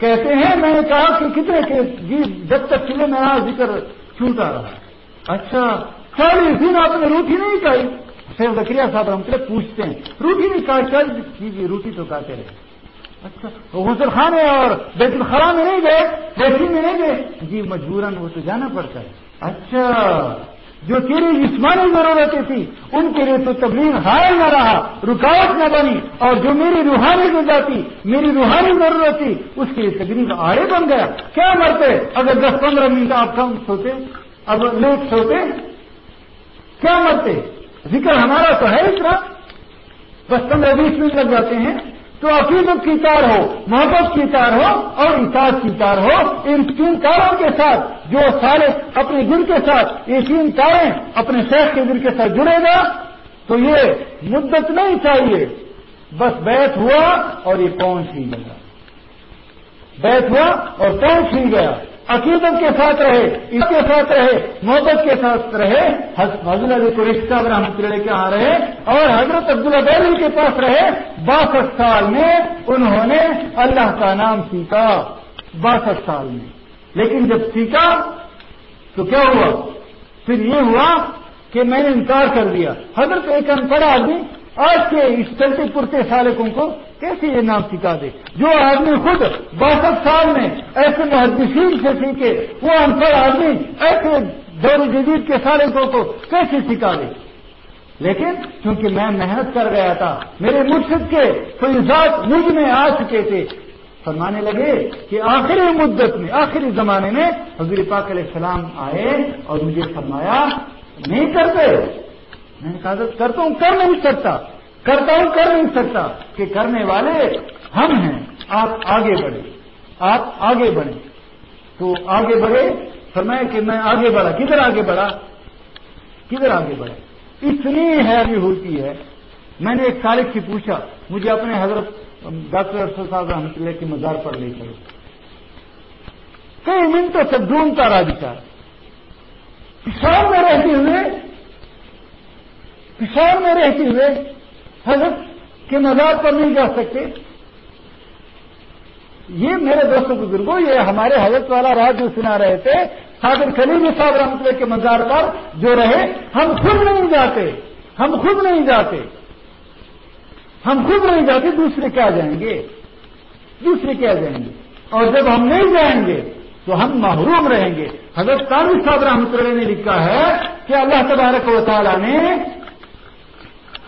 کہتے ہیں، میں نے کہا کہ کتنے کے جی جب تک چلے میں ذکر چھوٹا رہا۔ اچھا چالیس دن آپ نے روٹی نہیں کھائی۔ شیخ زکریہ صاحب ہم سے پوچھتے ہیں، روٹی نہیں کھائی چل جی جی روٹی تو کھاتے رہے۔ اچھا غسل خانے اور بیت الخلا میں نہیں گئے بیٹری میں نہیں گئے؟ جی مجبوراً وہ تو جانا پڑتا ہے۔ اچھا جو تیری جسمانی ضرورتیں تھی، ان کے لیے تو تبلیغ حائل نہ رہا، رکاوٹ نہ بنی، اور جو میری روحانی غذا تھی، میری روحانی ضرورت تھی، اس کے لیے تبلیغ آڑے بن گیا۔ کیا مرتے؟ اگر دس پندرہ منٹ آپ کم سوتے، اب لوگ سوتے، کیا مرتے؟ ذکر ہمارا تو ہے اس اتنا بس پندرہ بیس منٹ لگ جاتے ہیں۔ تو عقیدت کی تار ہو، محبت کی تار ہو اور اطاعت کی تار ہو، ان تین تاروں کے ساتھ جو سارے اپنے دل کے ساتھ، یہ تین تاریں اپنے شیخ کے دل کے ساتھ جڑے گا، تو یہ مدت نہیں چاہیے۔ بس بیت ہوا اور یہ پہنچ ہی گیا۔ بیت ہوا اور پہنچ ہی گیا۔ عقیدت کے ساتھ رہے اس کے ساتھ رہے، محبت کے ساتھ رہے، حضرت علی قریشہ رحمت اللہ کے یہاں رہے اور حضرت عبداللہ بیل کے پاس رہے، باسٹھ سال میں انہوں نے اللہ کا نام سیکھا، باسٹھ سال میں۔ لیکن جب سیکھا تو کیا ہوا؟ پھر یہ ہوا کہ میں نے انکار کر دیا۔ حضرت ایک انپڑھ آدمی آج کے اس چلتے پرتے سالکوں کو کیسے یہ نام سکھا دے؟ جو آدمی خود باسٹھ سال میں ایسے محدثین سے سیکھے، وہ انپڑھ آدمی ایسے دور جدید کے سالکوں کو کیسے سکھا دے؟ لیکن چونکہ میں محنت کر گیا تھا، میرے مرشد کے کوئی ذات مجھ میں آ چکے تھے۔ فرمانے لگے کہ آخری مدت میں، آخری زمانے میں حضور پاک علیہ السلام آئے اور مجھے فرمایا، نہیں کرتے۔ میں نے کہا کرتا ہوں، کر نہیں سکتا۔ کرتا ہوں، کر نہیں سکتا کہ کرنے والے ہم ہیں۔ آپ آگے بڑھے آپ آگے بڑھے تو آگے بڑھے۔ فرمایا کہ میں آگے بڑھا۔ کدھر آگے بڑھا؟ کدھر آگے بڑھا اتنی حیرانی ہوتی ہے۔ میں نے ایک طالب سے پوچھا، مجھے اپنے حضرت ڈاکٹر ارشد صاحب رحمت اللہ کے مزار پر لے چلو۔ کئی منٹوں سے ڈھونڈتا رہا بچار پشاور میں رہتے ہوئے پشاور میں رہتے ہوئے حضرت کے مزار پر نہیں جا سکتے۔ یہ میرے دوستوں بزرگوں، یہ ہمارے حضرت والا راج جو سنا رہے تھے صادر خلیل صاحب رحمت اللہ کے مزار پر جو رہے، ہم خود نہیں جاتے، ہم خود نہیں جاتے۔ ہم خود نہیں جاتے، دوسرے کیا جائیں گے؟ دوسرے کیا جائیں گے؟ اور جب ہم نہیں جائیں گے، تو ہم محروم رہیں گے۔ حضرت کانوی صاحب رحمۃ اللہ نے لکھا ہے کہ اللہ تبارک و تعالیٰ نے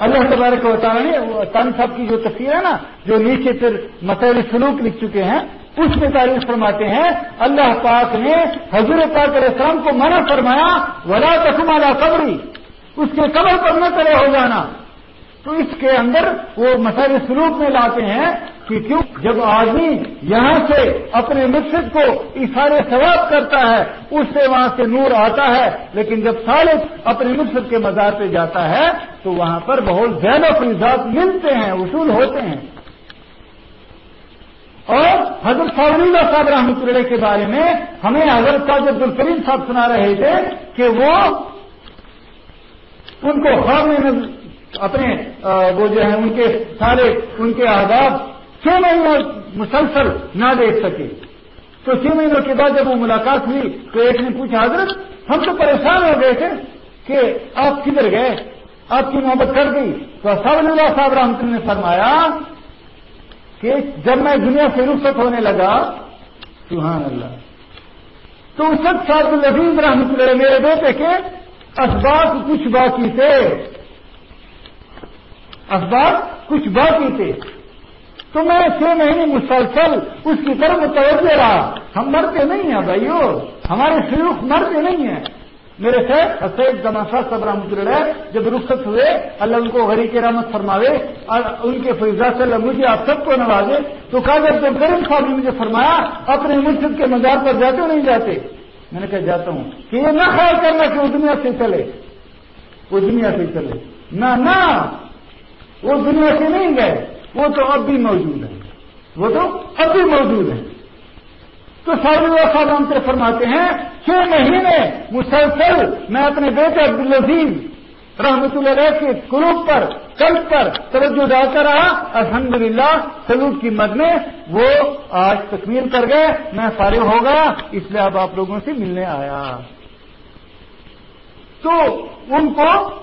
اللہ تبارک و تعالیٰ نے تان صاحب کی جو تصویر ہے نا، جو نیچے پھر مسائل سلوک لکھ چکے ہیں، اس میں تعریف فرماتے ہیں، اللہ پاک نے حضور پاک علیہ السلام کو منع فرمایا، ولا تخمالا قبری اس کے قبر پر نہ کرے ہو جانا۔ تو اس کے اندر وہ مسائل سلوک میں لاتے ہیں کہ کیوں؟ جب آدمی یہاں سے اپنے مرشد کو اشارے ثواب کرتا ہے، اس سے وہاں سے نور آتا ہے، لیکن جب سالک اپنے مرشد کے مزار پہ جاتا ہے، تو وہاں پر بہت زیادہ فریضات ملتے ہیں، اصول ہوتے ہیں۔ اور حضرت اللہ صاحب رحمۃ اللہ کے بارے میں ہمیں حضرت عبد الکریم صاحب سنا رہے تھے کہ وہ ان کو خواب میں اپنے وہ جو ہے ان کے سارے ان کے آداب چھ مہینوں مسلسل نہ دیکھ سکے؟ تو چھ مہینوں کے بعد جب وہ ملاقات ہوئی تو ایک نے پوچھا، حضرت، ہم تو پریشان ہو گئے تھے کہ آپ کدھر گئے؟ آپ کی محبت کر گئی تو سب اللہ صاحب رحمت نے فرمایا کہ جب میں دنیا سے رخصت ہونے لگا، سبحان اللہ، تو اس وقت صاحب العزیز رحمت اللہ میرے بیٹے کے اسباب کچھ باقی تھے۔ اسباب کچھ باقی تھے۔ تو میں چھ مہینے مسلسل، اس کی طرف متوجہ رہا۔ ہم مرتے نہیں ہیں بھائیو، ہمارے شیوخ مرتے نہیں ہیں۔ میرے سید سید دماشا صبر اللہ جب رخصت ہوئے، اللہ ان کو غری کے رحمت فرماوے۔ اور ان کے فیضا سے اللہ مجھے آپ سب کو نوازے۔ تو کہا جب جب کریم صاحب نے مجھے فرمایا، اپنے مرشد کے مزار پر جاتے ہو نہیں جاتے؟ میں نے کہا، جاتا ہوں۔ کہ یہ نہ خیال کرنا کہ وہ دنیا سے چلے۔ وہ دنیا سے چلے۔ نہ نہ، وہ دنیا سے نہیں گئے۔ وہ تو اب بھی موجود ہے۔ وہ تو اب بھی موجود ہے۔ تو صاحب ہم سے فرماتے ہیں، چھ مہینے مسلسل میں اپنے بیٹے عبدالعزیز رحمت اللہ کے قلوب پر، قلب پر توجہ ڈالتا رہا۔ الحمد للہ سلوک کی مد میں وہ آج تکمیل کر گئے۔ میں فارغ ہو گیا، اس لیے اب آپ لوگوں سے ملنے آیا۔ تو ان کو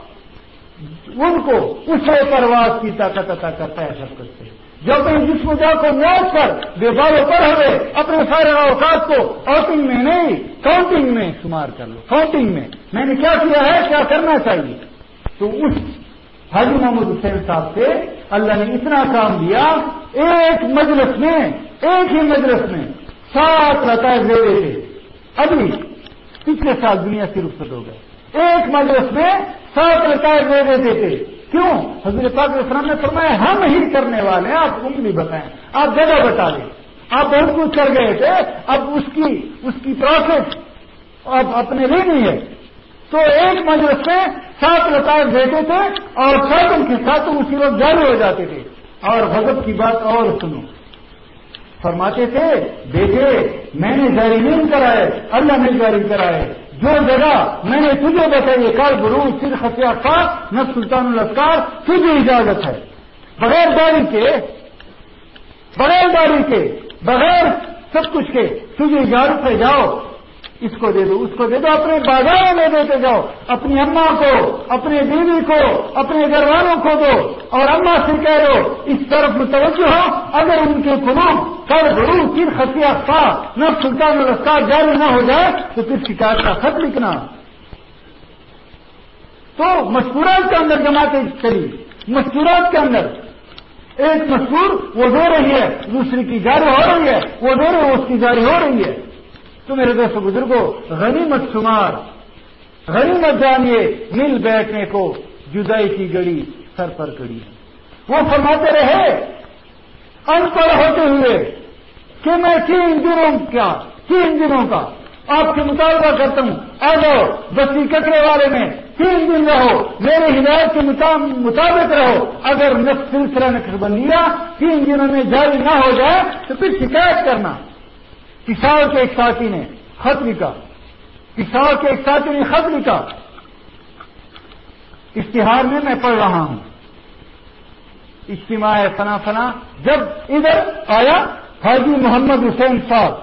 ان کو اس پرواز کی طاقت عطا کرتا ہے، سب کچھ جب میں جس مجھے کو موت کر، بے بالوں پر ہوئے، اپنے سارے اوقات کو آؤٹنگ میں نہیں، کاؤنٹنگ میں شمار کر لو۔ کاؤنٹنگ میں۔ میں نے کیا کیا ہے؟ کیا کرنا چاہیے؟ تو اس حاجی محمد حسین صاحب سے اللہ نے اتنا کام دیا، ایک مجلس میں، ایک ہی مجلس میں سات رتائے دے تھے۔ ابھی پچھلے سال دنیا سے رخصت ہو گئے۔ ایک مجلس میں سات رکائے دے دیتے تھے۔ کیوں؟ حضرت پاک اسلام نے فرمایا، ہم ہی کرنے والے ہیں، آپ انگلی بتائیں۔ آپ جگہ بتا دیں۔ آپ بہت کچھ کر گئے تھے، اب اس کی اس کی پروسیس اب اپنے لیے نہیں ہے۔ تو ایک مجلس میں سات رکائے دیتے تھے اور سات ان کے ساتھ اسی وقت جاری ہو جاتے تھے۔ اور حضرت کی بات اور سنو۔ فرماتے تھے دیکھے میں نے جاری نہیں کرائے اللہ نے جاری کرائے جو جگہ میں نے تجھے بتائی کل برو سر خفیہ کا نہ سلطان الاسکار، تجھے اجازت ہے۔ بغیر داری کے، بغیر داری کے، بغیر سب کچھ کے تجھے اجازت ہے، جاؤ۔ اس کو دے دو، اس کو دے دو، اپنے بازاروں میں دیتے جاؤ، اپنی اما کو اپنے بیوی کو، اپنے گھر والوں کو دو۔ اور اما سے کہہ دو اس طرف متوجہ ہو، اگر ان کے قلوب کر ضرور پھر خطیہ کا نہ سلطان الاسکار جاری نہ ہو جائے، تو پھر شکایت کا خط لکھنا۔ تو مشکورات کے اندر جماعتیں چلی مشکورات کے اندر ایک مشہور وہ دے رہی ہے، دوسری کی جاری ہو رہی ہے، وہ دے رہے اس کی جاری ہو رہی ہے۔ تو میرے دوست بزرگوں، غنیمت شمار، غنیمت جانیے مل بیٹھنے کو جدائی کی گڑی سر پر کڑی ہے۔ وہ فرماتے رہے ان پڑھ ہوتے ہوئے کہ میں تین دنوں کا، تین دنوں کا آپ سے مطالبہ کرتا ہوں۔ آ جاؤ، بستی کچرے والے میں تین دن رہو، میرے ہدایت کے مطابق رہو۔ اگر سلسلہ نقش بندیا تین دنوں میں جاری نہ ہو جائے تو پھر شکایت کرنا۔ کسان کے ایک ساتھی نے خط لکھا کسان کے ایک ساتھی نے خط لکھا۔ اشتہار میں میں پڑھ رہا ہوں۔ اجتماع فنا فنا، جب ادھر آیا حاجی محمد حسین صاحب،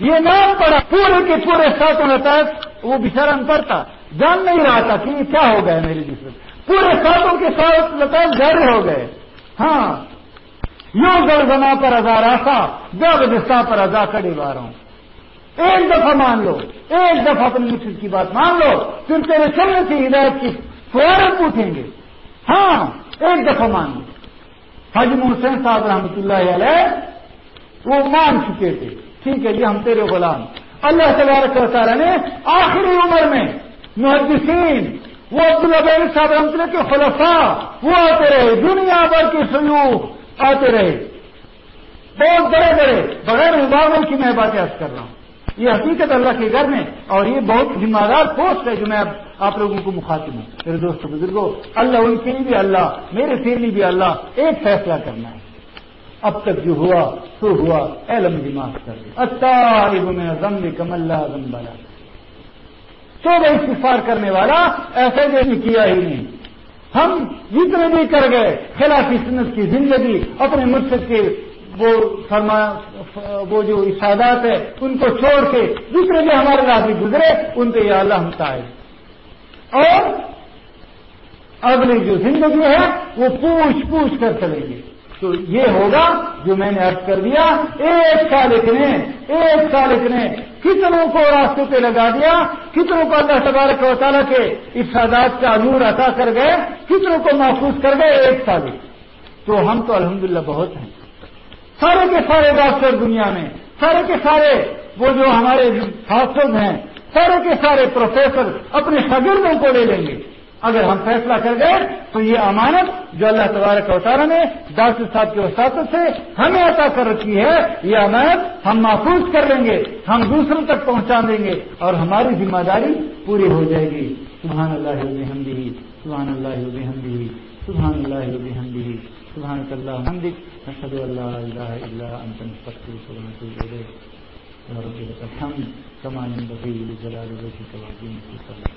یہ نام پڑا پورے کے پورے ساتھوں رہتا وہ بچارا انتر تھا جان نہیں رہا تھا کہ یہ کیا ہو گیا میرے جسم پورے ساتھوں کے ساتھ لطاف جاری ہو گئے۔ ہاں یوں گڑ پر ازا راسا جب دستا پر ازا کڑے لا رہا ہوں ایک دفعہ مان لو، ایک دفعہ اپنی مقصد کی بات مان لو، پھر تیرے چلنے کی ہدایت کی فوراً پوچھیں گے۔ ہاں ایک دفعہ مان لو۔ حاجم حسین صاحب رحمۃ اللہ علیہ، وہ مان چکے تھے۔ ٹھیک ہے جی ہم تیرے غلام۔ اللہ تبارک و تعالیٰ نے آخری عمر میں محدثین، وہ عبد عبدالعبین صاحب رحمت اللہ کے خلفاء، وہ آتے رہے دنیا بھر کے سیوف آتے رہے۔ بہت بڑے بڑے، بغیر مباغوں کی میں باتیں عرض کر رہا ہوں۔ یہ حقیقت اللہ کے گھر میں، اور یہ بہت ذمہ دار پوسٹ ہے جو میں آپ لوگوں کو مخاطب ہوں۔ میرے دوست بزرگوں اللہ ان کے لیے بھی اللہ، میرے پھر لیے بھی اللہ ایک فیصلہ کرنا ہے۔ اب تک جو ہوا، تو ہوا۔ علم بھی معاف کر دے۔ اچھا کم اللہ غم بالا تو وہ استفار کرنے والا ایسے جیسے کیا ہی نہیں۔ ہم جتنے بھی کر گئے خلافی سنت کی زندگی، اپنے مرشد کے وہ فرما، وہ جو اشادات ہے ان کو چھوڑ کے دوسرے بھی ہمارے راضی گزرے، ان پہ یہ اللہ ہم ہے اور اگلی جو زندگی ہے، وہ پوچھ پوچھ کر چلے گی۔ تو یہ ہوگا جو میں نے ارد کر دیا، ایک سالک نے ایک سالک نے کتنوں کو راستے پہ لگا دیا، کتنوں کو اللہ تبارک و تعالیٰ کے افسادات کا نور عطا کر گئے، کتنوں کو محفوظ کر گئے ایک سال تو ہم تو الحمدللہ بہت ہیں۔ سارے کے سارے ڈاکٹر دنیا میں، سارے کے سارے وہ جو ہمارے حافظ ہیں، سارے کے سارے پروفیسر اپنے شاگردوں کو لے لیں گے۔ اگر ہم فیصلہ کر گئے تو یہ امانت جو اللہ تبارک اوتارا نے ڈاکٹر صاحب کے وساطت سے ہمیں عطا کر رکھی ہے، یہ امانت ہم محفوظ کر لیں گے، ہم دوسروں تک پہنچا دیں گے اور ہماری ذمہ داری پوری ہو جائے گی۔ سبحان اللہ حمدی سبحان اللہ حمدی سبحان اللہ حمدی سبحان اللہ حمدک نشهد ان لا اله الا انت نستغفرك ونتوب اليك يا رب الحمد كما ينبغي لجلال وجهك وعظيم سلطانك